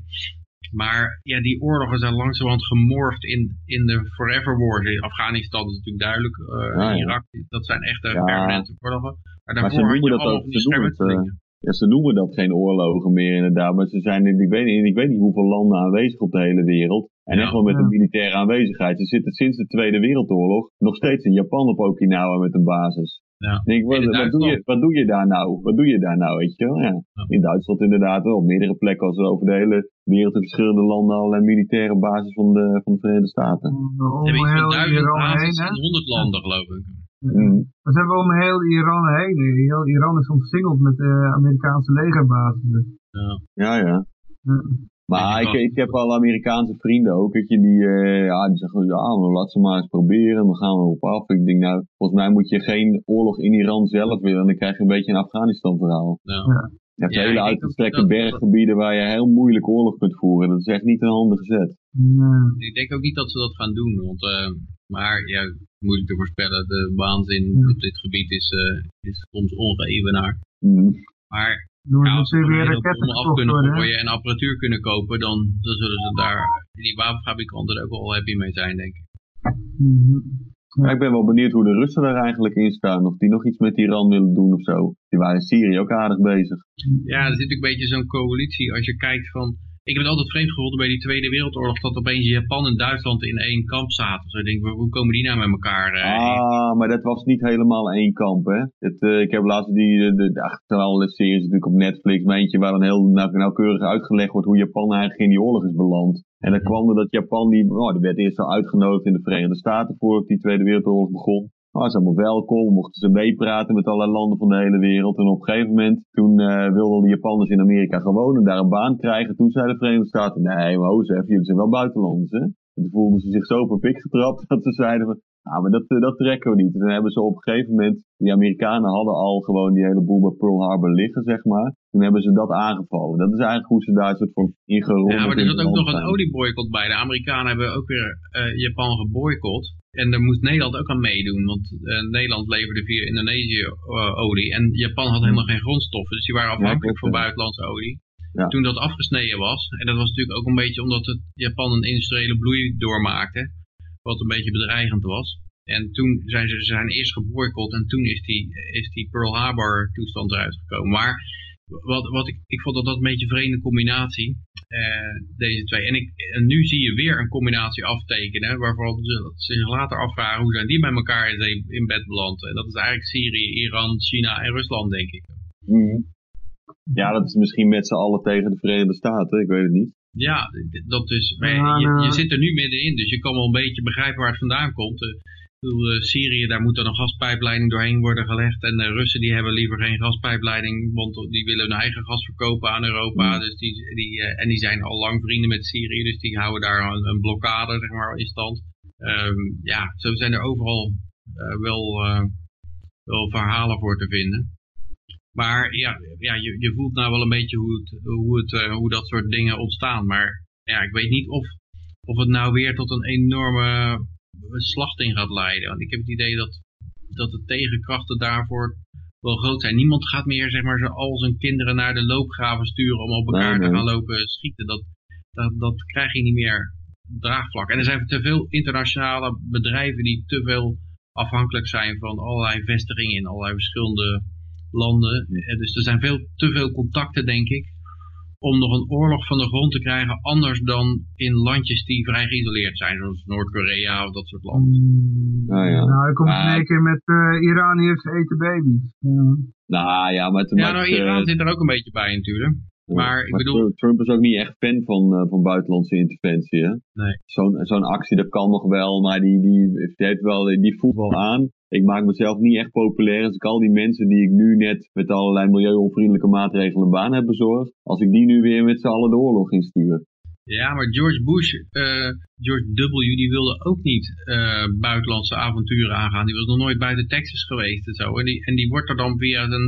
Maar ja, die oorlogen zijn langzamerhand gemorfd in, in de forever wars. In Afghanistan is natuurlijk duidelijk. eh, Ja, ja. Irak, dat zijn echte Ja. permanente oorlogen. Maar ze daarvoor had noemen je dat ook- ze noemen het, schermutselingen. Ja, ze noemen dat geen oorlogen meer inderdaad, maar ze zijn in, ik weet, niet- ik weet niet hoeveel landen aanwezig op de hele wereld. En Ja. echt wel met Ja. een militaire aanwezigheid. Ze zitten sinds de Tweede Wereldoorlog nog steeds in Japan op Okinawa met een basis. Ja. Denk, wat, doe je, Duitsland. wat doe je daar nou? Wat doe je daar nou, weet je wel? Ja. Ja. In Duitsland inderdaad wel, op meerdere plekken als er over de hele wereld in verschillende landen allerlei militaire basis van de, van de Verenigde Staten. Om, Ze om hebben iets van heel duizend Iran heen, bases hè? in honderd landen, geloof ik. Mm. Dat hebben we om heel Iran heen. Heel Iran is omsingeld met eh, Amerikaanse legerbases. Ja, ja. Ja. Maar ik, ik heb al Amerikaanse vrienden ook, weet je, die, eh, ja, die zeggen, ja, laat ze maar eens proberen, dan gaan we erop af. Ik denk, nou, volgens mij moet je geen oorlog in Iran zelf willen, dan krijg je een beetje een Afghanistan verhaal. Ja. Ja. Je hebt Ja, hele uitgestrekte berggebieden waar je heel moeilijk oorlog kunt voeren. Dat is echt niet een handige zet. Nee. Ik denk ook niet dat ze dat gaan doen. Want, eh, maar ja, moeilijk te voorspellen. De waanzin Ja. op dit gebied is, eh, is soms ongeëvenaard. Mhm. Maar ja, als ze er weer een raketten af kunnen gooien en apparatuur kunnen kopen, dan, dan zullen ze daar, die wapenfabrikanten er ook wel happy mee zijn, denk ik. Mhm. Maar ik ben wel benieuwd hoe de Russen daar eigenlijk in staan. Of die nog iets met Iran willen doen of zo. Die waren in Syrië ook aardig bezig. Ja, er zit natuurlijk een beetje zo'n coalitie. Als je kijkt van. Ik heb het altijd vreemd gevonden bij die Tweede Wereldoorlog. dat opeens Japan en Duitsland in één kamp zaten. Denk ik, hoe komen die nou met elkaar? eh, Ah, maar dat was niet helemaal één kamp, hè. Het, eh, ik heb laatst die, de, de, de achterhaalde series natuurlijk op Netflix, maar eentje waar dan heel nauw- nauwkeurig uitgelegd wordt hoe Japan eigenlijk in die oorlog is beland. En dan kwam er dat Japan, die, oh, die werd eerst al uitgenodigd in de Verenigde Staten voordat die Tweede Wereldoorlog begon. Oh, ze allemaal welkom, mochten ze meepraten met allerlei landen van de hele wereld. En op een gegeven moment, toen eh, wilden de Japanners in Amerika gewoon en daar een baan krijgen. Toen zeiden de Verenigde Staten, nee, maar even, jullie zijn wel buitenlanders, hè. En toen voelden ze zich zo op een pik getrapt *laughs* dat ze zeiden van, nou, maar dat, eh, dat trekken we niet. En dan hebben ze op een gegeven moment, die Amerikanen hadden al gewoon die hele boel bij Pearl Harbor liggen, zeg maar. Toen hebben ze dat aangevallen. Dat is eigenlijk hoe ze daar een soort van ingerold Ja, maar er zat ook nog een olieboycott bij. De Amerikanen hebben ook weer eh, Japan geboycott. En daar moest Nederland ook aan meedoen. Want eh, Nederland leverde via Indonesië eh, olie. En Japan had helemaal geen grondstoffen. Dus die waren afhankelijk van buitenlandse olie. Ja. Toen dat afgesneden was. En dat was natuurlijk ook een beetje omdat het Japan een industriële bloei doormaakte. Wat een beetje bedreigend was. En toen zijn ze ze zijn eerst geboycott. En toen is die, is die Pearl Harbor toestand eruit gekomen. Maar wat, wat ik, ik vond dat dat een beetje een vreemde combinatie. eh, deze twee. En, ik, en nu zie je weer een combinatie aftekenen. Waarvan ze ze zich later afvragen hoe zijn die bij elkaar in, zee- in bed beland. En dat is eigenlijk Syrië, Iran, China en Rusland denk ik. Mhm. Ja, dat is misschien met z'n allen tegen de Verenigde Staten, ik weet het niet. Ja, dat dus. Je, je zit er nu middenin, dus je kan wel een beetje begrijpen waar het vandaan komt. Bedoel, eh, Syrië, daar moet dan een gaspijpleiding doorheen worden gelegd. En de Russen die hebben liever geen gaspijpleiding, want die willen hun eigen gas verkopen aan Europa. Dus die, die, eh, en die zijn al lang vrienden met Syrië, dus die houden daar een, een blokkade zeg maar, in stand. Ehm, ja, zo zijn er overal eh, wel, wel verhalen voor te vinden. Maar ja, ja je, je voelt nou wel een beetje hoe, het, hoe, het, hoe dat soort dingen ontstaan. Maar ja, ik weet niet of, of het nou weer tot een enorme slachting gaat leiden. Want ik heb het idee dat, dat de tegenkrachten daarvoor wel groot zijn. Niemand gaat meer zeg maar, al zijn kinderen naar de loopgraven sturen om op elkaar Nee, nee. te gaan lopen schieten. Dat, dat, dat krijg je niet meer draagvlak. En er zijn te veel internationale bedrijven die te veel afhankelijk zijn van allerlei vestigingen in allerlei verschillende landen. Eh, Dus er zijn veel, te veel contacten, denk ik, om nog een oorlog van de grond te krijgen, anders dan in landjes die vrij geïsoleerd zijn, zoals Noord-Korea of dat soort landen. Mm, Ah, ja. Nou, ik kom Maar- in één keer met eh Iran heeft eten baby's. Ja. Nou ja, maar, Ja, nou, eh, Iran zit er ook een beetje bij natuurlijk. maar ik bedoel- Trump- is ook niet echt fan van, eh, van buitenlandse interventie. Hè? Nee. Zo'n zo'n actie, dat kan nog wel, maar die, die, die, heeft wel, die voelt wel aan. Ik maak mezelf niet echt populair als ik al die mensen die ik nu net met allerlei milieuonvriendelijke maatregelen een baan heb bezorgd, als ik die nu weer met z'n allen de oorlog instuur. Ja, maar George Bush, eh, George W, die wilde ook niet eh, buitenlandse avonturen aangaan. Die was nog nooit buiten Texas geweest en zo. En die, en die wordt er dan via de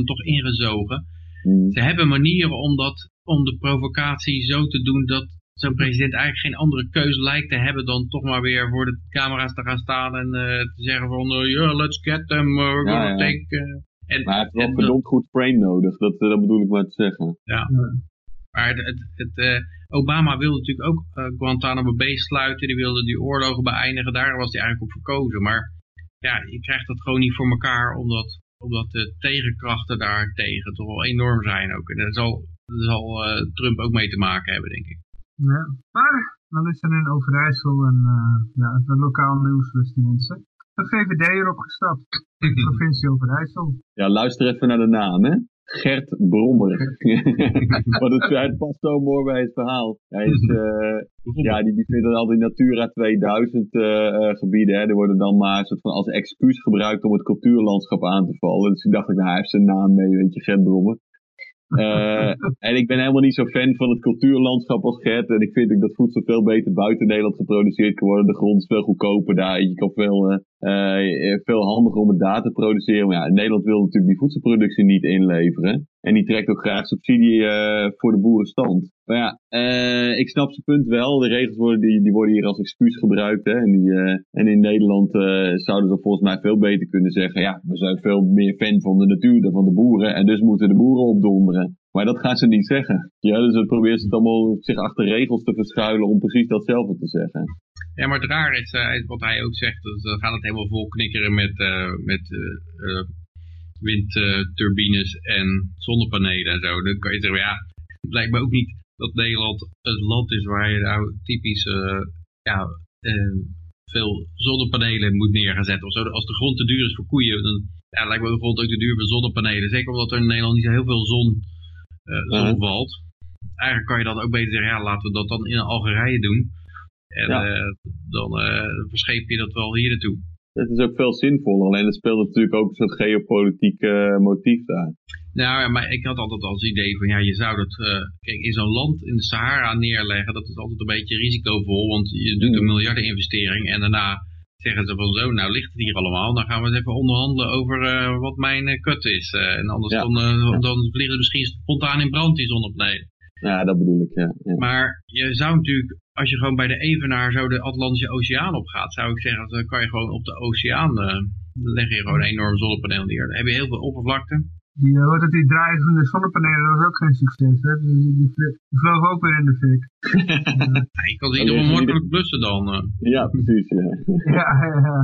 9-11 toch ingezogen. Hmm. Ze hebben manieren om, dat, om de provocatie zo te doen dat zo'n president eigenlijk geen andere keuze lijkt te hebben dan toch maar weer voor de camera's te gaan staan en eh, te zeggen van, eh, yeah, let's get them, uh, we're Ja, gonna ja. take... eh, en, Maar hij heeft wel en een verdomd goed frame nodig, dat, eh, dat bedoel ik maar te zeggen. Maar het, het, het, eh, Obama wilde natuurlijk ook eh, Guantanamo Bay sluiten. Die wilde die oorlogen beëindigen. Daar was hij eigenlijk op verkozen. Maar ja, je krijgt dat gewoon niet voor elkaar. Omdat, omdat de tegenkrachten daar tegen toch wel enorm zijn ook. En daar zal, daar zal eh, Trump ook mee te maken hebben, denk ik. Ja. Maar dan is er in Overijssel een, eh, ja, een lokaal nieuws, beste mensen. Een VVD'er opgestapt. *laughs* Provincie Overijssel. Ja, luister even naar de naam, hè. Gert Brommer. *laughs* Want het, het past zo mooi bij het verhaal. Hij is, eh, *laughs* ja, die, die vindt al die Natura 2000 eh, eh, gebieden, hè, die worden dan maar soort van als excuus gebruikt om het cultuurlandschap aan te vallen. Dus ik dacht, nou, hij heeft zijn naam mee, weet je, Gert Brommer. Eh, en ik ben helemaal niet zo fan van het cultuurlandschap als Gert. En ik vind ook dat voedsel veel beter buiten Nederland geproduceerd kan worden. De grond is veel goedkoper daar. Je kan veel, eh, eh, veel handiger om het daar te produceren. Maar ja, Nederland wil natuurlijk die voedselproductie niet inleveren. En die trekt ook graag subsidie eh, voor de boerenstand. Maar ja, eh, ik snap zijn punt wel. De regels worden, die, die worden hier als excuus gebruikt. Hè? En, die, eh, en in Nederland zouden ze volgens mij veel beter kunnen zeggen. Ja, we zijn veel meer fan van de natuur dan van de boeren. En dus moeten de boeren opdonderen. Maar dat gaan ze niet zeggen. Ja, dus dan proberen ze het allemaal zich achter regels te verschuilen om precies datzelfde te zeggen. Ja, maar het raar is, wat hij ook zegt, dat dan gaat het helemaal vol knikkeren met, met windturbines en zonnepanelen en zo. Dan kan je zeggen, ja, het lijkt me ook niet dat Nederland het land is waar je nou typisch eh, ja, eh, veel zonnepanelen moet neer gaan zetten. Of zo. Als de grond te duur is voor koeien, dan ja, lijkt me grond ook te duur voor zonnepanelen. Zeker omdat er in Nederland niet zo heel veel zon, eh, zon Ja. valt. Eigenlijk kan je dan ook beter zeggen, ja, laten we dat dan in Algerije doen. En Ja. dan verscheep je dat wel hier naartoe. Het is ook veel zinvoller, alleen er speelt natuurlijk ook een soort geopolitiek eh, motief daar. Nou ja, maar ik had altijd als idee van ja, je zou dat, eh, kijk, in zo'n land in de Sahara neerleggen, dat is altijd een beetje risicovol, want je doet een Mm. miljardeninvestering en daarna zeggen ze van zo, nou ligt het hier allemaal, dan gaan we eens even onderhandelen over eh, wat mijn kut is. En anders Ja. dan, dan vliegen ze misschien spontaan in brand die zonnepanelen. Ja, dat bedoel ik, ja. ja. Maar je zou natuurlijk, als je gewoon bij de Evenaar zo de Atlantische Oceaan opgaat, zou ik zeggen, dan kan je gewoon op de oceaan, eh, dan leg je gewoon een enorm zonnepaneel neer. Dan heb je heel veel oppervlakte. Die, uh, wat het, die drijvende zonnepanelen, dat was ook geen succes. Hè? Dus die, die, vlie- die vloog ook weer in de fik. *laughs* Ja, je kan ze ieder geval makkelijk blussen dan. eh. Ja, precies, *laughs* ja. Ja, ja,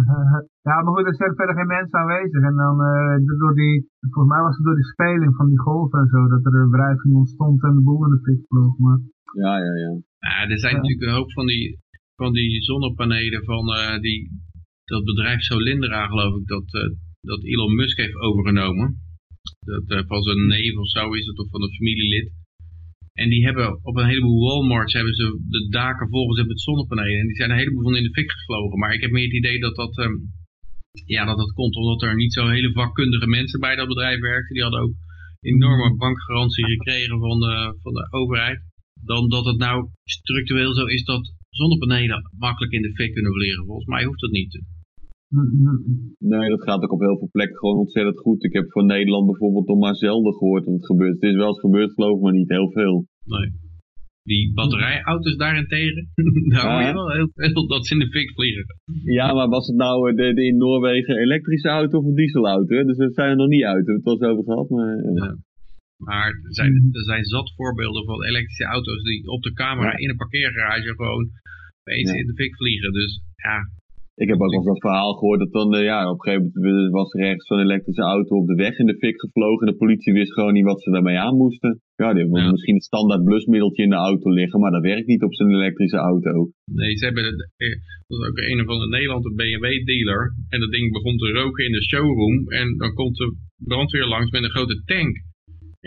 ja, maar goed, er zijn verder geen mensen aanwezig. En dan, eh, door die, volgens mij was het door die speling van die golven en zo, dat er een wrijving ontstond en de boel in de fik vloog. Maar Ja, ja, ja. Ja, er zijn Ja. natuurlijk een hoop van die, van die zonnepanelen van eh, die, dat bedrijf Solindra geloof ik, dat, eh, dat Elon Musk heeft overgenomen. Dat, eh, van zijn neef of zo is het, of van een familielid. En die hebben op een heleboel Walmarts hebben ze de daken volgens met zonnepanelen. En die zijn een heleboel van in de fik gevlogen. Maar ik heb meer het idee dat dat, ehm, ja, dat dat komt omdat er niet zo hele vakkundige mensen bij dat bedrijf werkten. Die hadden ook enorme bankgarantie *laughs* gekregen van de, van de overheid. Dan dat het nou structureel zo is dat zonnepanelen makkelijk in de fik kunnen vliegen. Volgens mij hoeft dat niet. Nee, dat gaat ook op heel veel plekken gewoon ontzettend goed. Ik heb van Nederland bijvoorbeeld nog maar zelden gehoord wat het gebeurt. Het is wel eens gebeurd geloof ik, maar niet heel veel. Nee. Die batterijauto's daarentegen, *laughs* daar hoor je wel heel veel dat ze in de fik vliegen. Ja, maar was het nou eh, de, de in Noorwegen elektrische auto of een dieselauto? Dus dat zijn er nog niet uit, we hebben het wel eens over gehad. Maar, eh. ja. Maar er, zijn, er zijn zat voorbeelden van elektrische auto's die op de camera in een parkeergarage gewoon opeens in de fik vliegen. Dus ja, ik heb ook wel eens dat verhaal gehoord dat dan, uh, ja, op een gegeven moment was er ergens zo'n elektrische auto op de weg in de fik gevlogen. En de politie wist gewoon niet wat ze daarmee aan moesten. Ja, die hebben misschien een standaard blusmiddeltje in de auto liggen, maar dat werkt niet op zijn elektrische auto. Nee, ze hebben, het, eh, dat is ook een van de Nederland, een BMW dealer. En dat ding begon te roken in de showroom. En dan komt de brandweer langs met een grote tank.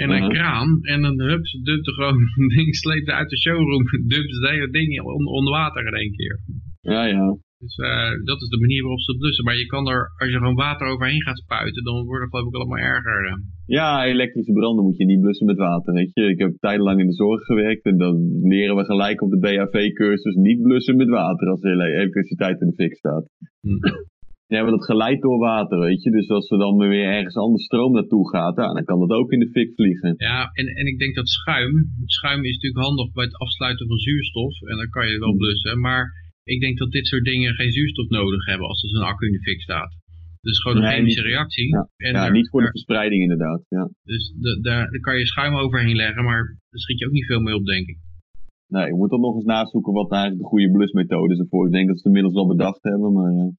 En een kraan. En dan hups, dumpt gewoon *laughs* een ding, sleept uit de showroom. *laughs* Dumpt het hele ding onder water in één keer. Ja, ja. Dus uh, dat is de manier waarop ze het blussen. Maar je kan er, als je gewoon water overheen gaat spuiten, dan wordt het geloof ik allemaal erger. Uh. Ja, elektrische branden moet je niet blussen met water, weet je. Ik heb tijdenlang in de zorg gewerkt en dan leren we gelijk op de BHV-cursus niet blussen met water als de elektriciteit in de fik staat. Hm. Ja, maar dat geleid door water, weet je. Dus als er dan weer ergens anders stroom naartoe gaat, dan kan dat ook in de fik vliegen. Ja, en, en ik denk dat schuim, schuim is natuurlijk handig bij het afsluiten van zuurstof. En dan kan je wel hm. blussen, maar ik denk dat dit soort dingen geen zuurstof nodig hebben als er zo'n accu in de fik staat. Dus gewoon een chemische reactie. Ja, en ja niet voor de verspreiding inderdaad. Ja. Dus de, daar, daar kan je schuim overheen leggen, maar daar schiet je ook niet veel mee op, denk ik. Nee, je moet dan nog eens nazoeken wat eigenlijk de goede blusmethode is ervoor. Ik denk dat ze het inmiddels wel bedacht hebben, maar...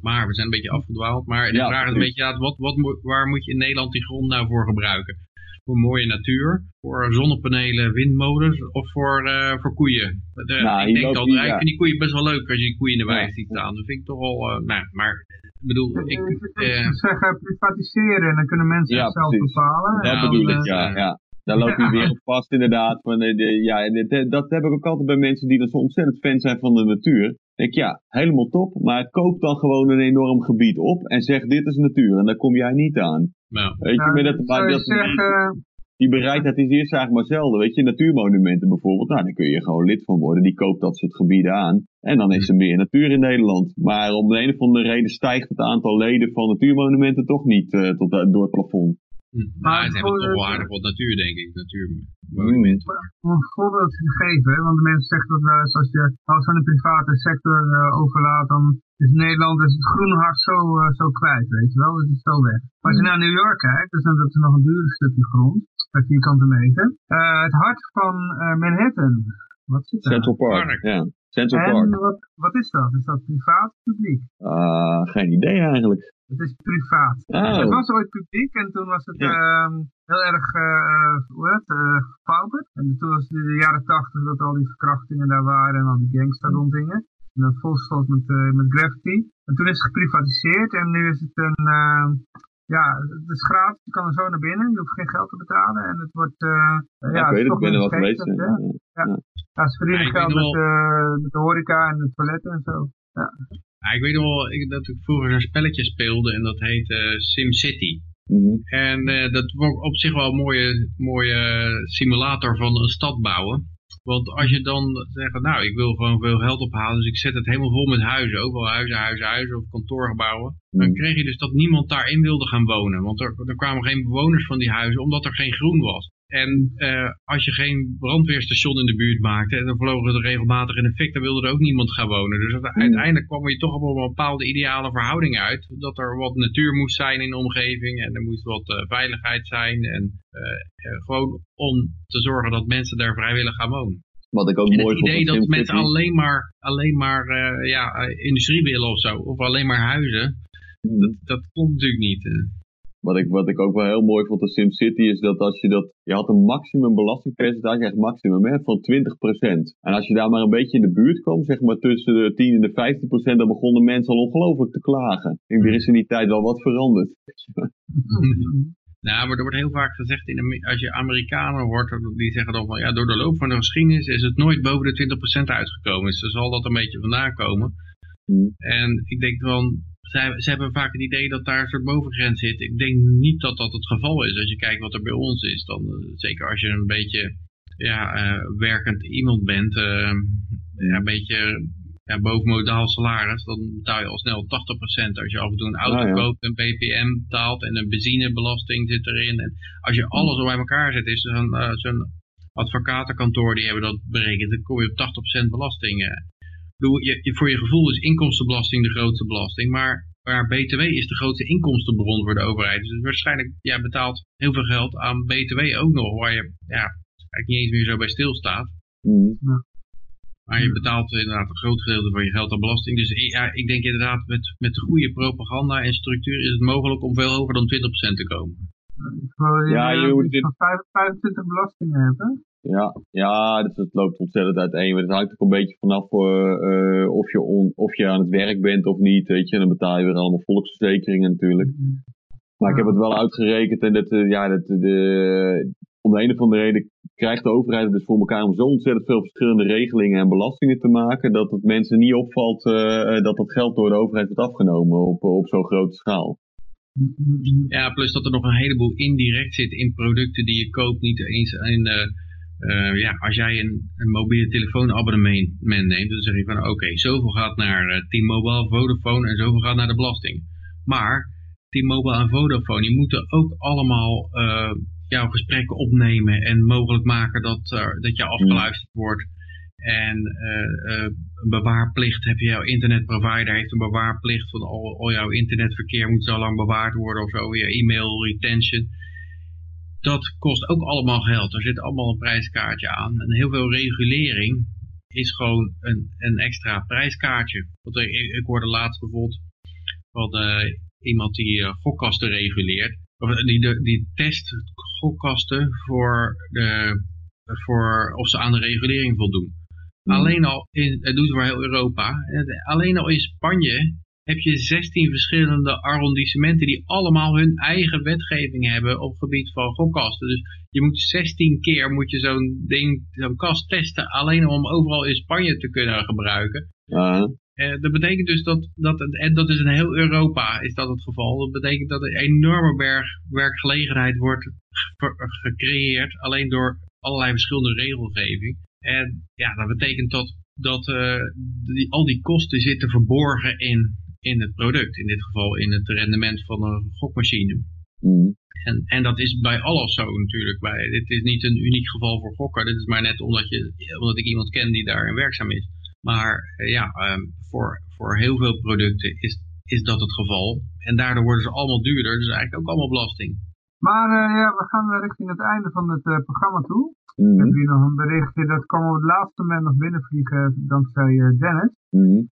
Maar we zijn een beetje afgedwaald. Maar de vraag is een beetje, wat, wat, waar moet je in Nederland die grond nou voor gebruiken? voor mooie natuur, voor zonnepanelen, windmolens of voor, uh, voor koeien. De, nou, ik denk al, ik vind die koeien best wel leuk als je die koeien in de wei ziet staan. Dat vind ik toch wel, uh, nou, maar ik bedoel, ik... Uh, zeggen privatiseren en dan kunnen mensen ja, het zelf bepalen. Dat bedoel ik, ja, ja. Daar loop je weer op *laughs* vast inderdaad. Van, de, ja, dat heb ik ook altijd bij mensen die dan zo ontzettend fan zijn van de natuur. Denk ja, helemaal top, maar koop dan gewoon een enorm gebied op en zeg dit is natuur en daar kom jij niet aan. Nou, weet je, nou, dat, maar dat, zeggen... die bereidheid is eerst eigenlijk maar zelden. Weet je, natuurmonumenten bijvoorbeeld, nou, daar kun je gewoon lid van worden. Die koopt dat soort gebieden aan. En dan is er meer natuur in Nederland. Maar om de een of andere reden stijgt het aantal leden van natuurmonumenten toch niet uh, tot, uh, door het plafond. Hm. Maar ze hebben toch wel aardig wat natuur, denk ik. Natuurmonumenten. Om een voorbeeld te geven, want de mensen zeggen dat uh, als je alles aan de private sector uh, overlaat, dan is Nederland is het groene hart zo, uh, zo kwijt, weet je wel. Dus het is zo weg. Maar als je naar New York kijkt, dus dan is er nog een duurder stukje grond, per vierkante meter. het hart van Manhattan. Wat is het Central Park, Park. ja. Central en Park. Wat, wat is dat? Is dat privaat of publiek? Uh, geen idee eigenlijk. Het is privaat. Oh. Het was ooit publiek en toen was het ja. uh, heel erg, uh, hoe heet uh, En toen was het in de jaren tachtig dat al die verkrachtingen daar waren en al die gangster rondingen. En dat volstond met, uh, met graffiti. En toen is het geprivatiseerd en nu is het een, ja, het is gratis. Je kan er zo naar binnen. Je hoeft geen geld te betalen. En het wordt, ja, ja, ik weet het, ik ben er wel geweest. Ja. Ja. Ja. ja. ze verdienen geld met, met de horeca en de toiletten en zo. Ja. Ja, ik weet nog wel ik, dat ik vroeger een spelletje speelde en dat heette uh, SimCity. Mm En uh, dat was op zich wel een mooie, mooie simulator van een stad bouwen. Want als je dan zegt, nou ik wil gewoon veel geld ophalen, dus ik zet het helemaal vol met huizen, overal huizen, huizen, huizen of kantoorgebouwen. Dan mhm. kreeg je dus dat niemand daarin wilde gaan wonen, want er, er kwamen geen bewoners van die huizen, omdat er geen groen was. En uh, als je geen brandweerstation in de buurt maakte, en dan vlogen er regelmatig in de fik, dan wilde er ook niemand gaan wonen. Dus hmm. uiteindelijk kwam je toch op een bepaalde ideale verhouding uit. Dat er wat natuur moest zijn in de omgeving en er moest wat uh, veiligheid zijn. En uh, gewoon om te zorgen dat mensen daar vrijwillig gaan wonen. Wat ik ook en mooi het idee dat mensen alleen maar, alleen maar ja, industrie willen of zo, of alleen maar huizen, hmm. dat, dat komt natuurlijk niet. Wat ik, wat ik ook wel heel mooi vond aan SimCity is dat als je dat, je had een maximum belastingpercentage, echt maximum, hè, van 20%. En als je daar maar een beetje in de buurt kwam, zeg maar tussen de 10 en de 15%, dan begonnen mensen al ongelooflijk te klagen. Ik denk, er is in die tijd wel wat veranderd. *laughs* Nou, maar er wordt heel vaak gezegd, in Ame- als je Amerikanen hoort, die zeggen dan van, ja, door de loop van de geschiedenis is het nooit boven de 20% uitgekomen. Dus dan zal dat een beetje vandaan komen. Hmm. En ik denk van, zij, ze hebben vaak het idee dat daar een soort bovengrens zit. Ik denk niet dat dat het geval is. Als je kijkt wat er bij ons is, dan eh, zeker als je een beetje ja, eh, werkend iemand bent, eh, ja, een beetje ja, bovenmodaal salaris, dan betaal je al snel 80%. Als je af en toe een auto ja. koopt, een BPM betaalt en een benzinebelasting zit erin. En als je alles al bij elkaar zet, is zo'n eh, zo'n advocatenkantoor, die hebben dat berekend, dan kom je op 80% belasting. Eh. Ik bedoel, je, je- voor je gevoel is inkomstenbelasting de grootste belasting, maar, maar BTW is de grootste inkomstenbron voor de overheid. Dus waarschijnlijk, ja, betaalt heel veel geld aan BTW ook nog, waar je ja, eigenlijk niet eens meer zo bij stilstaat. Hmm. Maar je betaalt inderdaad een groot gedeelte van je geld aan belasting. Dus ik- ja, ik denk inderdaad, met, met de goede propaganda en structuur is het mogelijk om veel hoger dan 20% te komen. Ik Ja, je, eh, moet iets dit- van vijf- 25 belastingen hebt, hè? Ja, ja dat, het loopt ontzettend uiteen. Maar het hangt ook een beetje vanaf eh, eh, of, je on- of je aan het werk bent of niet. Weet je, dan betaal je weer allemaal volksverzekeringen natuurlijk. Maar ik heb het wel uitgerekend en dat, eh, ja, dat, de, om de een of andere reden krijgt de overheid het dus voor elkaar om zo ontzettend veel verschillende regelingen en belastingen te maken, dat het mensen niet opvalt dat dat geld door de overheid wordt afgenomen op, op zo'n grote schaal. Ja, plus dat er nog een heleboel indirect zit in producten die je koopt. Niet eens in, eh, ja, als jij een, mobiele telefoonabonnement neemt, dan zeg je van oké, zoveel gaat naar eh, T-Mobile, Vodafone en zoveel gaat naar de belasting. Maar T-Mobile en Vodafone, die moeten ook allemaal eh, jouw gesprekken opnemen en mogelijk maken dat, dat je afgeluisterd wordt. En een bewaarplicht heb je, jouw internetprovider heeft een bewaarplicht van al, al jouw internetverkeer moet zo lang bewaard worden of zo, je e-mail retention. Dat kost ook allemaal geld, er zit allemaal een prijskaartje aan. En heel veel regulering is gewoon een, een extra prijskaartje. Want ik, ik hoorde laatst bijvoorbeeld van eh, iemand die eh, gokkasten reguleert, of eh, die, de- die test gokkasten voor, de, voor of ze aan de regulering voldoen. Alleen al in, het doet voor heel Europa, alleen al in Spanje heb je 16 verschillende arrondissementen die allemaal hun eigen wetgeving hebben op het gebied van gokkasten. Dus je moet 16 keer moet je zo'n ding, zo'n kast testen, alleen om overal in Spanje te kunnen gebruiken. Eh, dat betekent dus dat, dat, en dat is in heel Europa is dat het geval. Dat betekent dat er een enorme berg werkgelegenheid wordt ge- gecreëerd, alleen door allerlei verschillende regelgeving. En ja, dat betekent dat, dat eh, die, al die kosten zitten verborgen in, in het product. In dit geval in het rendement van een gokmachine. mm, En, en dat is bij alles zo natuurlijk. Bij, dit is niet een uniek geval voor gokken. Dit is maar net omdat, je, omdat ik iemand ken die daarin werkzaam is. Maar eh, ja, ehm, voor, voor heel veel producten is, is dat het geval. En daardoor worden ze allemaal duurder. Dus eigenlijk ook allemaal belasting. Maar eh, ja, we gaan richting het einde van het eh, programma toe. mm, Ik heb hier nog een berichtje, dat kwam op het laatste moment nog binnenvliegen dankzij eh, Dennis. mm.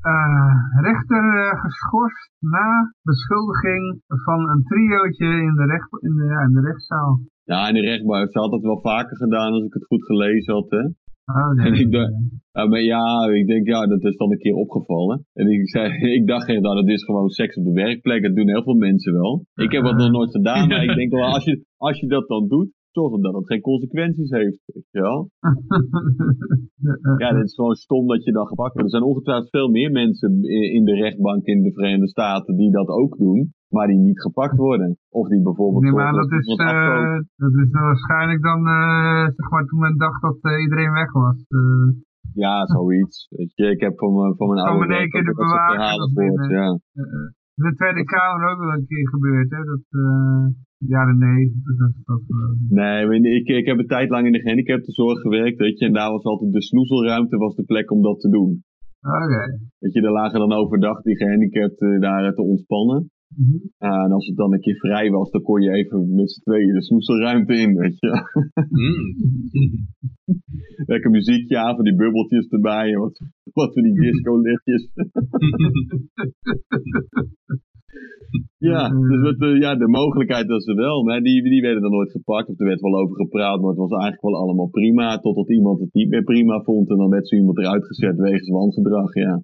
Eh, rechter eh, geschorst na beschuldiging van een triootje in de, recht, in de, ja, in de rechtszaal. Ja, in de rechtbank ze had dat wel vaker gedaan als ik het goed gelezen had. Hè? Oh, nee. En ik dacht, ja, maar ja, ik denk, ja, dat is dan een keer opgevallen. En ik, zei, *laughs* ik dacht, nou, dat is gewoon seks op de werkplek. Dat doen heel veel mensen wel. Ik heb dat nog nooit gedaan, maar ik *laughs* denk wel, als je, als je dat dan doet, zorg dat het geen consequenties heeft. Weet je wel? *laughs* Ja, dit is gewoon stom dat je dan gepakt wordt. Er zijn ongetwijfeld veel meer mensen in de rechtbank in de Verenigde Staten die dat ook doen, maar die niet gepakt worden. Of die bijvoorbeeld... Nee, maar dat is, eh, dat is waarschijnlijk dan, eh, zeg maar, toen men dacht dat eh, iedereen weg was. Ja, zoiets. *laughs* Weet je, ik heb van mijn, van mijn oude werk keer de. Ja. de Tweede Kamer ook wel een keer gebeurd, hè? Dat, jaren negentig, dat. Nee, ik, ik heb een tijd lang in de gehandicaptenzorg gewerkt, weet je, en daar was altijd de snoezelruimte was de plek om dat te doen. Oké. Weet je, daar lagen dan overdag die gehandicapten daar te ontspannen. Mhm. Ja, en als het dan een keer vrij was, dan kon je even met z'n tweeën de snoezelruimte in, weet je. Mm. *laughs* Lekker muziekje aan, van die bubbeltjes erbij, en wat, wat van die disco-lichtjes. *laughs* ja, dus wat, eh, ja, de mogelijkheid was er wel, maar die, die werden dan nooit gepakt, of er werd wel over gepraat, maar het was eigenlijk wel allemaal prima, totdat iemand het niet meer prima vond, en dan werd zo iemand eruit gezet wegens wangedrag, ja.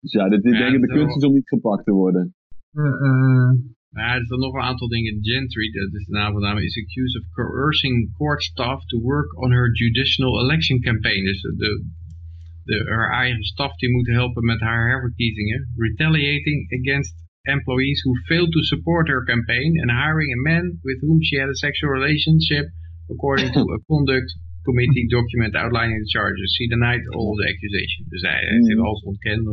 Dus ja, dit, ik Ja, denk dat de kunst is om niet gepakt te worden. eh, eh, Ja, er zijn nog een aantal dingen. Gentry, dat is de naam van de naam, is accused of coercing court staff to work on her judicial election campaign. Dus de, de, haar eigen staf die moet helpen met haar herverkiezingen. Retaliating against employees who failed to support her campaign and hiring a man with whom she had a sexual relationship according to a conduct committee document outlining the charges. She denied all the accusations. Dus hij heeft zich alles ontkend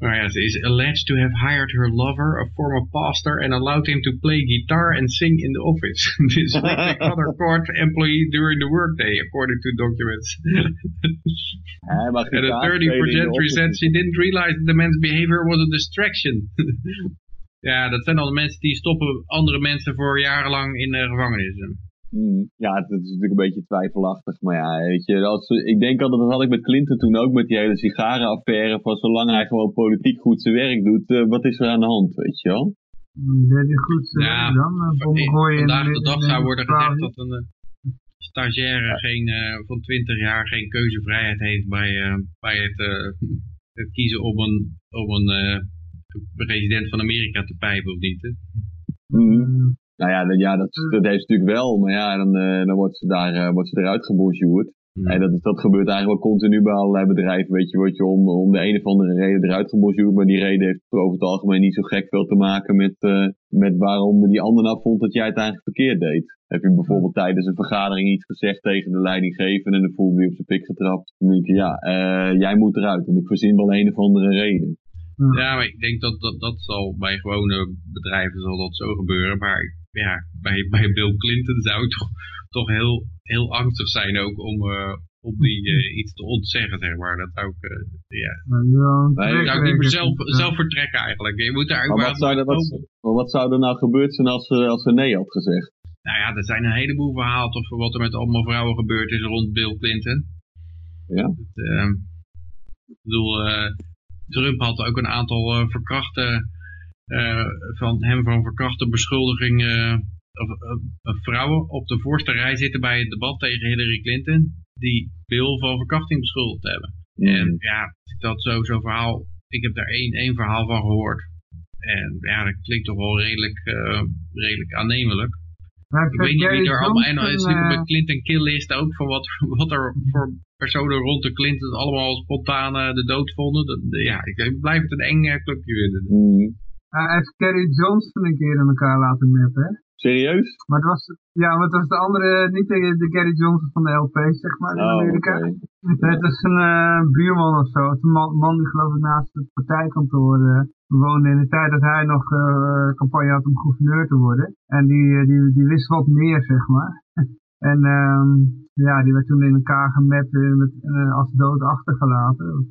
Maar ja, ze is alleged to have hired her lover, a former pastor, and allowed him to play guitar and sing in the office. *laughs* Disrupting *laughs* other court employees during the workday, according to documents. And gitaar 30 spelen in de Gentry said office. she didn't realize that the man's behavior was a distraction. *laughs* ja, dat zijn al de mensen die stoppen andere mensen voor jarenlang in de gevangenis. Mm, Ja, het is natuurlijk een beetje twijfelachtig. Maar ja, weet je, als, ik denk altijd, dat had ik met Clinton toen ook met die hele sigarenaffaire. Van zolang hij gewoon politiek goed zijn werk doet, eh, wat is er aan de hand, weet je wel? Deed hij goed zijn Ja, werk dan? eh, Vandaag de dag zou worden gezegd dat een eh, stagiaire geen, eh, van 20 jaar geen keuzevrijheid heeft bij, eh, bij het, eh, het kiezen om een, om een eh, president van Amerika te pijpen of niet. Hè? Mm. Nou ja, dat, ja dat, dat heeft ze natuurlijk wel. Maar ja, dan, eh, dan wordt ze, daar, eh, wordt ze eruit gebonjourd. En dat, is, dat gebeurt eigenlijk wel continu bij allerlei bedrijven. Weet je, word je om, om de een of andere reden eruit gebonjourd. Maar die reden heeft over het algemeen niet zo gek veel te maken met, eh, met waarom die ander nou vond dat jij het eigenlijk verkeerd deed. Heb je bijvoorbeeld tijdens een vergadering iets gezegd tegen de leidinggevende en dan voelde hij op zijn pik getrapt. Dan denk je, ja, eh, jij moet eruit. En ik verzin wel een of andere reden. Ja, maar ik denk dat, dat dat zal bij gewone bedrijven zal dat zo gebeuren. Maar ja, bij, bij Bill Clinton zou ik toch, toch heel, heel angstig zijn ook om, eh, om die eh, *laughs* iets te ontzeggen, zeg maar. Dat zou ik, eh, ja, ja, Nee, dat zou ik liever zelf, ja. zelf vertrekken eigenlijk. Je moet daar Maar wat zou, er, wat, maar wat zou er nou gebeurd zijn als ze, als ze nee had gezegd? Nou ja, er zijn een heleboel verhalen over wat er met allemaal vrouwen gebeurd is rond Bill Clinton. Ja? Het, ik bedoel, Trump had ook een aantal eh, verkrachte, eh, van hem van verkrachte beschuldigingen of, eh, vrouwen op de voorste rij zitten bij het debat tegen Hillary Clinton, die Bill van verkrachting beschuldigd hebben. En ja, dat zo- zo'n verhaal, ik heb daar één, één verhaal van gehoord. En ja, dat klinkt toch wel redelijk, eh, redelijk aannemelijk. Ik weet niet wie er allemaal, en dan is natuurlijk eh, bij Clinton Killlist ook van wat, *laughs* wat er voor personen rond de Clinton allemaal spontaan eh, de dood vonden. Dat, ja, ik, blijf het een eng eh, clubje vinden. Mm. Hij heeft Kerry Johnson een keer in elkaar laten mappen, hè? Serieus? Maar het was, ja, maar het was de andere, niet de, de Gary Johnson van de LP, zeg maar, in Oh, Amerika. het is een eh, buurman of zo. Het is een man, man die geloof ik naast het partijkantoor eh, woonde in de tijd dat hij nog eh, campagne had om gouverneur te worden. En die, die, die wist wat meer, zeg maar. En ehm, ja, die werd toen in elkaar gemapt eh, met, eh, als dood achtergelaten. Dat,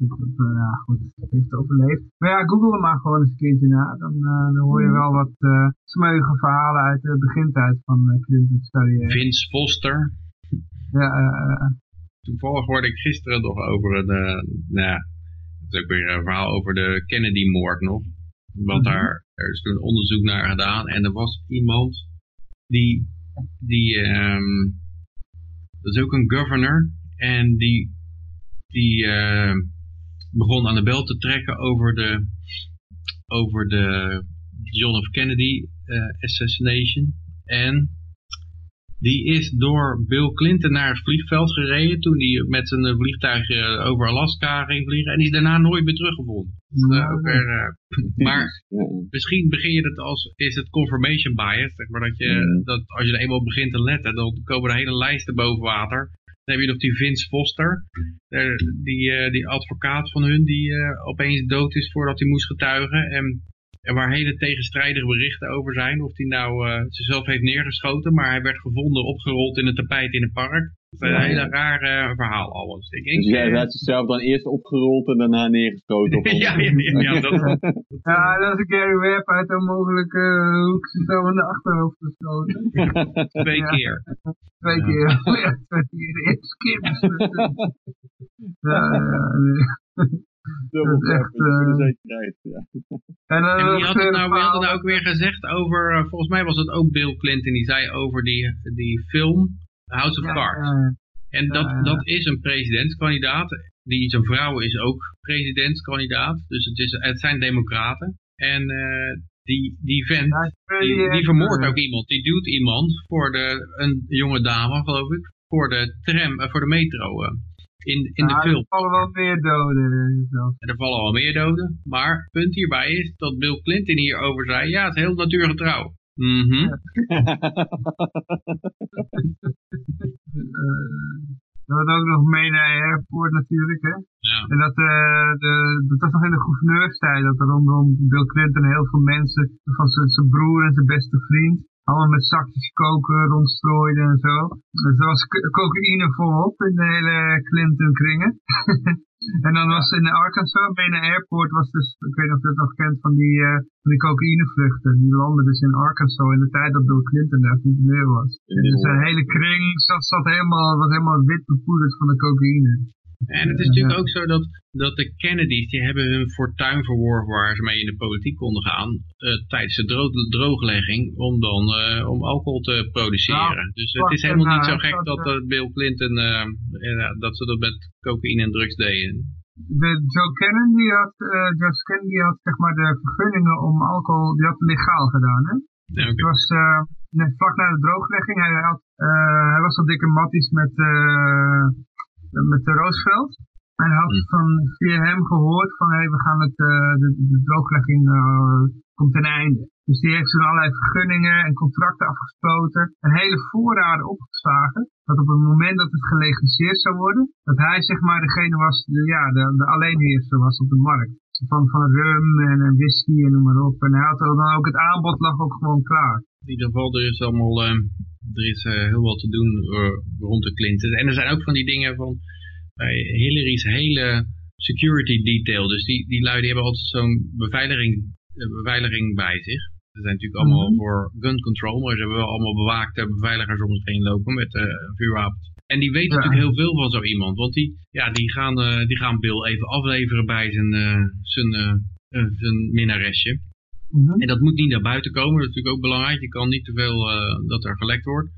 ja, goed, heeft overleefd. Maar ja, google er maar gewoon eens een keertje na. Dan, eh, dan hoor je wel wat eh smeuïge verhalen uit de begintijd van uh, Clinton's carrière. Vince Foster. Ja, Toevallig hoorde ik gisteren nog over een, eh, nou ja, het is ook weer een verhaal over de Kennedy-moord nog. Want daar er is toen onderzoek naar gedaan en er was iemand die, die ehm, dat is ook een governor en die, die eh, begon aan de bel te trekken over de, over de John F. Kennedy eh, assassination. En die is door Bill Clinton naar het vliegveld gereden toen hij met zijn eh, vliegtuig eh, over Alaska ging vliegen. En die is daarna nooit meer teruggevonden. Is, eh, eh, *laughs* maar misschien begin je het als, is het confirmation bias, zeg maar dat je, dat als je er eenmaal begint te letten, dan komen er hele lijsten boven water. Dan heb je nog die Vince Foster, die, eh, die advocaat van hun, die eh, opeens dood is voordat hij moest getuigen. En, en waar hele tegenstrijdige berichten over zijn. Of hij nou eh, zichzelf heeft neergeschoten, maar hij werd gevonden opgerold in een tapijt in een park. Dat is een Ja. hele raar eh, verhaal alles. Ik, ik, Dus jij eh, had zichzelf dan eerst opgerold en daarna neergeschoten? *laughs* Ja, ja, ja, ja, dat, *laughs* Ja, dat is een Gary Webb uit een mogelijke hoek zo in de achterhoofd geschoten. *laughs* twee Ja. keer. Twee keer. Ja, twee keer. De eerste keer. Ja, ja, nee. Dubbel Dat is echt, de eh, zekerheid. Ja. *laughs* En, dan En wie had het nou, wie had het verhaal- nou ook weer gezegd over, eh, volgens mij was het ook Bill Clinton, die zei over die, die film House of Ja, Cards. En dat, dat is een presidentskandidaat. Die zijn vrouw is ook presidentskandidaat. Dus het, is, het zijn democraten. En eh, die, die vent, die, die vermoordt eh, ook iemand. Die duwt iemand voor de, een jonge dame, geloof ik, voor de tram, eh, voor de metro. In, in de ja, film. Er vallen wel meer doden. eh. En er vallen al meer doden. Maar het punt hierbij is dat Bill Clinton hierover zei, ja, het is heel natuurgetrouw. Mhm. *laughs* Eh, er was ook nog Mena Airport natuurlijk, hè. Ja. En dat, eh, de, dat was nog in de gouverneurstijd, dat er rondom Bill Clinton heel veel mensen, van zijn broer en zijn beste vriend, allemaal met zakjes koken rondstrooiden en zo. Dus er was co- cocaïne volop in de hele Clinton kringen. *laughs* en dan was in Arkansas, Mena Airport was dus, ik weet niet of je het nog kent, van die, eh, van die cocaïnevluchten. Die landen dus in Arkansas in de tijd dat Bill Clinton daar functioneel was. Dus een hele kring zat, zat helemaal, was helemaal wit bepoederd van de cocaïne. En het is natuurlijk ook zo dat, dat de Kennedys, die hebben hun fortuin verworven waar ze mee in de politiek konden gaan, eh, tijdens de dro- drooglegging, om dan eh, om alcohol te produceren. Nou, dus het is helemaal niet zo gek dat, dat eh, Bill Clinton, eh, eh, dat ze dat met cocaïne en drugs deden. de Joe Kennedy had, eh Joe Kennedy had zeg maar de vergunningen om alcohol, die had legaal gedaan hè. Ja. Het was eh, net vlak na de drooglegging, hij, had, eh, hij was al dikke matties met, eh met de Roosevelt. En hij had Hmm. van, via hem gehoord van, hé, we gaan het, eh, de, de drooglegging eh, komt ten einde. Dus die heeft toen allerlei vergunningen en contracten afgesloten. Een hele voorraden opgeslagen. Dat op het moment dat het gelegaliseerd zou worden, dat hij zeg maar degene was, de, ja, de, de alleenheerser was op de markt. Van, van rum en, en whisky en noem maar op. En hij had dan ook het aanbod lag ook gewoon klaar. In ieder geval, er is allemaal, eh, er is eh, heel wat te doen eh, rond de Clinton. En er zijn ook van die dingen van bij Hillary's hele security detail. Dus die, die lui die hebben altijd zo'n beveiliging, eh, beveiliging bij zich. Ze zijn natuurlijk allemaal Mhm. voor gun control, maar ze hebben wel allemaal bewaakte beveiligers om zich heen lopen met eh, vuurwapens. En die weten Ja. natuurlijk heel veel van zo iemand, want die, ja, die, gaan, eh, die gaan Bill even afleveren bij zijn, eh, zijn, eh, eh, zijn minnaresje. Mhm. En dat moet niet naar buiten komen, dat is natuurlijk ook belangrijk. Je kan niet te veel eh, dat er gelekt wordt.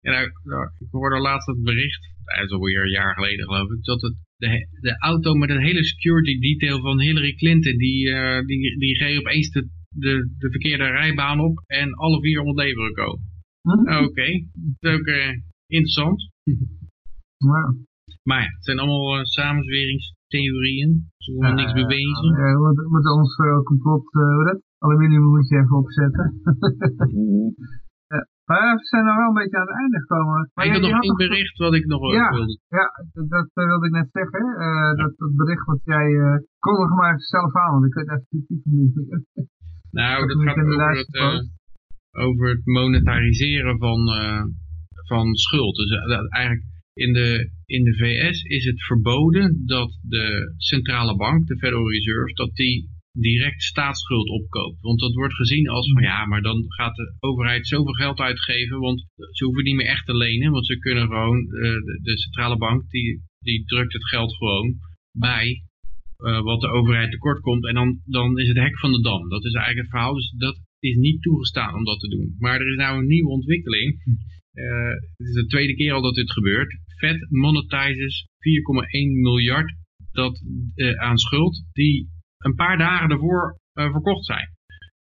En daar, daar- ik hoorde laatst het bericht, dat is alweer een jaar geleden geloof ik, dat het, de, de auto met het hele security detail van Hillary Clinton, die, eh, die, die reed opeens de, de, de verkeerde rijbaan op en alle vier om het leven gekomen. Mhm. Oké, dat is ook eh, interessant. Maar ja, het zijn allemaal eh, samenzweringstheorieën. Ze worden niks bewezen. Ja, moeten ons eh, complot, eh? Aluminium moet je even opzetten. Mhm. *laughs* Maar we zijn nou wel een beetje aan het einde gekomen. Maar ik had nog één bericht wat ik nog Ja. wilde. Ja, dat, dat eh, wilde ik net zeggen. eh, dat, dat bericht wat jij... eh kondig maar even zelf aan, want ik weet even de titel niet. Nou, Dat dat gaat in de over lijst het, eh, over het monetariseren van, eh, van schuld. Dus eh, dat eigenlijk in de, in de VS is het verboden dat de centrale bank, de Federal Reserve, dat die direct staatsschuld opkoopt. Want dat wordt gezien als van ja, maar dan gaat de overheid zoveel geld uitgeven, want ze hoeven niet meer echt te lenen, want ze kunnen gewoon, eh, de, de centrale bank die, die drukt het geld gewoon bij eh, wat de overheid tekort komt. En dan, dan is het hek van de dam. Dat is eigenlijk het verhaal. Dus dat is niet toegestaan om dat te doen. Maar er is nou een nieuwe ontwikkeling. Eh, het is de tweede keer al dat dit gebeurt. Fed monetizes 4,1 miljard dat, aan schuld die een paar dagen daarvoor eh, verkocht zijn.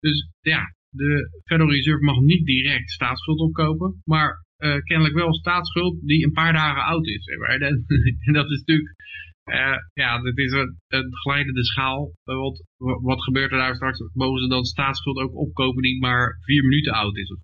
Dus ja, de Federal Reserve mag niet direct staatsschuld opkopen, maar eh, kennelijk wel staatsschuld die een paar dagen oud is. En, *laughs* dat is natuurlijk eh, ja, dit is een, een glijdende schaal. Eh, Want wa- wat gebeurt er nou straks? Mogen ze dan staatsschuld ook opkopen die maar vier minuten oud is?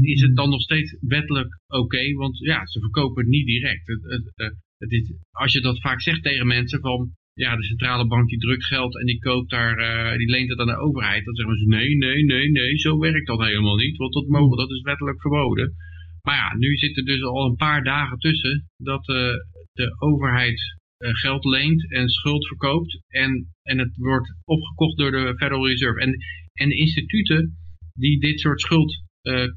Is het dan nog steeds wettelijk oké? Want ja, ze verkopen het niet direct. Het, het, als je dat vaak zegt tegen mensen van... Ja, de centrale bank die drukt geld en die koopt daar, eh, die leent het aan de overheid. Dan zeggen ze nee, nee, nee, nee, zo werkt dat helemaal niet. Want dat mogen, dat is wettelijk verboden. Maar ja, nu zit er dus al een paar dagen tussen dat eh, de overheid eh, geld leent en schuld verkoopt. En, en het wordt opgekocht door de Federal Reserve. En, en de instituten die dit soort schuld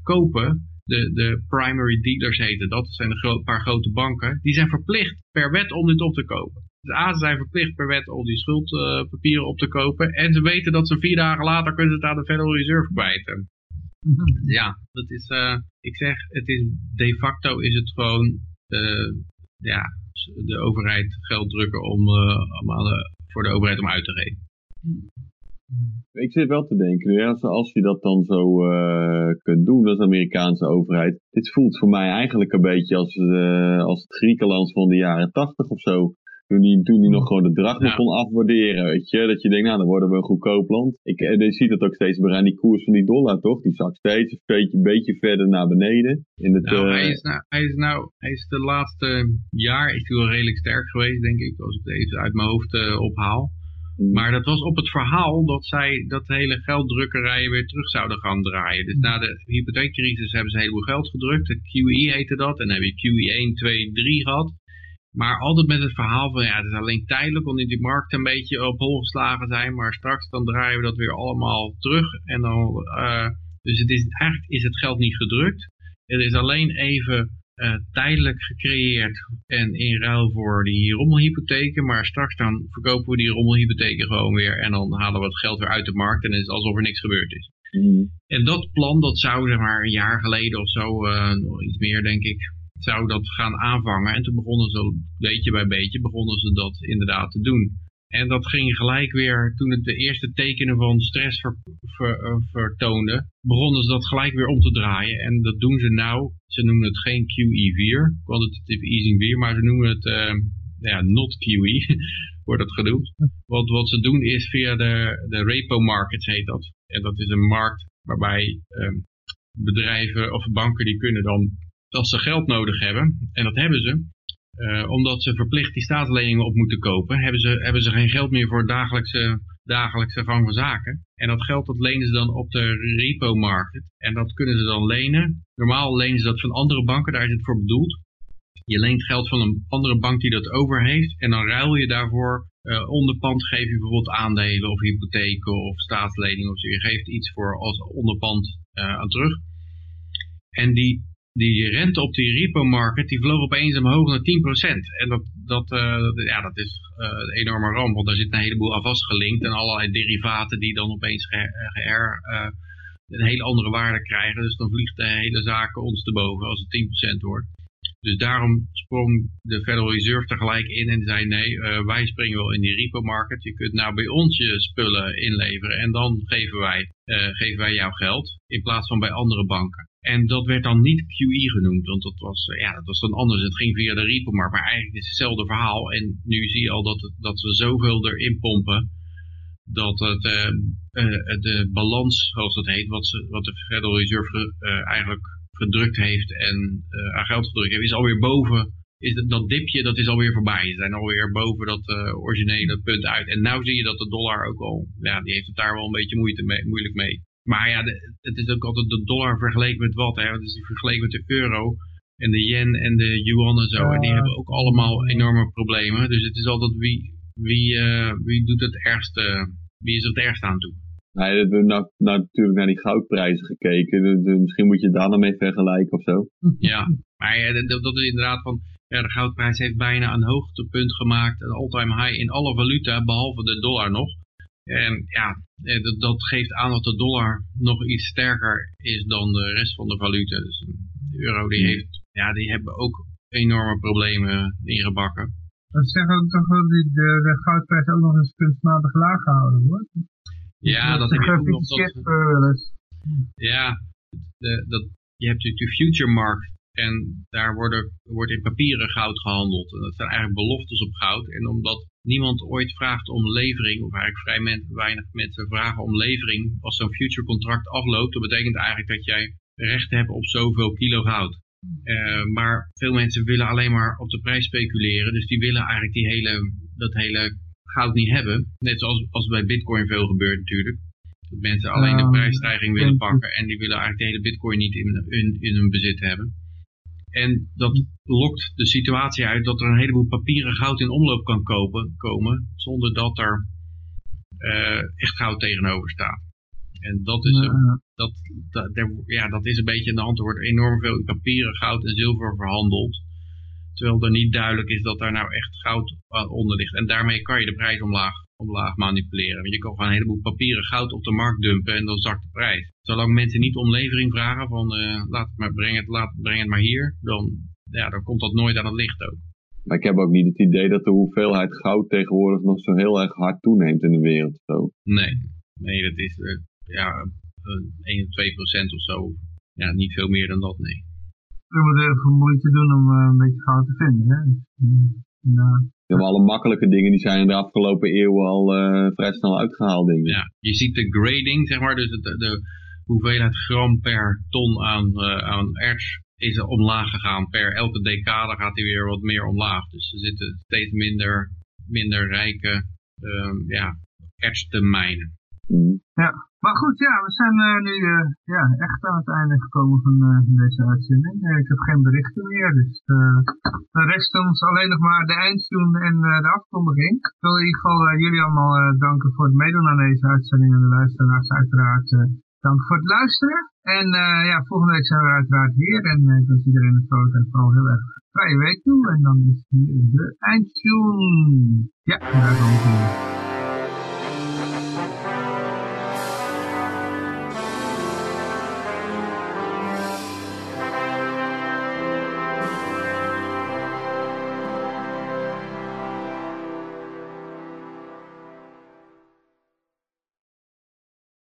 kopen, de, de primary dealers heten dat, dat zijn een paar grote banken, die zijn verplicht per wet om dit op te kopen. Dus A, ze zijn verplicht per wet om die schuldpapieren op te kopen. En ze weten dat ze vier dagen later kunnen ze het aan de Federal Reserve kwijt. *laughs* Ja, dat is, eh, ik zeg, het is de facto is het gewoon, eh, ja, de overheid geld drukken om, eh, om aan de, voor de overheid om uit te geven. Ik zit wel te denken, ja, als je dat dan zo uh, kunt doen als Amerikaanse overheid. Dit voelt voor mij eigenlijk een beetje als, uh, als het Griekenland van de jaren tachtig of zo. Toen toen die nog gewoon de drachma ja. kon afwaarderen, weet je. Dat je denkt, nou, dan worden we een goedkoop land. Ik, eh, je ziet het ook steeds meer aan die koers van die dollar, toch? Die zakt steeds een beetje, beetje verder naar beneden. In het, nou, uh... hij, is nou, hij is nou, hij is de laatste jaar is hij wel redelijk sterk geweest, denk ik. Als ik het even uit mijn hoofd uh, ophaal. Mm. Maar dat was op het verhaal dat zij dat hele gelddrukkerijen weer terug zouden gaan draaien. Dus na de hypotheekcrisis hebben ze een heleboel geld gedrukt. Het QE heette dat. En dan heb je QE 1, 2, 3 gehad. Maar altijd met het verhaal van ja, het is alleen tijdelijk omdat die markten een beetje op hol geslagen zijn. Maar straks dan draaien we dat weer allemaal terug. En dan, uh, dus het is, eigenlijk is het geld niet gedrukt. Het is alleen even uh, tijdelijk gecreëerd en in ruil voor die rommelhypotheken. Maar straks dan verkopen we die rommelhypotheken gewoon weer en dan halen we het geld weer uit de markt en het is alsof er niks gebeurd is. Mm. En dat plan, dat zou zeg maar een jaar geleden of zo, uh, nog iets meer denk ik, zou dat gaan aanvangen. En toen begonnen ze, beetje bij beetje, begonnen ze dat inderdaad te doen. En dat ging gelijk weer, toen het de eerste tekenen van stress ver, uh, vertoonde, begonnen ze dat gelijk weer om te draaien. En dat doen ze nou, ze noemen het geen QE4, quantitative easing 4, maar ze noemen het uh, ja, not QE, *laughs* wordt dat genoemd. Want wat ze doen is via de, de repo markets heet dat. En dat is een markt waarbij uh, bedrijven of banken die kunnen dan, als ze geld nodig hebben, en dat hebben ze, uh, omdat ze verplicht die staatsleningen op moeten kopen, hebben ze, hebben ze geen geld meer voor dagelijkse, dagelijkse gang van zaken. En dat geld dat lenen ze dan op de repo market. En dat kunnen ze dan lenen. Normaal lenen ze dat van andere banken, daar is het voor bedoeld. Je leent geld van een andere bank die dat over heeft. En dan ruil je daarvoor uh, onderpand, geef je bijvoorbeeld aandelen of hypotheken of staatsleningen. Of. Je geeft iets voor als onderpand uh, aan terug. En die die rente op die repo market, die vloog opeens omhoog naar 10%. En dat, dat, uh, ja, dat is uh, een enorme ramp, want daar zit een heleboel aan vastgelinkt. En allerlei derivaten die dan opeens uh, een hele andere waarde krijgen. Dus dan vliegt de hele zaak ons te boven als het 10% wordt. Dus daarom sprong de Federal Reserve tegelijk in en zei nee, wij springen wel in die repo market. Je kunt nou bij ons je spullen inleveren en dan geven wij, geven wij jou geld in plaats van bij andere banken. En dat werd dan niet QE genoemd, want dat was, ja, dat was dan anders. Het ging via de repo-markt, maar eigenlijk is het hetzelfde verhaal. En nu zie je al dat, dat ze zoveel erin pompen, dat het, uh, uh, de balans, zoals dat heet, wat, ze, wat de Federal Reserve eigenlijk gedrukt heeft en aan geld gedrukt heeft, is alweer boven, is dat, dat dipje, dat is alweer voorbij. Ze zijn alweer boven dat originele punt uit. En nu zie je dat de dollar ook al, ja, die heeft het daar wel een beetje moeite mee, moeilijk mee. Maar ja, de, het is ook altijd de dollar vergeleken met wat. Hè? Het is vergeleken met de euro en de yen en de yuan en zo. En die hebben ook allemaal enorme problemen. Dus het is altijd wie, wie, uh, wie doet het ergste, wie is er het ergst aan toe. Nee, we hebben nou, nou, natuurlijk naar die goudprijzen gekeken. Dus, dus misschien moet je daar dan mee vergelijken of zo. *laughs* Ja, maar ja, dat, dat is inderdaad van... Ja, de goudprijs heeft bijna een hoogtepunt gemaakt. Een all-time high in alle valuta, behalve de dollar nog. En ja, dat, dat, geeft aan dat de dollar nog iets sterker is dan de rest van de valuta. Dus de euro die heeft, ja, die hebben ook enorme problemen ingebakken. Dat zeggen toch wel dat de, de goudprijs ook nog eens kunstmatig laag gehouden wordt? Ja, dat, dat heb je ook nog. Dat, ja, de, dat, je hebt natuurlijk de future markt. En daar worden, wordt in papieren goud gehandeld. En dat zijn eigenlijk beloftes op goud. En omdat niemand ooit vraagt om levering, of eigenlijk vrij men, weinig mensen vragen om levering, als zo'n future contract afloopt, dat betekent eigenlijk dat jij recht hebt op zoveel kilo goud. Uh, maar veel mensen willen alleen maar op de prijs speculeren, dus die willen eigenlijk die hele, dat hele goud niet hebben. Net zoals als bij bitcoin veel gebeurt natuurlijk. Dat mensen alleen de prijsstijging willen pakken en die willen eigenlijk de hele bitcoin niet in, in, in hun bezit hebben. En dat lokt de situatie uit dat er een heleboel papieren goud in omloop kan kopen, komen, zonder dat er uh, echt goud tegenover staat. En dat is, een, dat, dat, ja, dat is een beetje aan de hand. Er wordt enorm veel papieren goud en zilver verhandeld. Terwijl er niet duidelijk is dat daar nou echt goud onder ligt. En daarmee kan je de prijs omlaag, omlaag manipuleren. Want je kan gewoon een heleboel papieren goud op de markt dumpen en dan zakt de prijs. Zolang mensen niet om levering vragen van uh, laat het maar, breng, het, laat, breng het maar hier, dan, ja, dan komt dat nooit aan het licht ook. Maar ik heb ook niet het idee dat de hoeveelheid goud tegenwoordig nog zo heel erg hard toeneemt in de wereld. Zo. Nee, Nee, dat is uh, ja, uh, 1 of 2 procent of zo. Ja, niet veel meer dan dat, nee. We moeten even moeite doen om uh, een beetje goud te vinden. Hè? Dus, ja, alle makkelijke dingen die zijn in de afgelopen eeuwen al uh, vrij snel uitgehaald. Denk ik. Ja, je ziet de grading, zeg maar, dus de, de hoeveelheid gram per ton aan, uh, aan erts is er omlaag gegaan. Per elke decade gaat hij weer wat meer omlaag. Dus er zitten steeds minder, minder rijke uh, ja, erts te mijnen. Mm. Ja, maar goed, ja, we zijn uh, nu uh, ja, echt aan het einde gekomen van, van deze uitzending. ik heb geen berichten meer, dus dan rest ons alleen nog maar de eindtune en de afkondiging. Ik wil in ieder geval jullie allemaal danken voor het meedoen aan deze uitzending en de luisteraars uiteraard dank voor het luisteren. En ja, volgende week zijn we uiteraard weer en ik wens iedereen een grote en vooral heel erg vrije week toe. En dan is hier de eindtune. Ja, daar komen we.